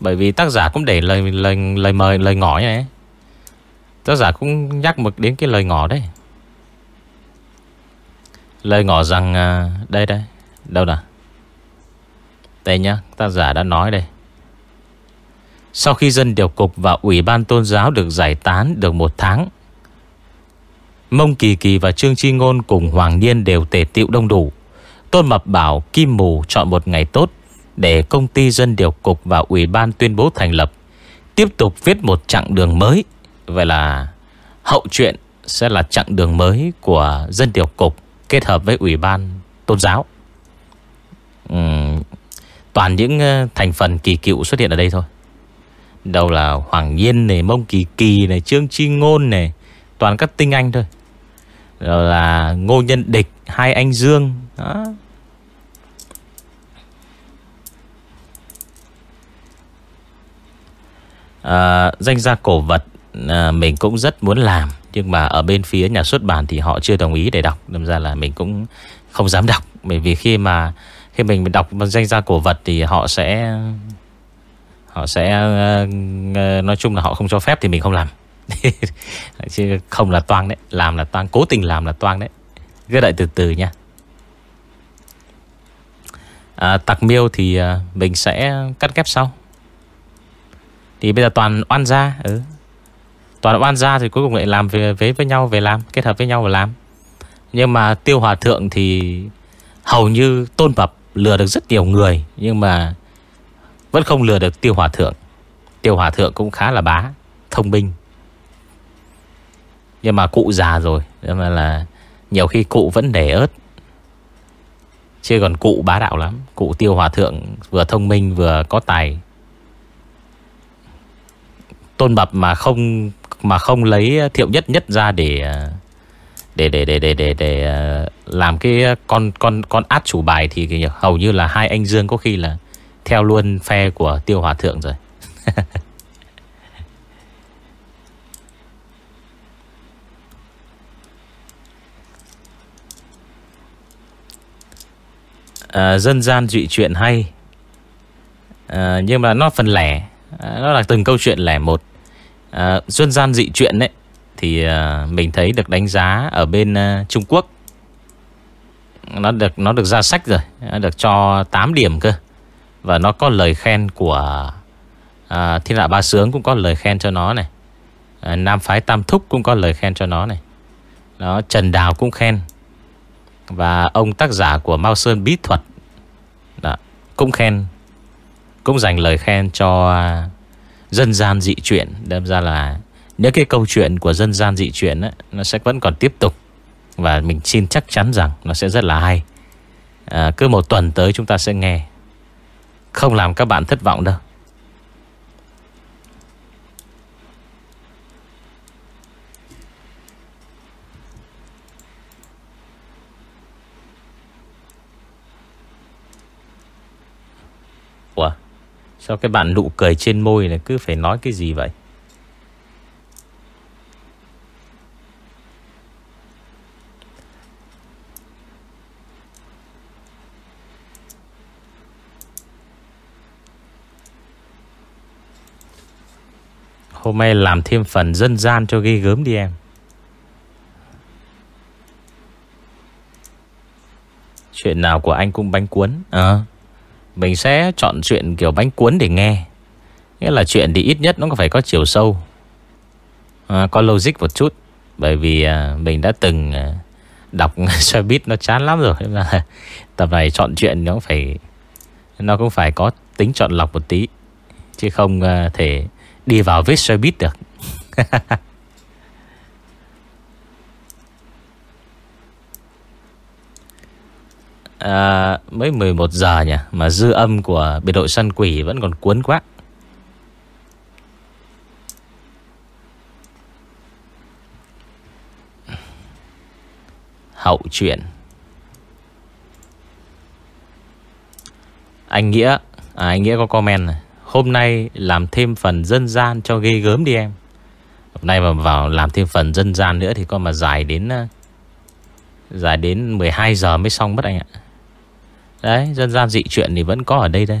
Bởi vì tác giả cũng để lời lời lời mời lời ngỏ như này Tác giả cũng nhắc một đến cái lời ngỏ đấy. Lời ngỏ rằng à, Đây đây Đâu nào? Đây nhá Tác giả đã nói đây. Sau khi dân điều cục và ủy ban tôn giáo được giải tán được một tháng Mông Kỳ Kỳ và Trương Chi Ngôn cùng Hoàng Niên đều tề tiệu đông đủ. Tôn Mập bảo Kim Mù chọn một ngày tốt để công ty dân điều cục và ủy ban tuyên bố thành lập. Tiếp tục viết một chặng đường mới. Vậy là hậu chuyện sẽ là chặng đường mới của dân điều cục kết hợp với ủy ban tôn giáo. Uhm, toàn những ờ, thành phần kỳ cựu xuất hiện ở đây thôi. Đâu là Hoàng Nhiên này, Mông Kỳ Kỳ này, Trương Chi Ngôn này. Toàn các tinh anh thôi. Rồi là Ngô Nhân Địch Hai anh Dương. Đó. À, danh gia cổ vật à, Mình cũng rất muốn làm Nhưng mà ở bên phía nhà xuất bản Thì họ chưa đồng ý để đọc. Nên ra là mình cũng không dám đọc Bởi vì khi mà Khi mình đọc danh gia cổ vật Thì họ sẽ Họ sẽ ờ, ờ, Nói chung là họ không cho phép Thì mình không làm. Chứ không là toang đấy Làm là toang, Cố tình làm là toang đấy. Cứ đợi từ từ nha à, Tặc miêu thì à, mình sẽ cắt ghép sau. Thì bây giờ toàn oan gia ừ. Toàn oan gia thì cuối cùng lại làm về, với với nhau về làm Kết hợp với nhau và làm. Nhưng mà tiêu hòa thượng thì Hầu như tôn bập lừa được rất nhiều người Nhưng mà Vẫn không lừa được tiêu hòa thượng. Tiêu hòa thượng cũng khá là bá Thông minh. Nhưng mà cụ già rồi Nhưng mà là Nhiều khi cụ vẫn để ớt Chứ còn cụ bá đạo lắm Cụ tiêu hòa thượng vừa thông minh vừa có tài Tôn Bập mà không mà không lấy thiệu nhất nhất ra để để để để để để, để ờ, làm cái con con con át chủ bài thì hầu như là hai anh Dương có khi là theo luôn phe của Tiêu Hòa thượng rồi. <laughs> à, dân gian dị chuyện hay. À, nhưng mà nó phần lẻ. À, nó là từng câu chuyện lẻ một. À, dân gian dị chuyện đấy thì à, mình thấy được đánh giá ở bên à, Trung Quốc. Nó được nó được ra sách rồi nó được cho 8 điểm cơ. Và nó có lời khen của à, thiên hạ ba sướng cũng có lời khen cho nó này. À, nam phái tam thúc cũng có lời khen cho nó này. Đó trần đào cũng khen và ông tác giả của Mao Sơn Bí Thuật. Đó, Cũng khen Cũng dành lời khen cho Dân gian dị chuyện Đâm ra là Những cái câu chuyện của dân gian dị chuyện ấy, Nó sẽ vẫn còn tiếp tục. Và mình xin chắc chắn rằng Nó sẽ rất là hay. À, Cứ một tuần tới chúng ta sẽ nghe. Không làm các bạn thất vọng đâu. Ủa? Sao cái bạn nụ cười trên môi này cứ phải nói cái gì vậy? Hôm nay làm thêm phần dân gian cho ghi gớm đi em. Chuyện nào của anh cũng bánh cuốn Ờ à. Mình sẽ chọn chuyện kiểu bánh cuốn để nghe. Nghĩa là chuyện thì ít nhất nó phải có chiều sâu. À, Có logic một chút Bởi vì à, mình đã từng à, đọc <laughs> xe buýt nó chán lắm rồi. Là <laughs> Tập này chọn chuyện nó phải Nó cũng phải có tính chọn lọc một tí Chứ không à, thể đi vào viết xe buýt được. <laughs> à, Mới 11 giờ nhỉ Mà dư âm của biệt đội săn quỷ Vẫn còn cuốn quá. Hậu chuyện. Anh Nghĩa à, Anh Nghĩa có comment này. Hôm nay làm thêm phần dân gian cho ghê gớm đi em. Hôm nay mà vào làm thêm phần dân gian nữa Thì con mà dài đến à, Dài đến 12 giờ mới xong mất anh ạ. Đấy dân gian dị chuyện thì vẫn có ở đây đây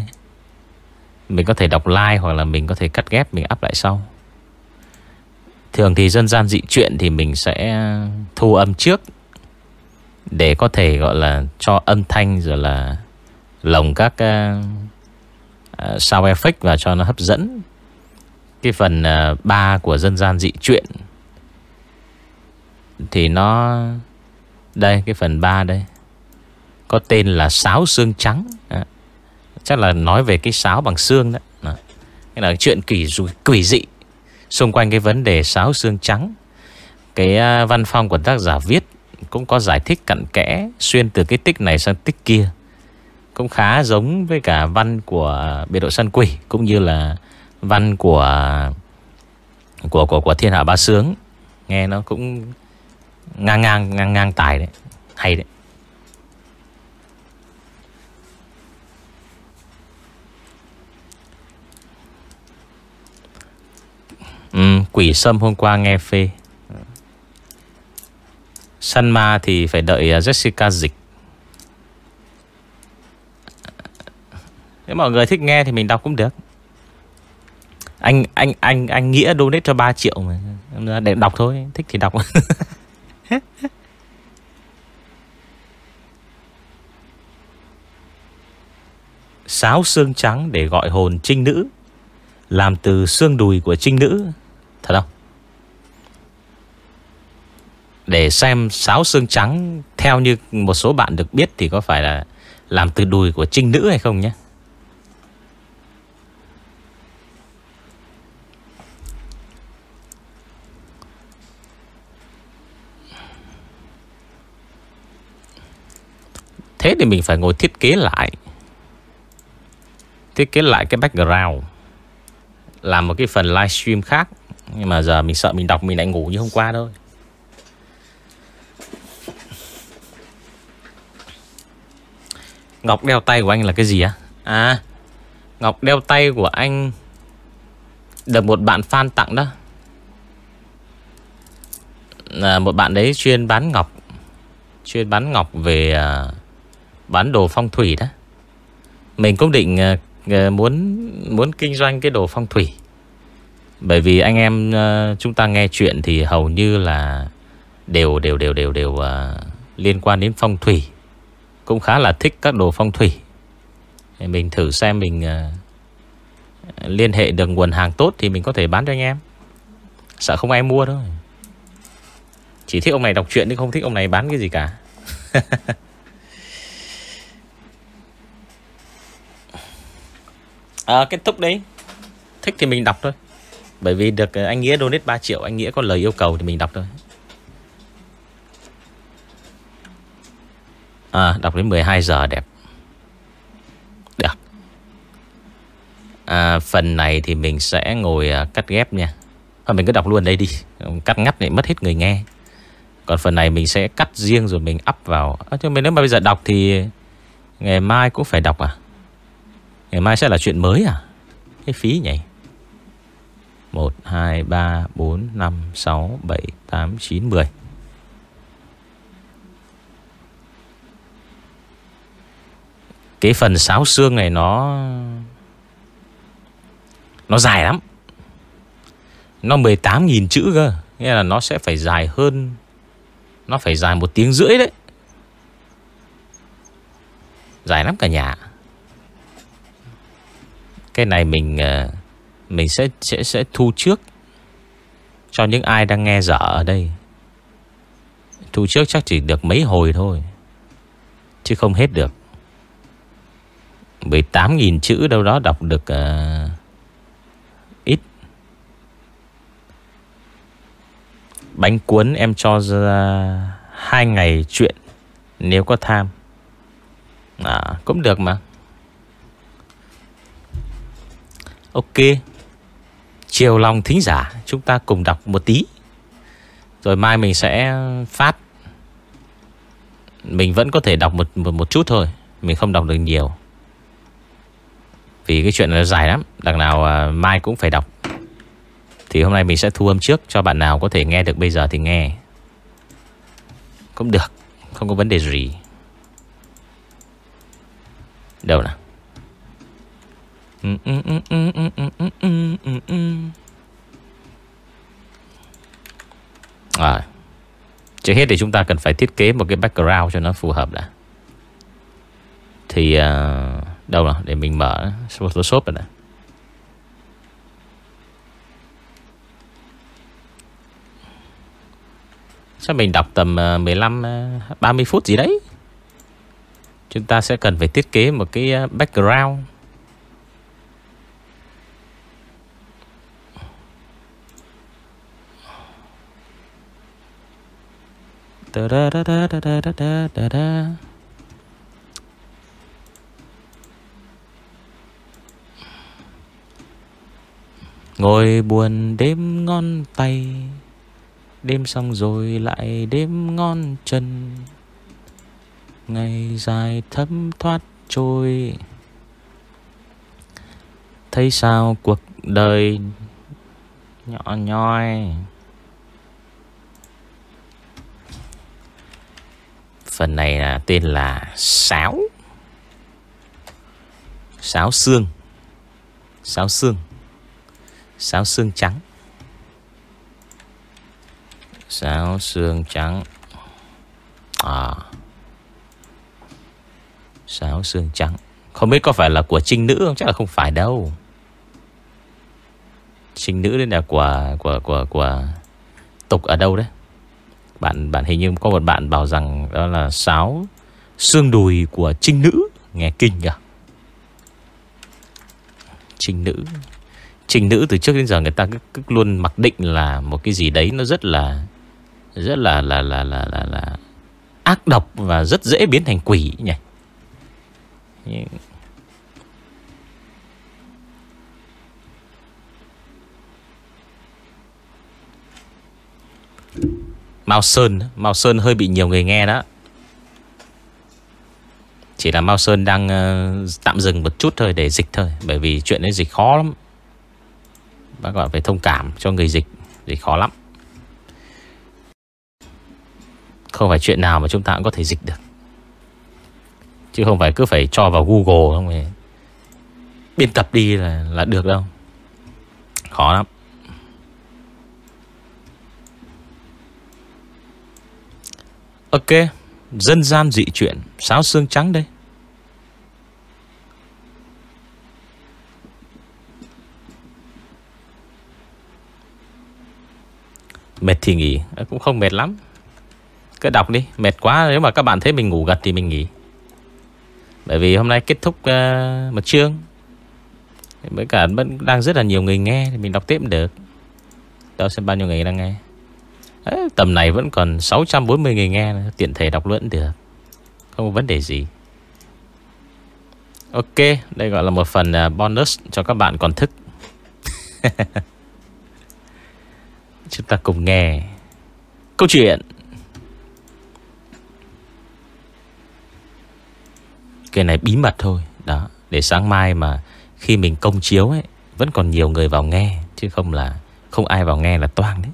Mình có thể đọc like Hoặc là mình có thể cắt ghép Mình up lại sau. Thường thì dân gian dị chuyện Thì mình sẽ thu âm trước Để có thể gọi là Cho âm thanh rồi là Lồng các uh, Sound effect và cho nó hấp dẫn. Cái phần ờ, uh, 3 của dân gian dị chuyện Thì nó Đây cái phần 3 đây có tên là sáo xương trắng. À, Chắc là nói về cái sáo bằng xương đó. À, Cái là chuyện kỳ quỷ dị. Xung quanh cái vấn đề sáo xương trắng Cái à, văn phong của tác giả viết Cũng có giải thích cặn kẽ Xuyên từ cái tích này sang tích kia. Cũng khá giống với cả văn của Biệt đội săn quỷ Cũng như là văn của Của của, của thiên hạ ba sướng. Nghe nó cũng ngang ngang ngang ngang tài đấy Hay đấy. Ừ, Quỷ sâm hôm qua nghe phê. Săn ma thì phải đợi à, Jessica dịch. Nếu mọi người thích nghe thì mình đọc cũng được. Anh anh anh anh nghĩa donate cho 3 triệu mà. Để đọc thôi Thích thì đọc. <laughs> Sáo xương trắng để gọi hồn trinh nữ. Làm từ xương đùi của trinh nữ. Thật không? Để xem sáo xương trắng, Theo như một số bạn được biết Thì có phải là Làm từ đùi của trinh nữ hay không nhé? Thế thì mình phải ngồi thiết kế lại. Thiết kế lại cái background. Làm một cái phần livestream khác. Nhưng mà giờ mình sợ mình đọc mình lại ngủ như hôm qua thôi. Ngọc đeo tay của anh là cái gì á? À Ngọc đeo tay của anh Được một bạn fan tặng đó. Là Một bạn đấy chuyên bán ngọc, Chuyên bán ngọc về à, Bán đồ phong thủy đó. Mình cũng định à, Ờ, muốn muốn kinh doanh cái đồ phong thủy. Bởi vì anh em uh, Chúng ta nghe chuyện thì hầu như là Đều đều đều đều đều uh, Liên quan đến phong thủy. Cũng khá là thích các đồ phong thủy. Mình thử xem mình uh, Liên hệ được nguồn hàng tốt Thì mình có thể bán cho anh em. Sợ không ai mua thôi. Chỉ thích ông này đọc chuyện chứ không thích ông này bán cái gì cả. <laughs> à, Kết thúc đấy Thích thì mình đọc thôi. Bởi vì được ờ, anh Nghĩa donate 3 triệu Anh Nghĩa có lời yêu cầu thì mình đọc thôi. À đọc đến 12 giờ đẹp. Được. À, Phần này thì mình sẽ ngồi ờ, cắt ghép nha. Thôi mình cứ đọc luôn đây đi. Cắt ngắt này mất hết người nghe. Còn phần này mình sẽ cắt riêng rồi mình up vào. À, Chứ mình nếu mà bây giờ đọc thì Ngày mai cũng phải đọc à? Ngày mai sẽ là chuyện mới à? Cái phí nhỉ? 1, 2, 3, 4, 5, 6, 7, 8, 9, 10 Cái phần sáo xương này nó Nó dài lắm. Nó 18.000 chữ cơ Nghĩa là nó sẽ phải dài hơn Nó phải dài một tiếng rưỡi đấy. Dài lắm cả nhà cái này mình ờ, Mình sẽ sẽ sẽ thu trước Cho những ai đang nghe dở ở đây. Thu trước chắc chỉ được mấy hồi thôi Chứ không hết được. 18.000 chữ đâu đó đọc được uh, ít. Bánh cuốn em cho ra hai ngày chuyện Nếu có tham. À, Cũng được mà. Ok. Chiều lòng thính giả Chúng ta cùng đọc một tí. Rồi mai mình sẽ phát. Mình vẫn có thể đọc một, một, một chút thôi. Mình không đọc được nhiều. Vì cái chuyện nó dài lắm. Đằng nào à, mai cũng phải đọc. Thì hôm nay mình sẽ thu âm trước Cho bạn nào có thể nghe được bây giờ thì nghe. Cũng được. Không có vấn đề gì. Đâu nào. À, trước hết thì chúng ta cần phải thiết kế một cái background cho nó phù hợp đã. Thì uh, đâu nào để mình mở Photoshop rồi nè. Sao mình đọc tầm à, 15 30 à, phút gì đấy. Chúng ta sẽ cần phải thiết kế một cái background Ngồi buồn đêm ngon tay Đêm xong rồi lại đêm ngon chân. Ngày dài thấm thoát trôi. Thấy sao cuộc đời nhỏ nhoi? Phần này là tên là sáo. Sáo xương. Sáo xương. Sáo xương trắng. Sáo xương trắng. À. Sáo xương trắng. Không biết có phải là của trinh nữ không? Chắc là không phải đâu. Trinh nữ đấy là của của của của tục ở đâu đấy? Bạn bạn hình như có một bạn bảo rằng đó là sáo xương đùi của trinh nữ, nghe kinh nhỉ? Trinh nữ. Trinh nữ từ trước đến giờ người ta cứ, cứ luôn mặc định là một cái gì đấy nó rất là rất là là là là là, là ác độc và rất dễ biến thành quỷ nhỉ. Mao Sơn Mao Sơn hơi bị nhiều người nghe đó. Chỉ là Mao Sơn đang uh, tạm dừng một chút thôi để dịch thôi Bởi vì chuyện ấy dịch khó lắm. Bác gọi phải thông cảm cho người dịch Dịch khó lắm. Không phải chuyện nào mà chúng ta cũng có thể dịch được. Chứ không phải cứ phải cho vào Google không Biên tập đi là, là được đâu. Khó lắm. Ok Dân gian dị chuyện Sáo xương trắng đây. Mệt thì nghỉ à, Cũng không mệt lắm. Cứ đọc đi Mệt quá Nếu mà các bạn thấy mình ngủ gật thì mình nghỉ. Bởi vì hôm nay kết thúc uh, một chương. Với cả vẫn đang rất là nhiều người nghe Thì mình đọc tiếp được. Đâu xem bao nhiêu người đang nghe. Đấy, tầm này vẫn còn 640 người nghe Tiện thể đọc luận được Không có vấn đề gì. Ok Đây gọi là một phần à, bonus cho các bạn còn thức. <laughs> Chúng ta cùng nghe Câu chuyện. Cái này bí mật thôi. Đó Để sáng mai mà Khi mình công chiếu ấy Vẫn còn nhiều người vào nghe Chứ không là Không ai vào nghe là toang đấy.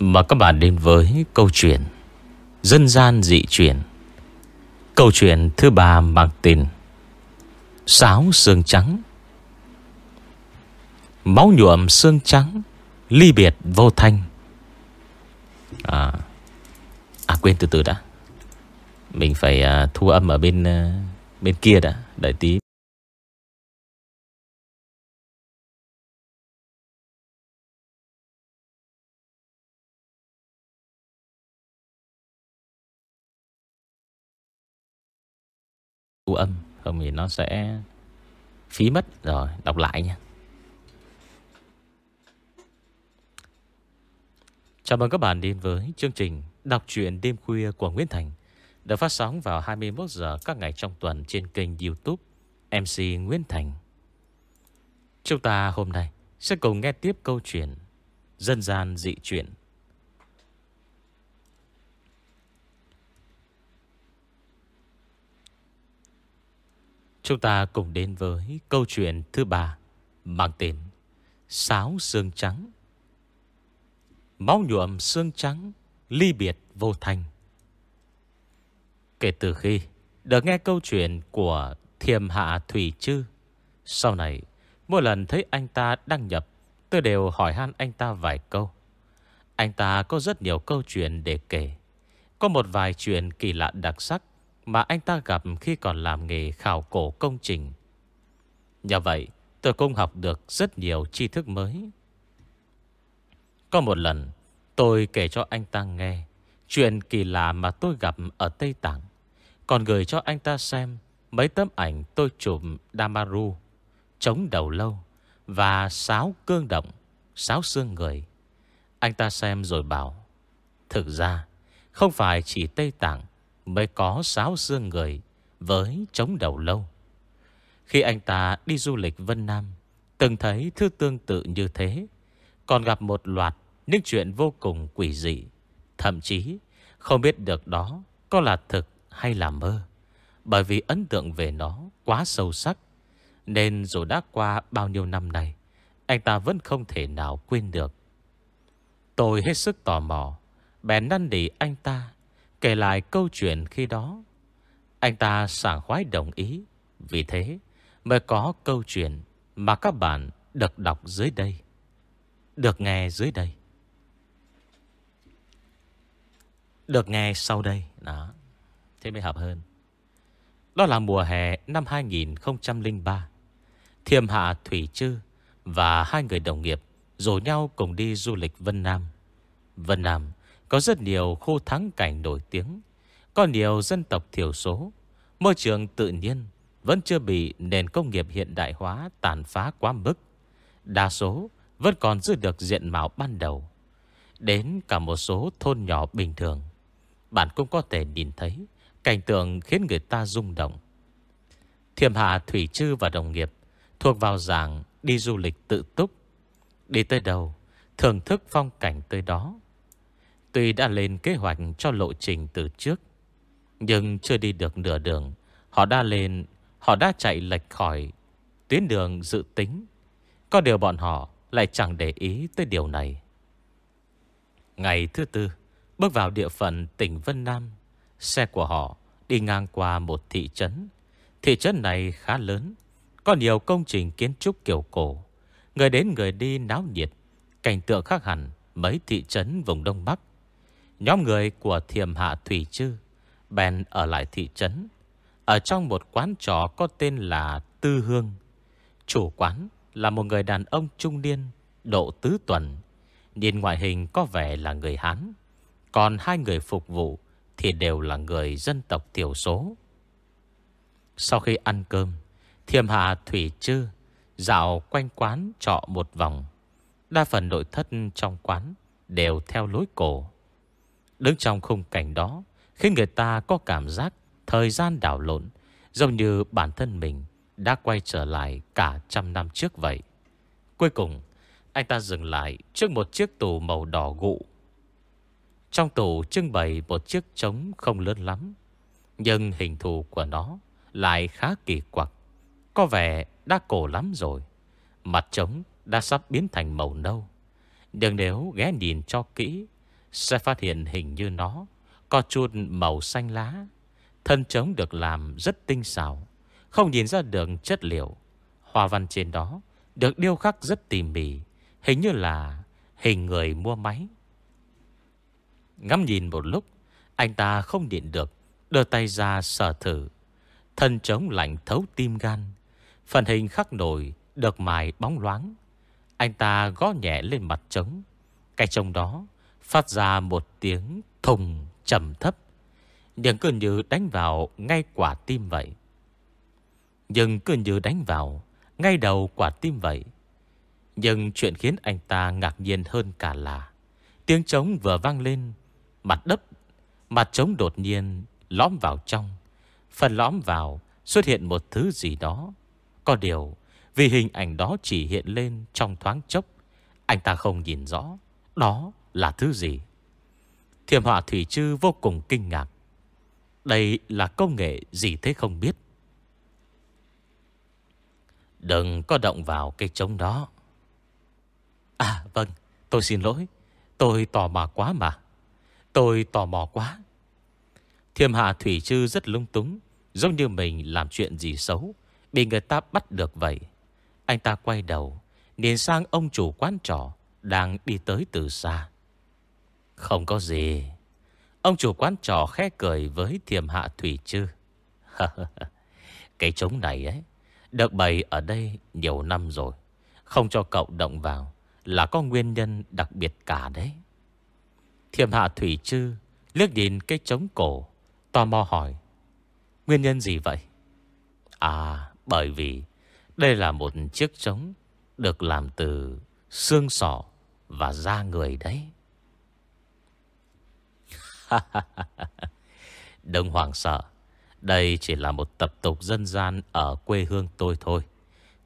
Mà các bạn đến với câu chuyện Dân gian dị truyền Câu chuyện thứ ba mang tên Sáo xương trắng. Máu nhuộm xương trắng Ly biệt vô thanh. À À quên từ từ đã. Mình phải uh, thu âm ở bên uh, bên kia đã Đợi tí. Không thì nó sẽ phí mất. Rồi, đọc lại nha. Chào mừng các bạn đến với chương trình Đọc truyện đêm khuya của Nguyễn Thành, Được phát sóng vào 21 giờ các ngày trong tuần trên kênh youtube MC Nguyễn Thành. Chúng ta hôm nay sẽ cùng nghe tiếp câu chuyện Dân gian dị chuyện. Chúng ta cùng đến với câu chuyện thứ ba mang tên Sáo xương trắng. Máu nhuộm xương trắng, ly biệt vô thành Kể từ khi được nghe câu chuyện của Thiềm Hạ Thủy Trư, sau này mỗi lần thấy anh ta đăng nhập, tôi đều hỏi han anh ta vài câu. Anh ta có rất nhiều câu chuyện để kể. Có một vài chuyện kỳ lạ đặc sắc mà anh ta gặp khi còn làm nghề khảo cổ công trình. Nhờ vậy, tôi cũng học được rất nhiều tri thức mới. Có một lần, tôi kể cho anh ta nghe chuyện kỳ lạ mà tôi gặp ở Tây Tạng. Còn gửi cho anh ta xem mấy tấm ảnh tôi chụp Damaru, chống đầu lâu và sáo cương động, sáo xương người. Anh ta xem rồi bảo, thực ra không phải chỉ Tây Tạng mới có sáo xương người với chống đầu lâu. Khi anh ta đi du lịch Vân Nam, từng thấy thứ tương tự như thế, còn gặp một loạt những chuyện vô cùng quỷ dị, thậm chí không biết được đó có là thực hay là mơ. Bởi vì ấn tượng về nó quá sâu sắc, nên dù đã qua bao nhiêu năm này, anh ta vẫn không thể nào quên được. Tôi hết sức tò mò Bèn năn nỉ anh ta Kể lại câu chuyện khi đó. Anh ta sảng khoái đồng ý. Vì thế mới có câu chuyện Mà các bạn được đọc dưới đây. Được nghe dưới đây. Được nghe sau đây. Đó, Thế mới hợp hơn. Đó là mùa hè năm 2003 Thiềm Hạ Thủy Trư Và hai người đồng nghiệp Rủ nhau cùng đi du lịch Vân Nam. Vân Nam có rất nhiều khu thắng cảnh nổi tiếng. Có nhiều dân tộc thiểu số. Môi trường tự nhiên Vẫn chưa bị nền công nghiệp hiện đại hóa Tàn phá quá mức. Đa số vẫn còn giữ được diện mạo ban đầu. Đến cả một số thôn nhỏ bình thường. Bạn cũng có thể nhìn thấy Cảnh tượng khiến người ta rung động. Thiềm Hạ Thủy Trư và đồng nghiệp Thuộc vào dạng đi du lịch tự túc. Đi tới đâu, Thưởng thức phong cảnh tới đó. Tuy đã lên kế hoạch cho lộ trình từ trước, Nhưng chưa đi được nửa đường. Họ đã lên, Họ đã chạy lệch khỏi Tuyến đường dự tính. Có điều bọn họ lại chẳng để ý tới điều này. Ngày thứ tư, Bước vào địa phận tỉnh Vân Nam. Xe của họ đi ngang qua một thị trấn. Thị trấn này khá lớn, Có nhiều công trình kiến trúc kiểu cổ. Người đến người đi náo nhiệt, Cảnh tượng khác hẳn Mấy thị trấn vùng Đông Bắc. Nhóm người của thiềm hạ Thủy Trư Bèn ở lại thị trấn. Ở trong một quán trò có tên là Tư Hương. Chủ quán là một người đàn ông trung niên, Độ tứ tuần. Nhìn ngoại hình có vẻ là người Hán. Còn hai người phục vụ Thì đều là người dân tộc thiểu số. Sau khi ăn cơm Thiềm hạ Thủy Trư Dạo quanh quán trọ một vòng. Đa phần nội thất trong quán Đều theo lối cổ. Đứng trong khung cảnh đó, Khiến người ta có cảm giác Thời gian đảo lộn, Giống như bản thân mình Đã quay trở lại cả trăm năm trước vậy. Cuối cùng, Anh ta dừng lại trước một chiếc tủ màu đỏ gụ. Trong tủ trưng bày một chiếc trống không lớn lắm, Nhưng hình thù của nó Lại khá kỳ quặc. Có vẻ đã cổ lắm rồi, Mặt trống đã sắp biến thành màu nâu. Nhưng nếu ghé nhìn cho kỹ sẽ phát hiện hình như nó Có chút màu xanh lá. Thân trống được làm rất tinh xảo, Không nhìn ra được chất liệu. Hoa văn trên đó Được điêu khắc rất tỉ mỉ, Hình như là hình người mua máy. Ngắm nhìn một lúc, Anh ta không điện được, Đưa tay ra sờ thử. Thân trống lạnh thấu tim gan, Phần hình khắc nổi Được mài bóng loáng. Anh ta gõ nhẹ lên mặt trống, Cái trống đó Phát ra một tiếng thùng trầm thấp. Nhưng cứ như đánh vào ngay quả tim vậy. Nhưng cứ như đánh vào Ngay đầu quả tim vậy. Nhưng chuyện khiến anh ta ngạc nhiên hơn cả là Tiếng trống vừa vang lên, Mặt đất, Mặt trống đột nhiên lõm vào trong. Phần lõm vào xuất hiện một thứ gì đó. Có điều, Vì hình ảnh đó chỉ hiện lên trong thoáng chốc, Anh ta không nhìn rõ. Đó là thứ gì? Thiềm họa thủy chư vô cùng kinh ngạc. Đây là công nghệ gì thế không biết? Đừng có động vào cây trống đó. À vâng Tôi xin lỗi. Tôi tò mò quá mà. Tôi tò mò quá. Thiềm hạ thủy chư rất lung túng, Giống như mình làm chuyện gì xấu, Bị người ta bắt được vậy. Anh ta quay đầu, Nhìn sang ông chủ quán trọ Đang đi tới từ xa không có gì. Ông chủ quán trò khẽ cười với thiềm hạ thủy chư. <laughs> Cái trống này ấy, Được bày ở đây nhiều năm rồi. Không cho cậu động vào Là có nguyên nhân đặc biệt cả đấy. Thiềm hạ thủy chư Liếc nhìn cái trống cổ, Tò mò hỏi, Nguyên nhân gì vậy? À bởi vì Đây là một chiếc trống Được làm từ xương sọ Và da người đấy. <laughs> Đừng hoàng sợ. Đây chỉ là một tập tục dân gian Ở quê hương tôi thôi.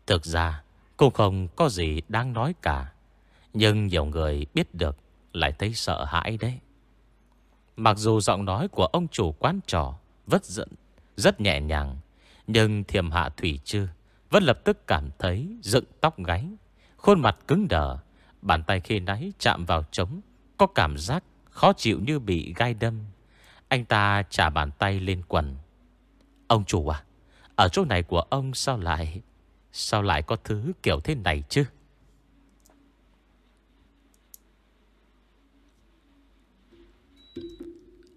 Thực ra, cũng không có gì đáng nói cả. Nhưng nhiều người biết được, Lại thấy sợ hãi đấy. Mặc dù giọng nói của ông chủ quán trò Vất giận, Rất nhẹ nhàng, Nhưng thiềm hạ thủy chư Vẫn lập tức cảm thấy dựng tóc gáy, Khuôn mặt cứng đờ, Bàn tay khi nãy chạm vào trống, Có cảm giác khó chịu như bị gai đâm. Anh ta trả bàn tay lên quần. Ông chủ à Ở chỗ này của ông sao lại Sao lại có thứ kiểu thế này chứ?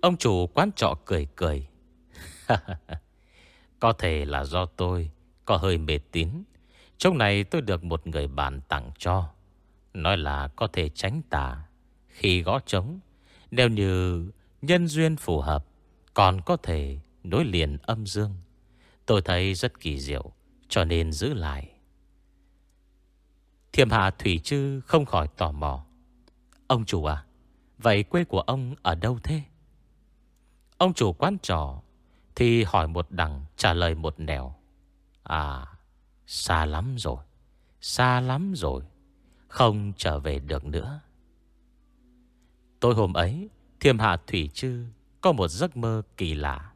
Ông chủ quán trọ cười cười. <laughs> Có thể là do tôi, Có hơi mệt tín. Trong này tôi được một người bạn tặng cho. Nói là có thể tránh tà Khi gõ trống. Nếu như nhân duyên phù hợp, Còn có thể nối liền âm dương. Tôi thấy rất kỳ diệu, Cho nên giữ lại. Thiềm hạ Thủy Trư không khỏi tò mò. Ông chủ à Vậy quê của ông ở đâu thế? Ông chủ quán trò Thì hỏi một đằng trả lời một nẻo. À Xa lắm rồi, Xa lắm rồi, Không trở về được nữa. Tối hôm ấy, Thiêm hạ Thủy Trư Có một giấc mơ kỳ lạ.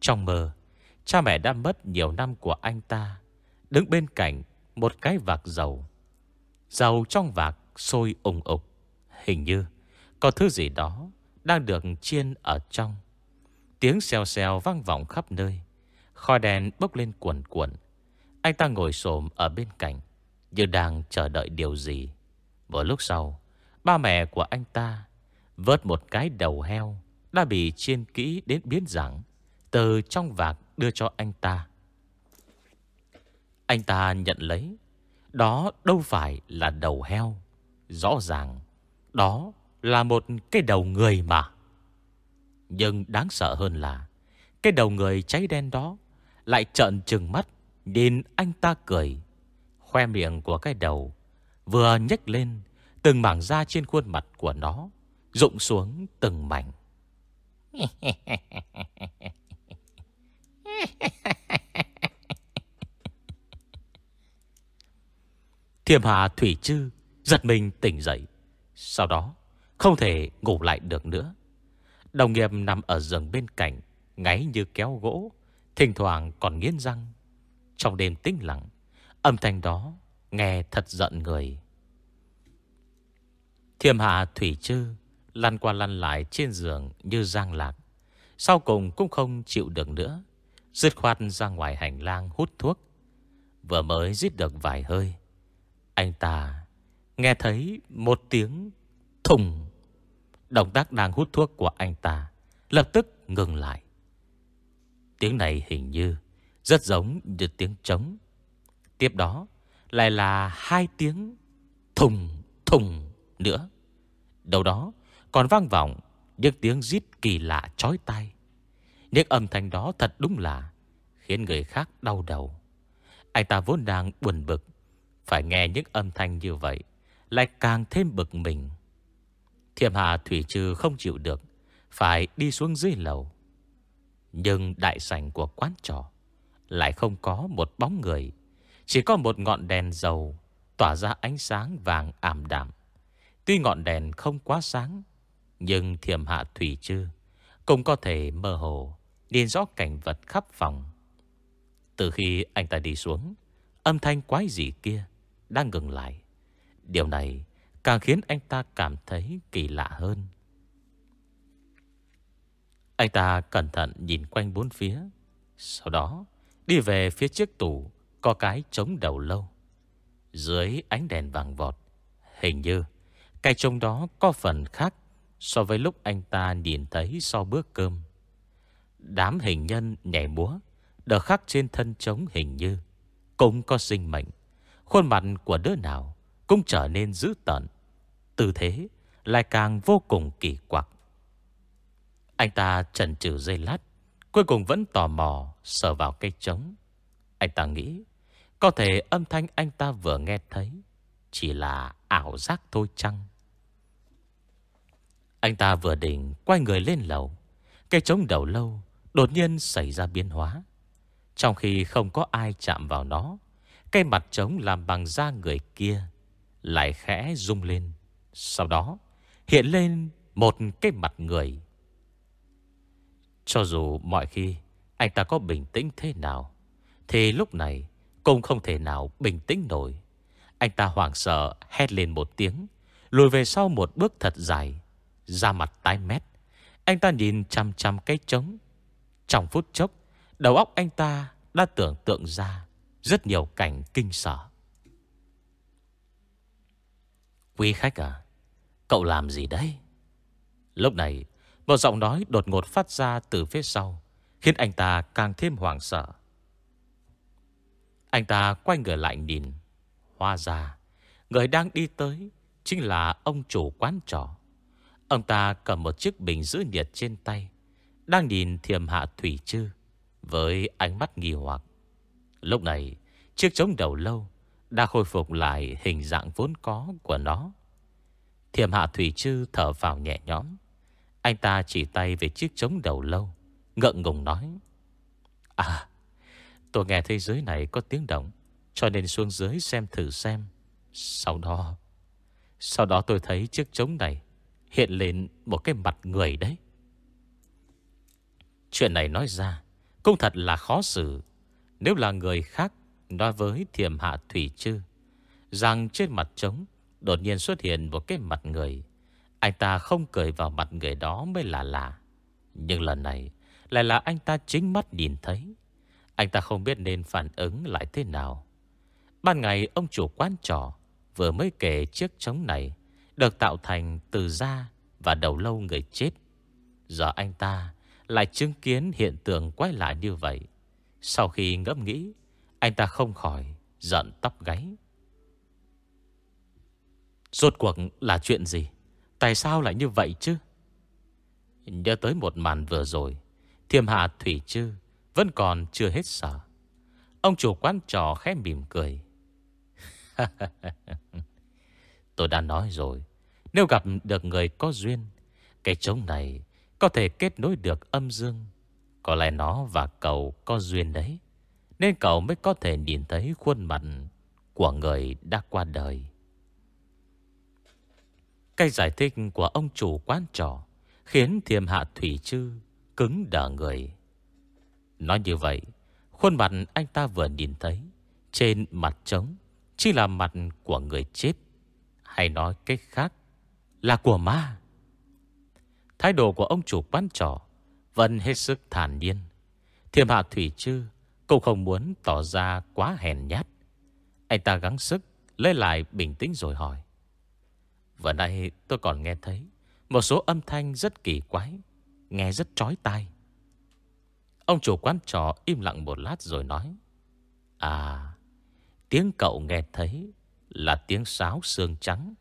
Trong mơ, Cha mẹ đã mất nhiều năm của anh ta, Đứng bên cạnh Một cái vạc dầu. Dầu trong vạc sôi ủng ục, Hình như Có thứ gì đó Đang được chiên ở trong. Tiếng xèo xèo vang vọng khắp nơi, Khói đèn bốc lên cuồn cuộn. Anh ta ngồi xổm ở bên cạnh, Như đang chờ đợi điều gì. Một lúc sau, Ba mẹ của anh ta Vớt một cái đầu heo Đã bị chiên kỹ đến biến dạng, Từ trong vạc đưa cho anh ta. Anh ta nhận lấy, Đó đâu phải là đầu heo. Rõ ràng, Đó là một cái đầu người mà. Nhưng đáng sợ hơn là, Cái đầu người cháy đen đó Lại trợn trừng mắt, Nhìn anh ta cười. Khoe miệng của cái đầu Vừa nhếch lên, Từng mảng da trên khuôn mặt của nó Rụng xuống từng mảnh. Thiềm Hà Thủy Trư Giật mình tỉnh dậy, Sau đó không thể ngủ lại được nữa. Đồng nghiệp nằm ở giường bên cạnh, Ngáy như kéo gỗ, Thỉnh thoảng còn nghiến răng. Trong đêm tĩnh lặng, Âm thanh đó nghe thật giận người. Thiềm Hà Thủy Trư Lăn qua lăn lại trên giường như giang lạc. Sau cùng cũng không chịu được nữa. Dứt khoát ra ngoài hành lang hút thuốc. Vừa mới giết được vài hơi, Anh ta nghe thấy một tiếng thùng. Động tác đang hút thuốc của anh ta Lập tức ngừng lại. Tiếng này hình như Rất giống như tiếng trống. Tiếp đó Lại là hai tiếng Thùng thùng nữa. Đầu đó còn vang vọng Những tiếng rít kỳ lạ chói tai. Những âm thanh đó thật đúng là Khiến người khác đau đầu. Anh ta vốn đang buồn bực. Phải nghe những âm thanh như vậy, Lại càng thêm bực mình. Thiểm hạ Thủy Trừ không chịu được, Phải đi xuống dưới lầu. Nhưng đại sảnh của quán trò Lại không có một bóng người, Chỉ có một ngọn đèn dầu Tỏa ra ánh sáng vàng ảm đạm. Tuy ngọn đèn không quá sáng nhưng thiểm hạ Thủy chư Cũng có thể mơ hồ Điên rõ cảnh vật khắp phòng. Từ khi anh ta đi xuống, Âm thanh quái gì kia Đang ngừng lại. Điều này Càng khiến anh ta cảm thấy kỳ lạ hơn. Anh ta cẩn thận nhìn quanh bốn phía, Sau đó Đi về phía chiếc tủ Có cái trống đầu lâu. Dưới ánh đèn vàng vọt, Hình như Cái trống đó có phần khác So với lúc anh ta nhìn thấy sau bữa cơm. Đám hình nhân nhảy múa, đờ khắc trên thân trống hình như Cũng có sinh mệnh. Khuôn mặt của đứa nào Cũng trở nên dữ tợn. Tư thế lại càng vô cùng kỳ quặc. Anh ta chần chừ dây lát, Cuối cùng vẫn tò mò Sờ vào cây trống. Anh ta nghĩ Có thể âm thanh anh ta vừa nghe thấy Chỉ là ảo giác thôi chăng? Anh ta vừa định Quay người lên lầu. Cây trống đầu lâu Đột nhiên xảy ra biến hóa. Trong khi không có ai chạm vào nó Cây mặt trống làm bằng da người kia Lại khẽ rung lên. Sau đó, hiện lên một cái mặt người. Cho dù mọi khi anh ta có bình tĩnh thế nào, Thì lúc này cũng không thể nào bình tĩnh nổi. Anh ta hoảng sợ hét lên một tiếng, Lùi về sau một bước thật dài. Da mặt tái mét. Anh ta nhìn chăm chăm cái trống. Trong phút chốc, Đầu óc anh ta đã tưởng tượng ra Rất nhiều cảnh kinh sợ. Quý khách à Cậu làm gì đấy? Lúc này, Một giọng nói đột ngột phát ra từ phía sau, Khiến anh ta càng thêm hoảng sợ. Anh ta quay người lại nhìn. Hoa ra, Người đang đi tới Chính là ông chủ quán trò Ông ta cầm một chiếc bình giữ nhiệt trên tay, Đang nhìn thiềm hạ thủy chư Với ánh mắt nghi hoặc. Lúc này, Chiếc trống đầu lâu Đã khôi phục lại hình dạng vốn có của nó. Thiềm hạ thủy chư thở vào nhẹ nhõm. Anh ta chỉ tay về chiếc trống đầu lâu, Ngượng ngùng nói À Tôi nghe thế giới này có tiếng động, Cho nên xuống dưới xem thử xem. Sau đó Sau đó tôi thấy chiếc trống này Hiện lên một cái mặt người đấy. Chuyện này nói ra, Cũng thật là khó xử. Nếu là người khác Nói với thiềm hạ thủy chư Rằng trên mặt trống Đột nhiên xuất hiện một cái mặt người, Anh ta không cười vào mặt người đó mới là lạ. Nhưng lần này Lại là anh ta chính mắt nhìn thấy. Anh ta không biết nên phản ứng lại thế nào. Ban ngày ông chủ quán trò Vừa mới kể chiếc trống này được tạo thành từ da Và đầu lâu người chết. Giờ anh ta lại chứng kiến hiện tượng quay lại như vậy, Sau khi ngẫm nghĩ, Anh ta không khỏi giận tóc gáy. Rốt cuộc là chuyện gì? Tại sao lại như vậy chứ? Nhớ tới một màn vừa rồi Thiềm hạ thủy Trư Vẫn còn chưa hết sợ. Ông chủ quán trò khẽ mỉm cười. <laughs> Tôi đã nói rồi. Nếu gặp được người có duyên, Cái trống này Có thể kết nối được âm dương. Có lẽ nó và cậu có duyên đấy, Nên cậu mới có thể nhìn thấy khuôn mặt Của người đã qua đời. Cái giải thích của ông chủ quán trò Khiến thiềm hạ thủy chư Cứng đờ người. Nói như vậy, Khuôn mặt anh ta vừa nhìn thấy Trên mặt trống Chỉ là mặt của người chết. Hay nói cách khác Là của ma. Thái độ của ông chủ quán trò Vẫn hết sức thản nhiên. Thiềm hạ thủy chư Cũng không muốn tỏ ra quá hèn nhát. Anh ta gắng sức, Lấy lại bình tĩnh rồi hỏi. Vừa nãy tôi còn nghe thấy Một số âm thanh rất kỳ quái, Nghe rất trói tai. Ông chủ quán trò im lặng một lát rồi nói. À Tiếng cậu nghe thấy là tiếng sáo xương trắng.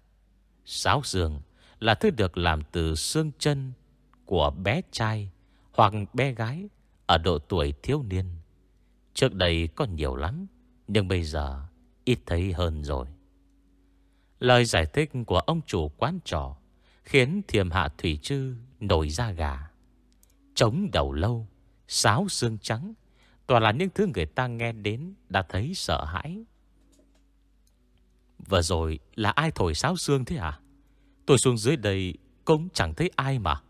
Sáo xương Là thứ được làm từ xương chân Của bé trai Hoặc bé gái Ở độ tuổi thiếu niên. Trước đây có nhiều lắm, Nhưng bây giờ ít thấy hơn rồi. Lời giải thích của ông chủ quán trò Khiến thiềm hạ thủy chư nổi da gà. Chống đầu lâu, Sáo xương trắng Toàn là những thứ người ta nghe đến Đã thấy sợ hãi. Vừa rồi là ai thổi sáo xương thế à Tôi xuống dưới đây Cũng chẳng thấy ai mà.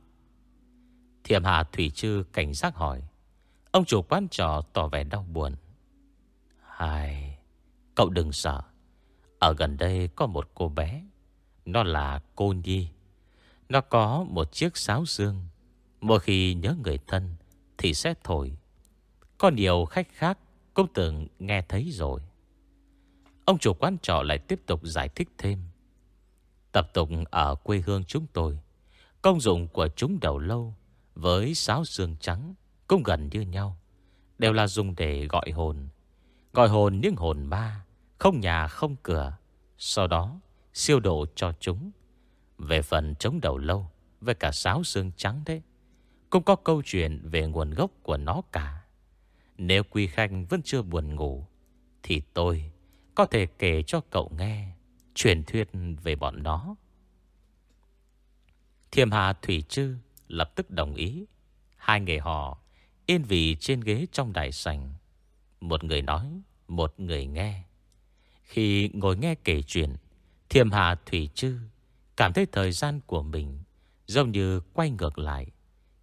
Thiềm hạ thủy chư cảnh giác hỏi. Ông chủ quán trò tỏ vẻ đau buồn. Hai Cậu đừng sợ. Ở gần đây có một cô bé. Nó là cô Nhi. Nó có một chiếc sáo xương. Mỗi khi nhớ người thân Thì sẽ thổi. Có nhiều khách khác Cũng từng nghe thấy rồi. Ông chủ quán trọ lại tiếp tục giải thích thêm. Tập tục ở quê hương chúng tôi, Công dụng của chúng đầu lâu Với sáo xương trắng Cũng gần như nhau, Đều là dùng để gọi hồn. Gọi hồn những hồn ma, không nhà, không cửa. Sau đó, siêu độ cho chúng. Về phần chống đầu lâu Với cả sáo xương trắng đấy, Cũng có câu chuyện về nguồn gốc của nó cả. Nếu Quy Khanh vẫn chưa buồn ngủ, Thì tôi có thể kể cho cậu nghe Truyền thuyết về bọn nó. Thiềm Hà Thủy Trư lập tức đồng ý. Hai người họ yên vị trên ghế trong đại sảnh Một người nói, Một người nghe. Khi ngồi nghe kể chuyện Thiềm Hà Thủy Trư Cảm thấy thời gian của mình Giống như quay ngược lại,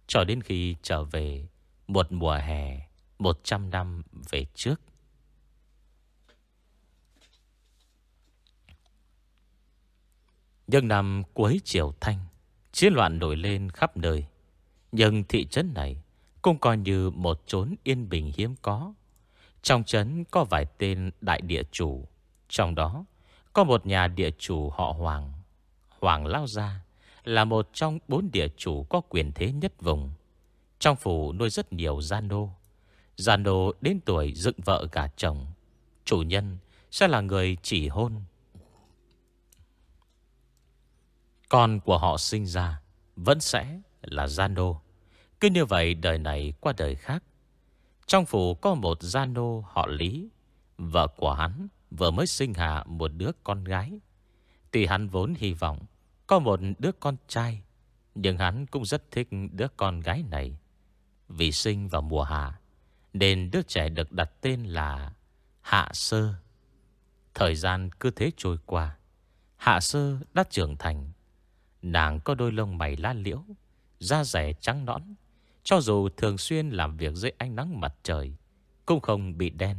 Cho đến khi trở về Một mùa hè 100 năm về trước. Nhưng năm cuối chiều thanh, Chiến loạn nổi lên khắp nơi. Nhưng thị trấn này Cũng coi như một chốn yên bình hiếm có. Trong trấn có vài tên đại địa chủ, Trong đó Có một nhà địa chủ họ Hoàng. Hoàng Lao Gia Là một trong bốn địa chủ có quyền thế nhất vùng. Trong phủ nuôi rất nhiều gia nô. Gia nô đến tuổi dựng vợ cả chồng, Chủ nhân sẽ là người chỉ hôn Con của họ sinh ra Vẫn sẽ là gia nô. Cứ như vậy đời này qua đời khác. Trong phủ có một gia nô họ Lý. Vợ của hắn vừa mới sinh hạ một đứa con gái. Thì hắn vốn hy vọng Có một đứa con trai, Nhưng hắn cũng rất thích đứa con gái này. Vì sinh vào mùa hạ, Nên đứa trẻ được đặt tên là Hạ Sơ. Thời gian cứ thế trôi qua, Hạ Sơ đã trưởng thành Nàng có đôi lông mày lá liễu, Da rẻ trắng nõn. Cho dù thường xuyên làm việc dưới ánh nắng mặt trời, Cũng không bị đen.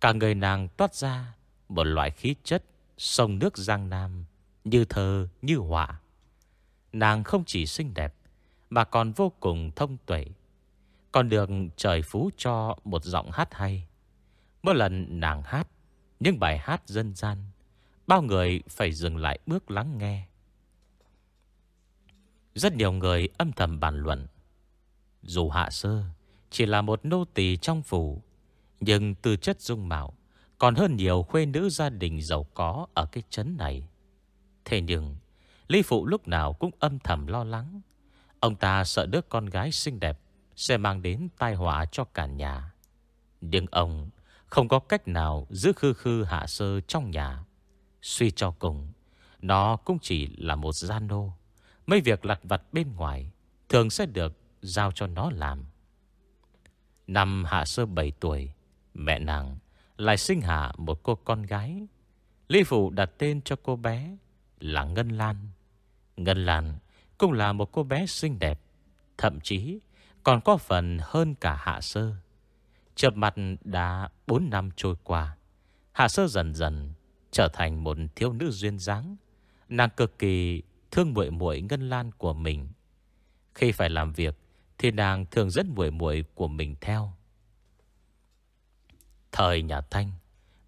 Cả người nàng toát ra Một loại khí chất Sông nước Giang Nam, Như thơ, như họa. Nàng không chỉ xinh đẹp, Mà còn vô cùng thông tuệ. Còn được trời phú cho Một giọng hát hay. Mỗi lần nàng hát, Những bài hát dân gian, Bao người phải dừng lại bước lắng nghe rất nhiều người âm thầm bàn luận. Dù hạ sơ, Chỉ là một nô tỳ trong phủ, Nhưng từ chất dung mạo Còn hơn nhiều khuê nữ gia đình giàu có Ở cái chấn này. Thế nhưng, Lý Phụ lúc nào cũng âm thầm lo lắng. Ông ta sợ đứa con gái xinh đẹp Sẽ mang đến tai họa cho cả nhà. Nhưng ông Không có cách nào giữ khư khư hạ sơ trong nhà. Suy cho cùng, Nó cũng chỉ là một gian nô. Mấy việc lặt vặt bên ngoài Thường sẽ được giao cho nó làm. Năm hạ sơ 7 tuổi, Mẹ nàng lại sinh hạ một cô con gái. Lý Phụ đặt tên cho cô bé là Ngân Lan. Ngân Lan cũng là một cô bé xinh đẹp, Thậm chí còn có phần hơn cả Hạ Sơ. Chợp mặt đã 4 năm trôi qua, Hạ Sơ dần dần trở thành một thiếu nữ duyên dáng. Nàng cực kỳ thương muội muội ngân lan của mình. Khi phải làm việc thì nàng thường dẫn muội muội của mình theo. Thời nhà Thanh,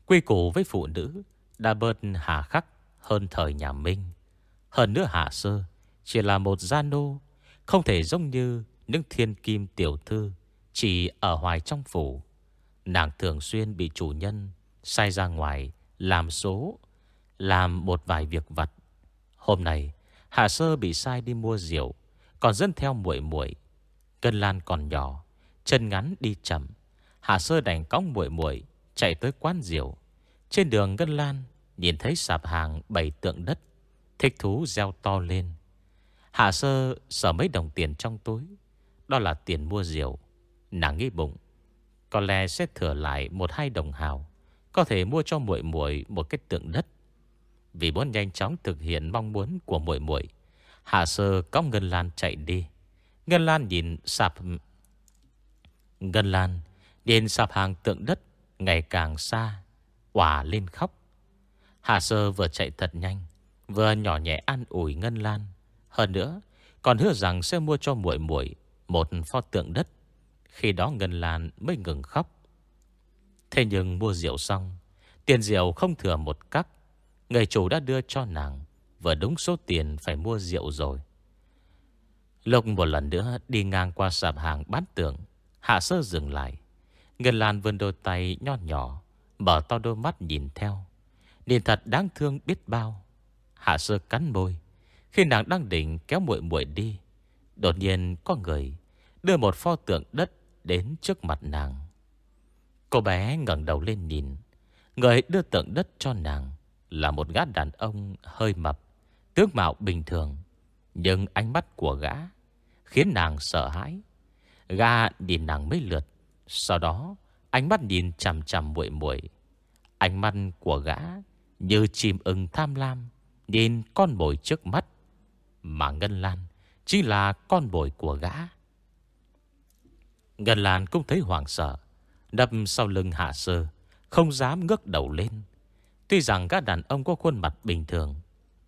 quy củ với phụ nữ đã bớt hà khắc hơn thời nhà Minh. Hơn nữa hạ sơ chỉ là một gia nô, không thể giống như những thiên kim tiểu thư chỉ ở hoài trong phủ. Nàng thường xuyên bị chủ nhân sai ra ngoài làm số, làm một vài việc vặt. Hôm nay, Hà Sơ bị sai đi mua rượu, Còn dân theo muội muội. Cân Lan còn nhỏ, Chân ngắn đi chậm. Hà Sơ đành cõng muội muội, Chạy tới quán rượu. Trên đường Ngân Lan Nhìn thấy sạp hàng bày tượng đất, Thích thú reo to lên. Hạ Sơ sở mấy đồng tiền trong túi, Đó là tiền mua rượu. Nàng nghĩ bụng, Có lẽ sẽ thừa lại một hai đồng hào, Có thể mua cho muội muội một cái tượng đất vì muốn nhanh chóng thực hiện mong muốn của muội muội. Hạ sơ có Ngân Lan chạy đi. Ngân Lan nhìn sạp Ngân Lan Nhìn sạp hàng tượng đất Ngày càng xa Quả lên khóc. Hạ sơ vừa chạy thật nhanh, Vừa nhỏ nhẹ an ủi Ngân Lan. Hơn nữa, Còn hứa rằng sẽ mua cho muội muội Một pho tượng đất. Khi đó Ngân Lan mới ngừng khóc. Thế nhưng mua rượu xong, Tiền rượu không thừa một cắc. Người chủ đã đưa cho nàng Vừa đúng số tiền phải mua rượu rồi. Lộc một lần nữa đi ngang qua sạp hàng bán tượng, Hạ sơ dừng lại. Ngân Lan vươn đôi tay nho nhỏ, Mở to đôi mắt nhìn theo. Nhìn thật đáng thương biết bao. Hạ sơ cắn môi. Khi nàng đang định kéo muội muội đi, Đột nhiên có người Đưa một pho tượng đất đến trước mặt nàng. Cô bé ngẩng đầu lên nhìn. Người đưa tượng đất cho nàng là một gã đàn ông hơi mập, tướng mạo bình thường. Nhưng ánh mắt của gã khiến nàng sợ hãi. Gã nhìn nàng mấy lượt, sau đó ánh mắt nhìn chằm chằm muội muội. Ánh mắt của gã như chim ưng tham lam nhìn con bồi trước mắt. Mà Ngân Lan chỉ là con bồi của gã. Ngân Lan cũng thấy hoảng sợ, đập sau lưng hạ sơ, không dám ngước đầu lên. Tuy rằng các đàn ông có khuôn mặt bình thường,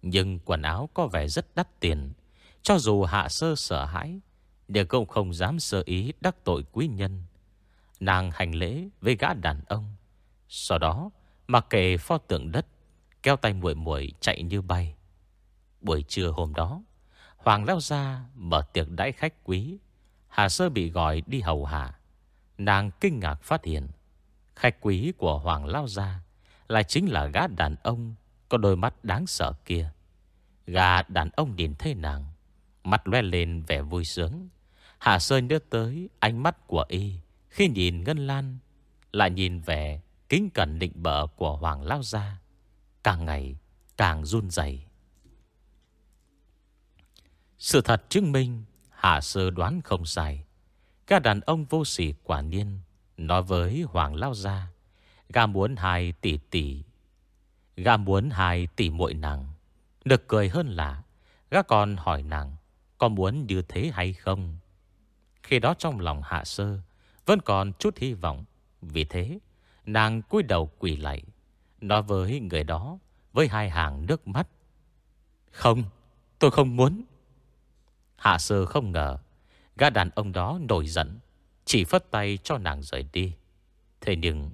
Nhưng quần áo có vẻ rất đắt tiền. Cho dù hạ sơ sợ hãi Để cũng không dám sơ ý đắc tội quý nhân. Nàng hành lễ với gã đàn ông. Sau đó, Mặc kệ pho tượng đất, Kéo tay muội muội chạy như bay. Buổi trưa hôm đó, Hoàng lao ra mở tiệc đãi khách quý. Hà sơ bị gọi đi hầu hạ. Nàng kinh ngạc phát hiện, Khách quý của Hoàng lao ra lại chính là gã đàn ông Có đôi mắt đáng sợ kia. Gã đàn ông nhìn thấy nàng, Mặt loe lên vẻ vui sướng. Hạ Sơn đưa tới ánh mắt của y, Khi nhìn Ngân Lan, Lại nhìn vẻ kính cẩn định bợ của Hoàng Lao Gia. Càng ngày, càng run dày Sự thật chứng minh Hạ Sơ đoán không sai. Các đàn ông vô sỉ quả niên Nói với Hoàng Lao Gia Gà muốn hai tỷ tỷ. Gà muốn hai tỷ muội nàng. Được cười hơn là các còn hỏi nàng, Có muốn như thế hay không? Khi đó trong lòng hạ sơ Vẫn còn chút hy vọng. Vì thế, nàng cúi đầu quỳ lại, Nói với người đó Với hai hàng nước mắt, Không, tôi không muốn. Hạ sơ không ngờ, Gã đàn ông đó nổi giận, Chỉ phất tay cho nàng rời đi. Thế nhưng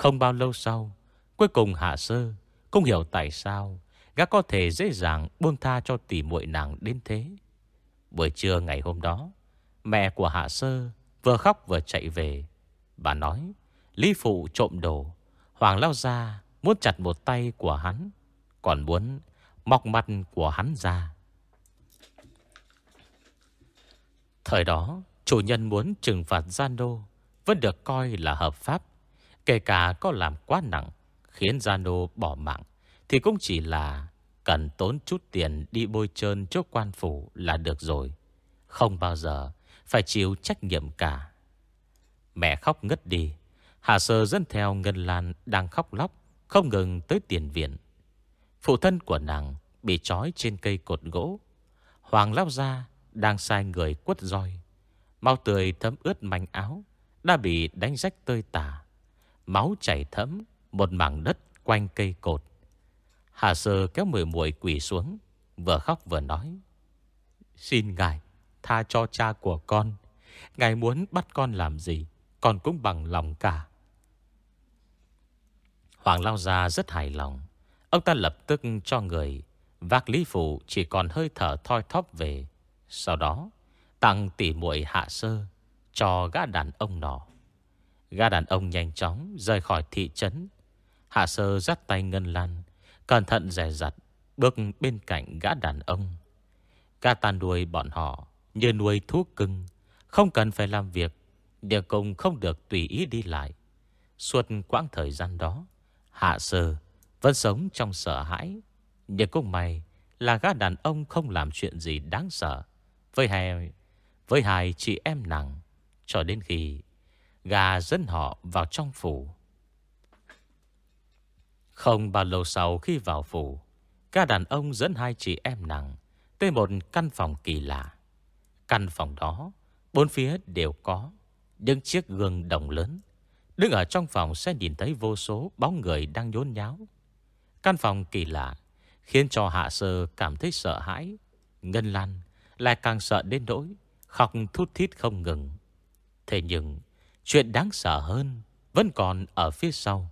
không bao lâu sau, Cuối cùng hạ sơ không hiểu tại sao Gã có thể dễ dàng buông tha cho tỷ muội nàng đến thế. Buổi trưa ngày hôm đó, Mẹ của Hạ Sơ Vừa khóc vừa chạy về. Bà nói, Lý Phụ trộm đồ, Hoàng lao ra muốn chặt một tay của hắn, Còn muốn mọc mặt của hắn ra. Thời đó, Chủ nhân muốn trừng phạt gian đô Vẫn được coi là hợp pháp. Kể cả có làm quá nặng, Khiến Giano bỏ mạng, Thì cũng chỉ là Cần tốn chút tiền đi bôi trơn chỗ quan phủ là được rồi. Không bao giờ Phải chịu trách nhiệm cả. Mẹ khóc ngất đi. Hà sơ dẫn theo Ngân Lan Đang khóc lóc, Không ngừng tới tiền viện. Phụ thân của nàng Bị trói trên cây cột gỗ. Hoàng lao ra Đang sai người quất roi. Mau tươi thấm ướt manh áo, Đã bị đánh rách tơi tả. Máu chảy thấm Một mảng đất quanh cây cột. Hà sơ kéo mười muội quỷ xuống, Vừa khóc vừa nói, Xin ngài Tha cho cha của con. Ngài muốn bắt con làm gì, Con cũng bằng lòng cả. Hoàng Lao Gia rất hài lòng. Ông ta lập tức cho người Vác lý phụ chỉ còn hơi thở thoi thóp về. Sau đó, Tặng tỉ muội hạ sơ Cho gã đàn ông nọ. Gã đàn ông nhanh chóng rời khỏi thị trấn. Hạ sơ dắt tay Ngân Lan, Cẩn thận rẻ rặt Bước bên cạnh gã đàn ông. Gã tàn đuôi bọn họ Như nuôi thú cưng, Không cần phải làm việc, Địa cùng không được tùy ý đi lại. Suốt quãng thời gian đó, Hạ sơ Vẫn sống trong sợ hãi. Nhưng cũng may là gã đàn ông không làm chuyện gì đáng sợ Với hai Với hai chị em nàng Cho đến khi Gà dẫn họ vào trong phủ. Không bao lâu sau khi vào phủ, Các đàn ông dẫn hai chị em nàng Tới một căn phòng kỳ lạ. Căn phòng đó, Bốn phía đều có Những chiếc gương đồng lớn. Đứng ở trong phòng sẽ nhìn thấy vô số bóng người đang nhốn nháo. Căn phòng kỳ lạ Khiến cho Hạ Sơ cảm thấy sợ hãi, Ngân Lan, lại càng sợ đến nỗi Khóc thút thít không ngừng. Thế nhưng Chuyện đáng sợ hơn Vẫn còn ở phía sau.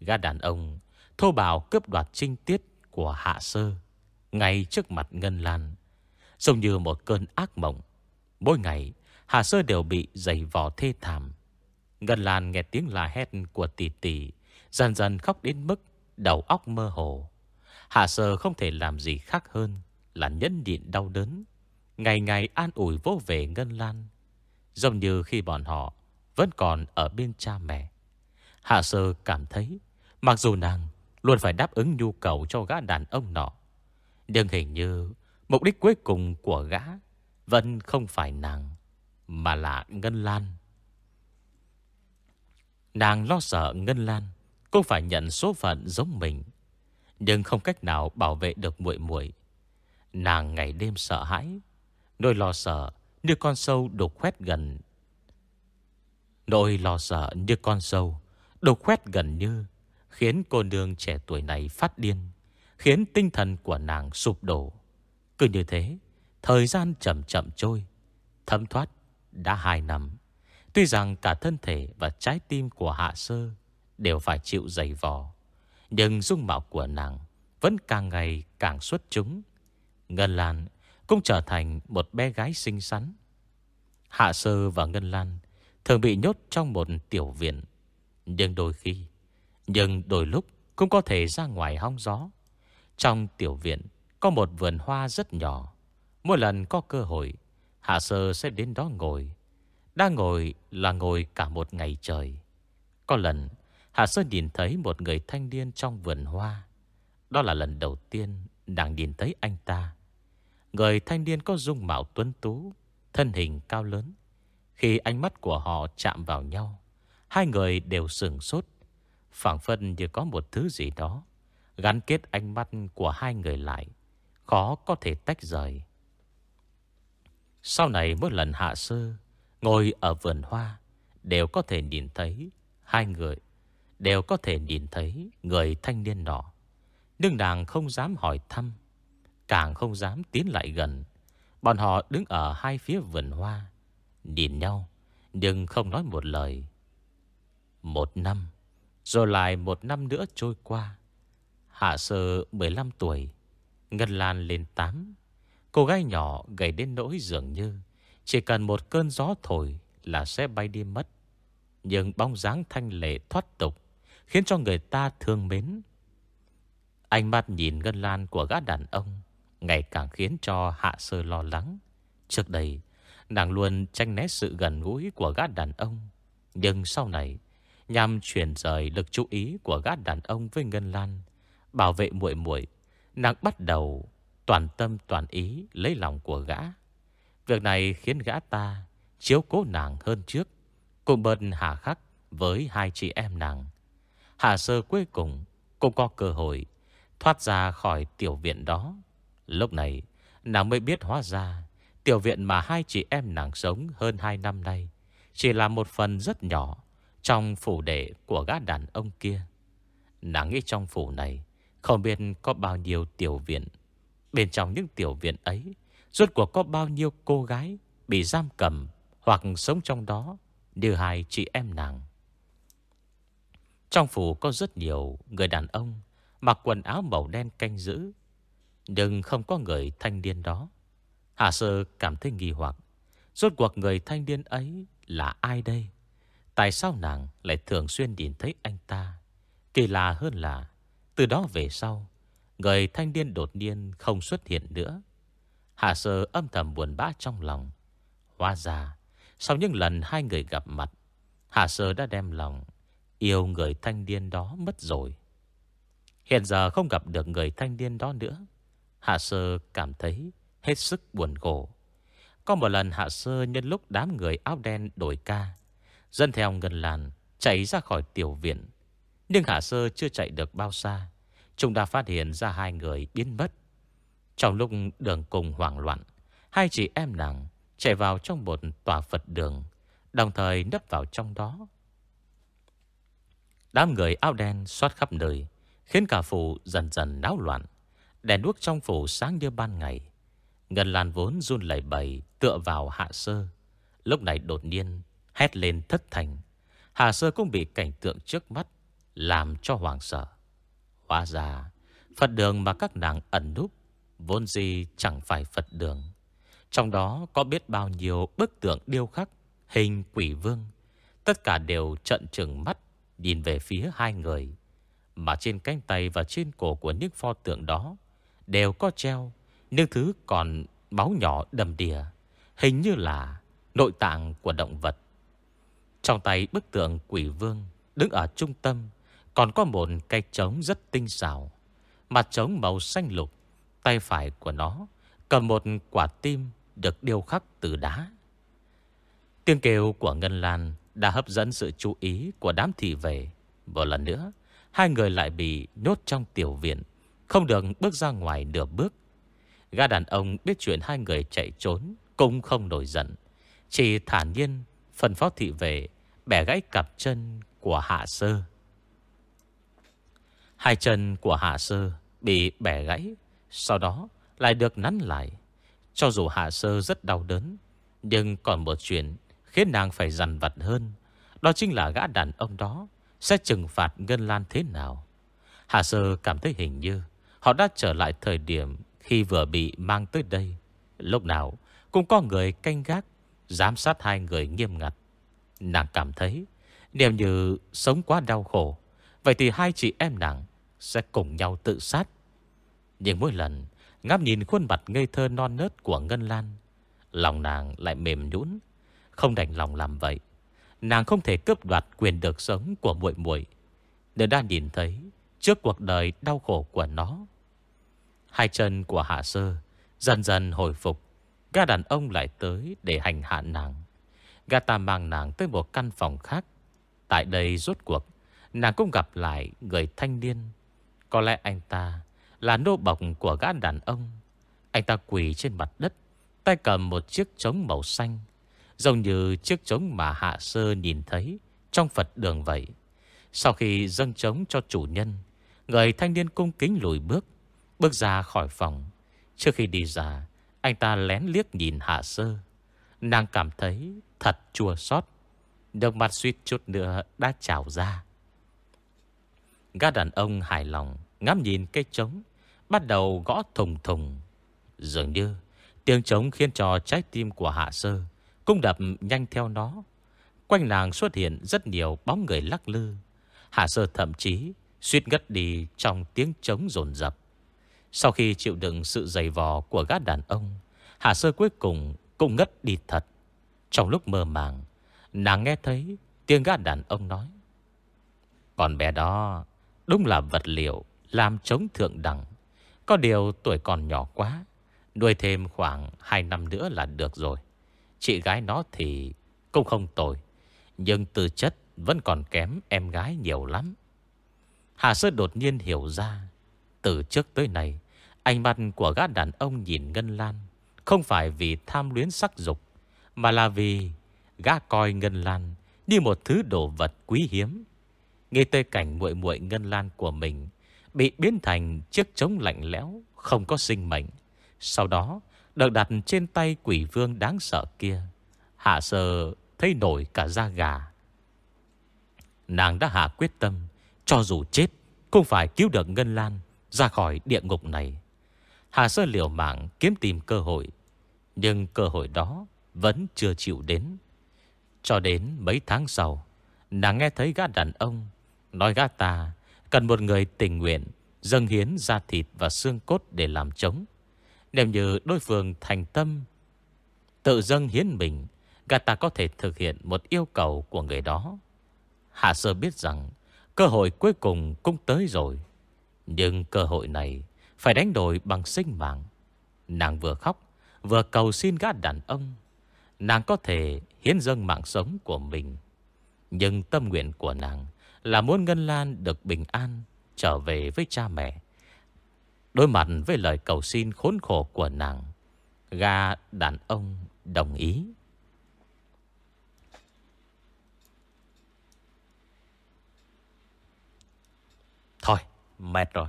Gã đàn ông, Thô bào cướp đoạt trinh tiết của Hạ Sơ Ngay trước mặt Ngân Lan. Giống như một cơn ác mộng, Mỗi ngày Hạ Sơ đều bị dày vò thê thảm. Ngân Lan nghe tiếng la hét của tỷ tỷ, Dần dần khóc đến mức Đầu óc mơ hồ. Hạ Sơ không thể làm gì khác hơn Là nhẫn nhịn đau đớn, Ngày ngày an ủi vô về Ngân Lan. Giống như khi bọn họ vẫn còn ở bên cha mẹ. Hạ Sơ cảm thấy, Mặc dù nàng Luôn phải đáp ứng nhu cầu cho gã đàn ông nọ, Nhưng hình như Mục đích cuối cùng của gã Vẫn không phải nàng, Mà là Ngân Lan. Nàng lo sợ Ngân Lan Cũng phải nhận số phận giống mình, Nhưng không cách nào bảo vệ được muội muội. Nàng ngày đêm sợ hãi, Nỗi lo sợ như con sâu đục khoét gần Nỗi lo sợ như con sâu Đục khoét gần như, Khiến cô nương trẻ tuổi này phát điên, Khiến tinh thần của nàng sụp đổ. Cứ như thế, Thời gian chậm chậm trôi, Thấm thoát đã hai năm. Tuy rằng cả thân thể và trái tim của Hạ Sơ Đều phải chịu dày vò, Nhưng dung mạo của nàng Vẫn càng ngày càng xuất chúng. Ngân Lan cũng trở thành một bé gái xinh xắn. Hạ Sơ và Ngân Lan Thường bị nhốt trong một tiểu viện. Nhưng đôi khi, Nhưng đôi lúc cũng có thể ra ngoài hong gió. Trong tiểu viện, Có một vườn hoa rất nhỏ. Mỗi lần có cơ hội, Hạ Sơ sẽ đến đó ngồi. Đang ngồi là ngồi cả một ngày trời. Có lần, Hạ Sơ nhìn thấy một người thanh niên trong vườn hoa. Đó là lần đầu tiên Nàng nhìn thấy anh ta. Người thanh niên có dung mạo tuấn tú, Thân hình cao lớn. Khi ánh mắt của họ chạm vào nhau, Hai người đều sừng sốt. Phản phân như có một thứ gì đó, Gắn kết ánh mắt của hai người lại, Khó có thể tách rời. Sau này mỗi lần hạ sơ Ngồi ở vườn hoa, Đều có thể nhìn thấy Hai người, Đều có thể nhìn thấy người thanh niên nọ. Nhưng nàng không dám hỏi thăm, Càng không dám tiến lại gần. Bọn họ đứng ở hai phía vườn hoa Nhìn nhau, Nhưng không nói một lời. Một năm, Rồi lại một năm nữa trôi qua. Hạ sơ 15 tuổi, Ngân Lan lên 8 Cô gái nhỏ gầy đến nỗi dường như Chỉ cần một cơn gió thổi Là sẽ bay đi mất. Nhưng bóng dáng thanh lệ thoát tục Khiến cho người ta thương mến. Ánh mắt nhìn Ngân Lan của gã đàn ông Ngày càng khiến cho Hạ Sơ lo lắng. Trước đây Nàng luôn tranh né sự gần gũi của gã đàn ông. Nhưng sau này, Nhằm chuyển rời lực chú ý của gã đàn ông với Ngân Lan, Bảo vệ muội muội, Nàng bắt đầu toàn tâm toàn ý lấy lòng của gã. Việc này khiến gã ta chiếu cố nàng hơn trước Cùng bận hà khắc với hai chị em nàng. Hạ sơ cuối cùng cũng có cơ hội thoát ra khỏi tiểu viện đó. Lúc này, nàng mới biết hóa ra Tiểu viện mà hai chị em nàng sống hơn hai năm nay Chỉ là một phần rất nhỏ Trong phủ đệ của gã đàn ông kia. Nàng nghĩ trong phủ này Không biết có bao nhiêu tiểu viện. Bên trong những tiểu viện ấy, Rốt cuộc có bao nhiêu cô gái Bị giam cầm Hoặc sống trong đó Như hai chị em nàng. Trong phủ có rất nhiều người đàn ông Mặc quần áo màu đen canh giữ, nhưng không có người thanh niên đó. Hạ sơ cảm thấy nghi hoặc. Rốt cuộc người thanh niên ấy là ai đây? Tại sao nàng lại thường xuyên nhìn thấy anh ta? Kỳ lạ hơn là, Từ đó về sau, Người thanh niên đột nhiên không xuất hiện nữa. Hạ sơ âm thầm buồn bã trong lòng. Hóa ra, Sau những lần hai người gặp mặt, Hạ sơ đã đem lòng Yêu người thanh niên đó mất rồi. Hiện giờ không gặp được người thanh niên đó nữa. Hạ Sơ cảm thấy hết sức buồn khổ. Có một lần Hạ Sơ nhân lúc đám người áo đen đổi ca, dân theo ngân làn chạy ra khỏi tiểu viện. Nhưng Hạ Sơ chưa chạy được bao xa, chúng đã phát hiện ra hai người biến mất. Trong lúc đường cùng hoảng loạn, hai chị em nàng chạy vào trong một tòa Phật đường, đồng thời nấp vào trong đó. Đám người áo đen xoát khắp nơi, khiến cả phủ dần dần náo loạn. Đèn đuốc trong phủ sáng như ban ngày Ngân Lan vốn run lẩy bẩy Tựa vào hạ sơ. Lúc này đột nhiên hét lên thất thành. Hạ sơ cũng bị cảnh tượng trước mắt Làm cho hoàng sợ. Hóa ra, Phật đường mà các nàng ẩn núp Vốn gì chẳng phải Phật đường. Trong đó có biết bao nhiêu bức tượng điêu khắc, Hình quỷ vương. Tất cả đều trận trừng mắt, Nhìn về phía hai người. Mà trên cánh tay và trên cổ của những pho tượng đó Đều có treo những thứ còn máu nhỏ đầm đìa, Hình như là nội tạng của động vật. Trong tay bức tượng quỷ vương Đứng ở trung tâm, Còn có một cây trống rất tinh xảo. Mặt trống màu xanh lục, Tay phải của nó Cầm một quả tim Được điêu khắc từ đá. Tiếng kêu của Ngân Lan Đã hấp dẫn sự chú ý của đám thị về Một lần nữa, Hai người lại bị nhốt trong tiểu viện, không được bước ra ngoài nửa bước. Gã đàn ông biết chuyện hai người chạy trốn, Cũng không nổi giận. Chỉ thản nhiên Phần phó thị về Bẻ gãy cặp chân của Hạ Sơ. Hai chân của Hạ Sơ Bị bẻ gãy, Sau đó lại được nắn lại. Cho dù Hạ Sơ rất đau đớn, Nhưng còn một chuyện Khiến nàng phải dằn vặt hơn, Đó chính là gã đàn ông đó Sẽ trừng phạt Ngân Lan thế nào. Hạ Sơ cảm thấy hình như Họ đã trở lại thời điểm khi vừa bị mang tới đây. Lúc nào cũng có người canh gác, Giám sát hai người nghiêm ngặt. Nàng cảm thấy, Nếu như sống quá đau khổ, Vậy thì hai chị em nàng Sẽ cùng nhau tự sát. Nhưng mỗi lần Ngắm nhìn khuôn mặt ngây thơ non nớt của Ngân Lan, Lòng nàng lại mềm nhũn. Không đành lòng làm vậy, Nàng không thể cướp đoạt quyền được sống của muội muội. Nếu đã nhìn thấy Trước cuộc đời đau khổ của nó Hai chân của Hạ Sơ Dần dần hồi phục. Gã đàn ông lại tới để hành hạ nàng. Gã ta mang nàng tới một căn phòng khác. Tại đây rốt cuộc, Nàng cũng gặp lại người thanh niên. Có lẽ anh ta Là nô bọc của gã đàn ông. Anh ta quỳ trên mặt đất, Tay cầm một chiếc trống màu xanh. Giống như chiếc trống mà Hạ Sơ nhìn thấy Trong Phật đường vậy. Sau khi dâng trống cho chủ nhân, Người thanh niên cung kính lùi bước. Bước ra khỏi phòng. Trước khi đi ra, Anh ta lén liếc nhìn Hạ Sơ. Nàng cảm thấy thật chua xót. Nước mặt suýt chút nữa đã trào ra. Gã đàn ông hài lòng Ngắm nhìn cây trống, Bắt đầu gõ thùng thùng. Dường như tiếng trống khiến cho trái tim của Hạ Sơ Cũng đập nhanh theo nó. Quanh nàng xuất hiện rất nhiều bóng người lắc lư. Hạ Sơ thậm chí Suýt ngất đi trong tiếng trống rồn rập. Sau khi chịu đựng sự dày vò của gã đàn ông Hạ Sơ cuối cùng cũng ngất đi thật. Trong lúc mơ màng, Nàng nghe thấy tiếng gã đàn ông nói Còn bé đó Đúng là vật liệu Làm chống thượng đẳng. Có điều tuổi còn nhỏ quá, Nuôi thêm khoảng 2 năm nữa là được rồi. Chị gái nó thì Cũng không tồi, Nhưng tư chất vẫn còn kém em gái nhiều lắm. Hà Sơ đột nhiên hiểu ra, Từ trước tới nay Ánh mắt của gã đàn ông nhìn Ngân Lan Không phải vì tham luyến sắc dục, Mà là vì Gã coi Ngân Lan Như một thứ đồ vật quý hiếm. Nghe tới cảnh muội muội Ngân Lan của mình Bị biến thành chiếc trống lạnh lẽo, Không có sinh mệnh, Sau đó được đặt trên tay quỷ vương đáng sợ kia, Hạ sờ thấy nổi cả da gà. Nàng đã hạ quyết tâm, cho dù chết, Cũng phải cứu được Ngân Lan Ra khỏi địa ngục này. Hà Sơ liều mạng kiếm tìm cơ hội, Nhưng cơ hội đó Vẫn chưa chịu đến. Cho đến mấy tháng sau, Nàng nghe thấy gã đàn ông Nói gã ta Cần một người tình nguyện Dâng hiến da thịt và xương cốt để làm chống Nếu như đối phương thành tâm Tự dâng hiến mình, Gã ta có thể thực hiện một yêu cầu của người đó. Hạ sơ biết rằng Cơ hội cuối cùng cũng tới rồi, Nhưng cơ hội này phải đánh đổi bằng sinh mạng. Nàng vừa khóc, Vừa cầu xin gã đàn ông. Nàng có thể hiến dâng mạng sống của mình. Nhưng tâm nguyện của nàng Là muốn Ngân Lan được bình an, Trở về với cha mẹ. Đối mặt với lời cầu xin khốn khổ của nàng Gà đàn ông đồng ý. Thôi, mệt rồi.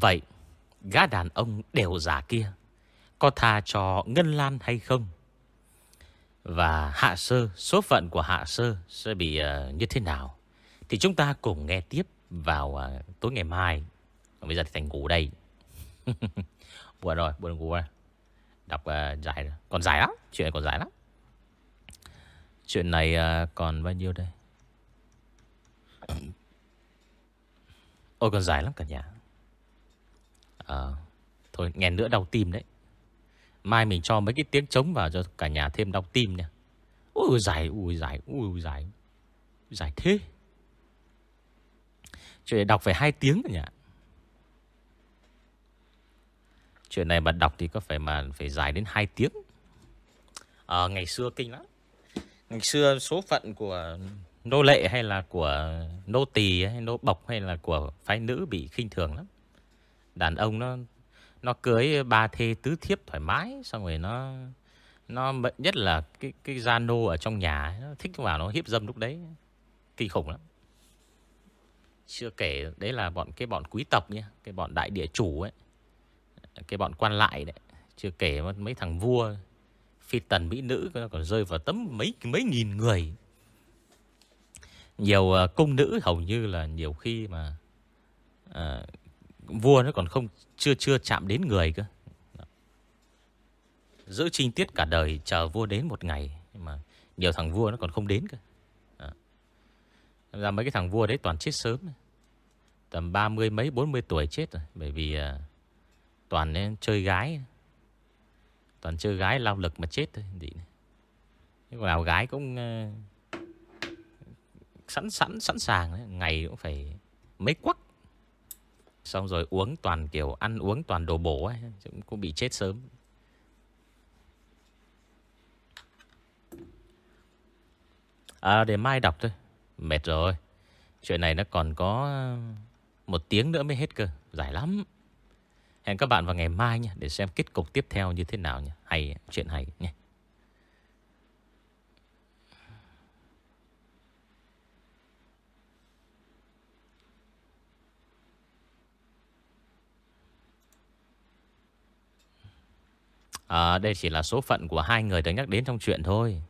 Vậy Gã đàn ông đều giả kia Có tha cho Ngân Lan hay không? Và Hạ Sơ Số phận của Hạ Sơ Sẽ bị uh, như thế nào? Thì chúng ta cùng nghe tiếp vào uh, tối ngày mai. Còn bây giờ thì thành ngủ đây. <laughs> Buồn rồi Buồn ngủ rồi. Đọc uh, dài rồi. Còn dài lắm Chuyện này còn dài lắm. Chuyện này uh, còn bao nhiêu đây? Ôi còn dài lắm cả nhà à, Thôi nghe nữa đau tim đấy. Mai mình cho mấy cái tiếng trống vào cho cả nhà thêm đau tim nha. Ui dài Ui dài Ui dài Dài thế. Chuyện đọc phải hai tiếng nhỉ? Chuyện này mà đọc thì có phải mà phải dài đến 2 tiếng. À, Ngày xưa kinh lắm. Ngày xưa số phận của nô lệ hay là của nô tỳ hay nô bọc hay là của phái nữ bị khinh thường lắm. Đàn ông nó nó cưới ba thê tứ thiếp thoải mái, xong rồi nó nó nhất là cái cái gia nô ở trong nhà nó thích vào nó hiếp dâm lúc đấy kinh khủng lắm. Chưa kể đấy là bọn, cái bọn quý tộc nhé Cái bọn đại địa chủ ấy, Cái bọn quan lại đấy, Chưa kể mấy thằng vua, Phi tần mỹ nữ còn rơi vào tấm mấy mấy nghìn người Nhiều ờ, cung nữ hầu như là nhiều khi mà ờ, Vua nó còn không, Chưa chưa chạm đến người cơ. Giữ trinh tiết cả đời, Chờ vua đến một ngày, Nhưng mà nhiều thằng vua nó còn không đến cơ. À. Ra mấy cái thằng vua đấy toàn chết sớm. Tầm 30 mấy 40 tuổi chết rồi, Bởi vì à, toàn nên chơi gái. Toàn chơi gái lao lực mà chết thôi, Gì Nhưng nào gái cũng à, Sẵn sẵn sẵn sàng đấy. Ngày cũng phải mấy quắc. Xong rồi uống toàn kiểu Ăn uống toàn đồ bổ ấy Cũng bị chết sớm. À để mai đọc thôi. Mệt rồi. Chuyện này nó còn có ờ, Một tiếng nữa mới hết cơ. Dài lắm. Hẹn các bạn vào ngày mai nha, Để xem kết cục tiếp theo như thế nào nha. Hay, chuyện hay nhé À, đây chỉ là số phận của hai người được nhắc đến trong chuyện thôi.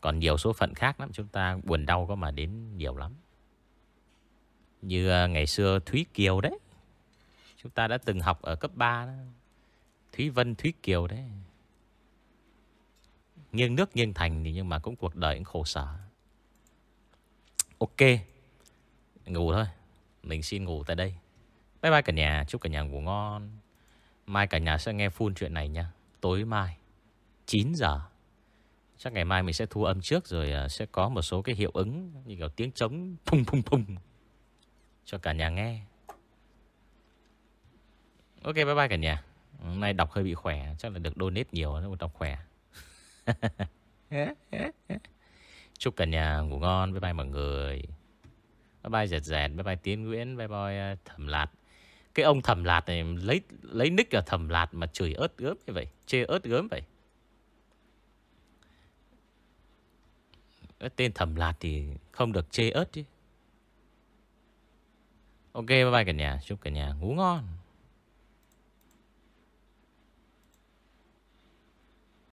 Còn nhiều số phận khác lắm Chúng ta buồn đau có mà đến nhiều lắm. Như ờ, ngày xưa Thúy Kiều đấy. Chúng ta đã từng học ở cấp 3 đó. Thúy Vân Thúy Kiều đấy. Nghiêng nước nghiêng thành thì Nhưng mà cũng cuộc đời cũng khổ sở. Ok Ngủ thôi. Mình xin ngủ tại đây. Bye bye cả nhà Chúc cả nhà ngủ ngon. Mai cả nhà sẽ nghe full chuyện này nha. Tối mai 9 giờ. Chắc ngày mai mình sẽ thu âm trước Rồi à, sẽ có một số cái hiệu ứng Như kiểu tiếng trống phung phung phung Cho cả nhà nghe. Ok, bye bye cả nhà. Hôm nay đọc hơi bị khỏe, Chắc là được donate nhiều Nó đọc khỏe. <laughs> Chúc cả nhà ngủ ngon, Bye bye mọi người. Bye bye dẹt dẹt, Bye bye Tiến Nguyễn, Bye bye à, Thẩm Lạt. Cái ông Thẩm Lạt này, Lấy lấy nick là Thẩm Lạt Mà chửi ớt gớm như vậy, Chê ớt gớm vậy. Cái tên Thẩm Lạt thì không được chê ớt chứ. Ok, bye bye cả nhà. Chúc cả nhà ngủ ngon.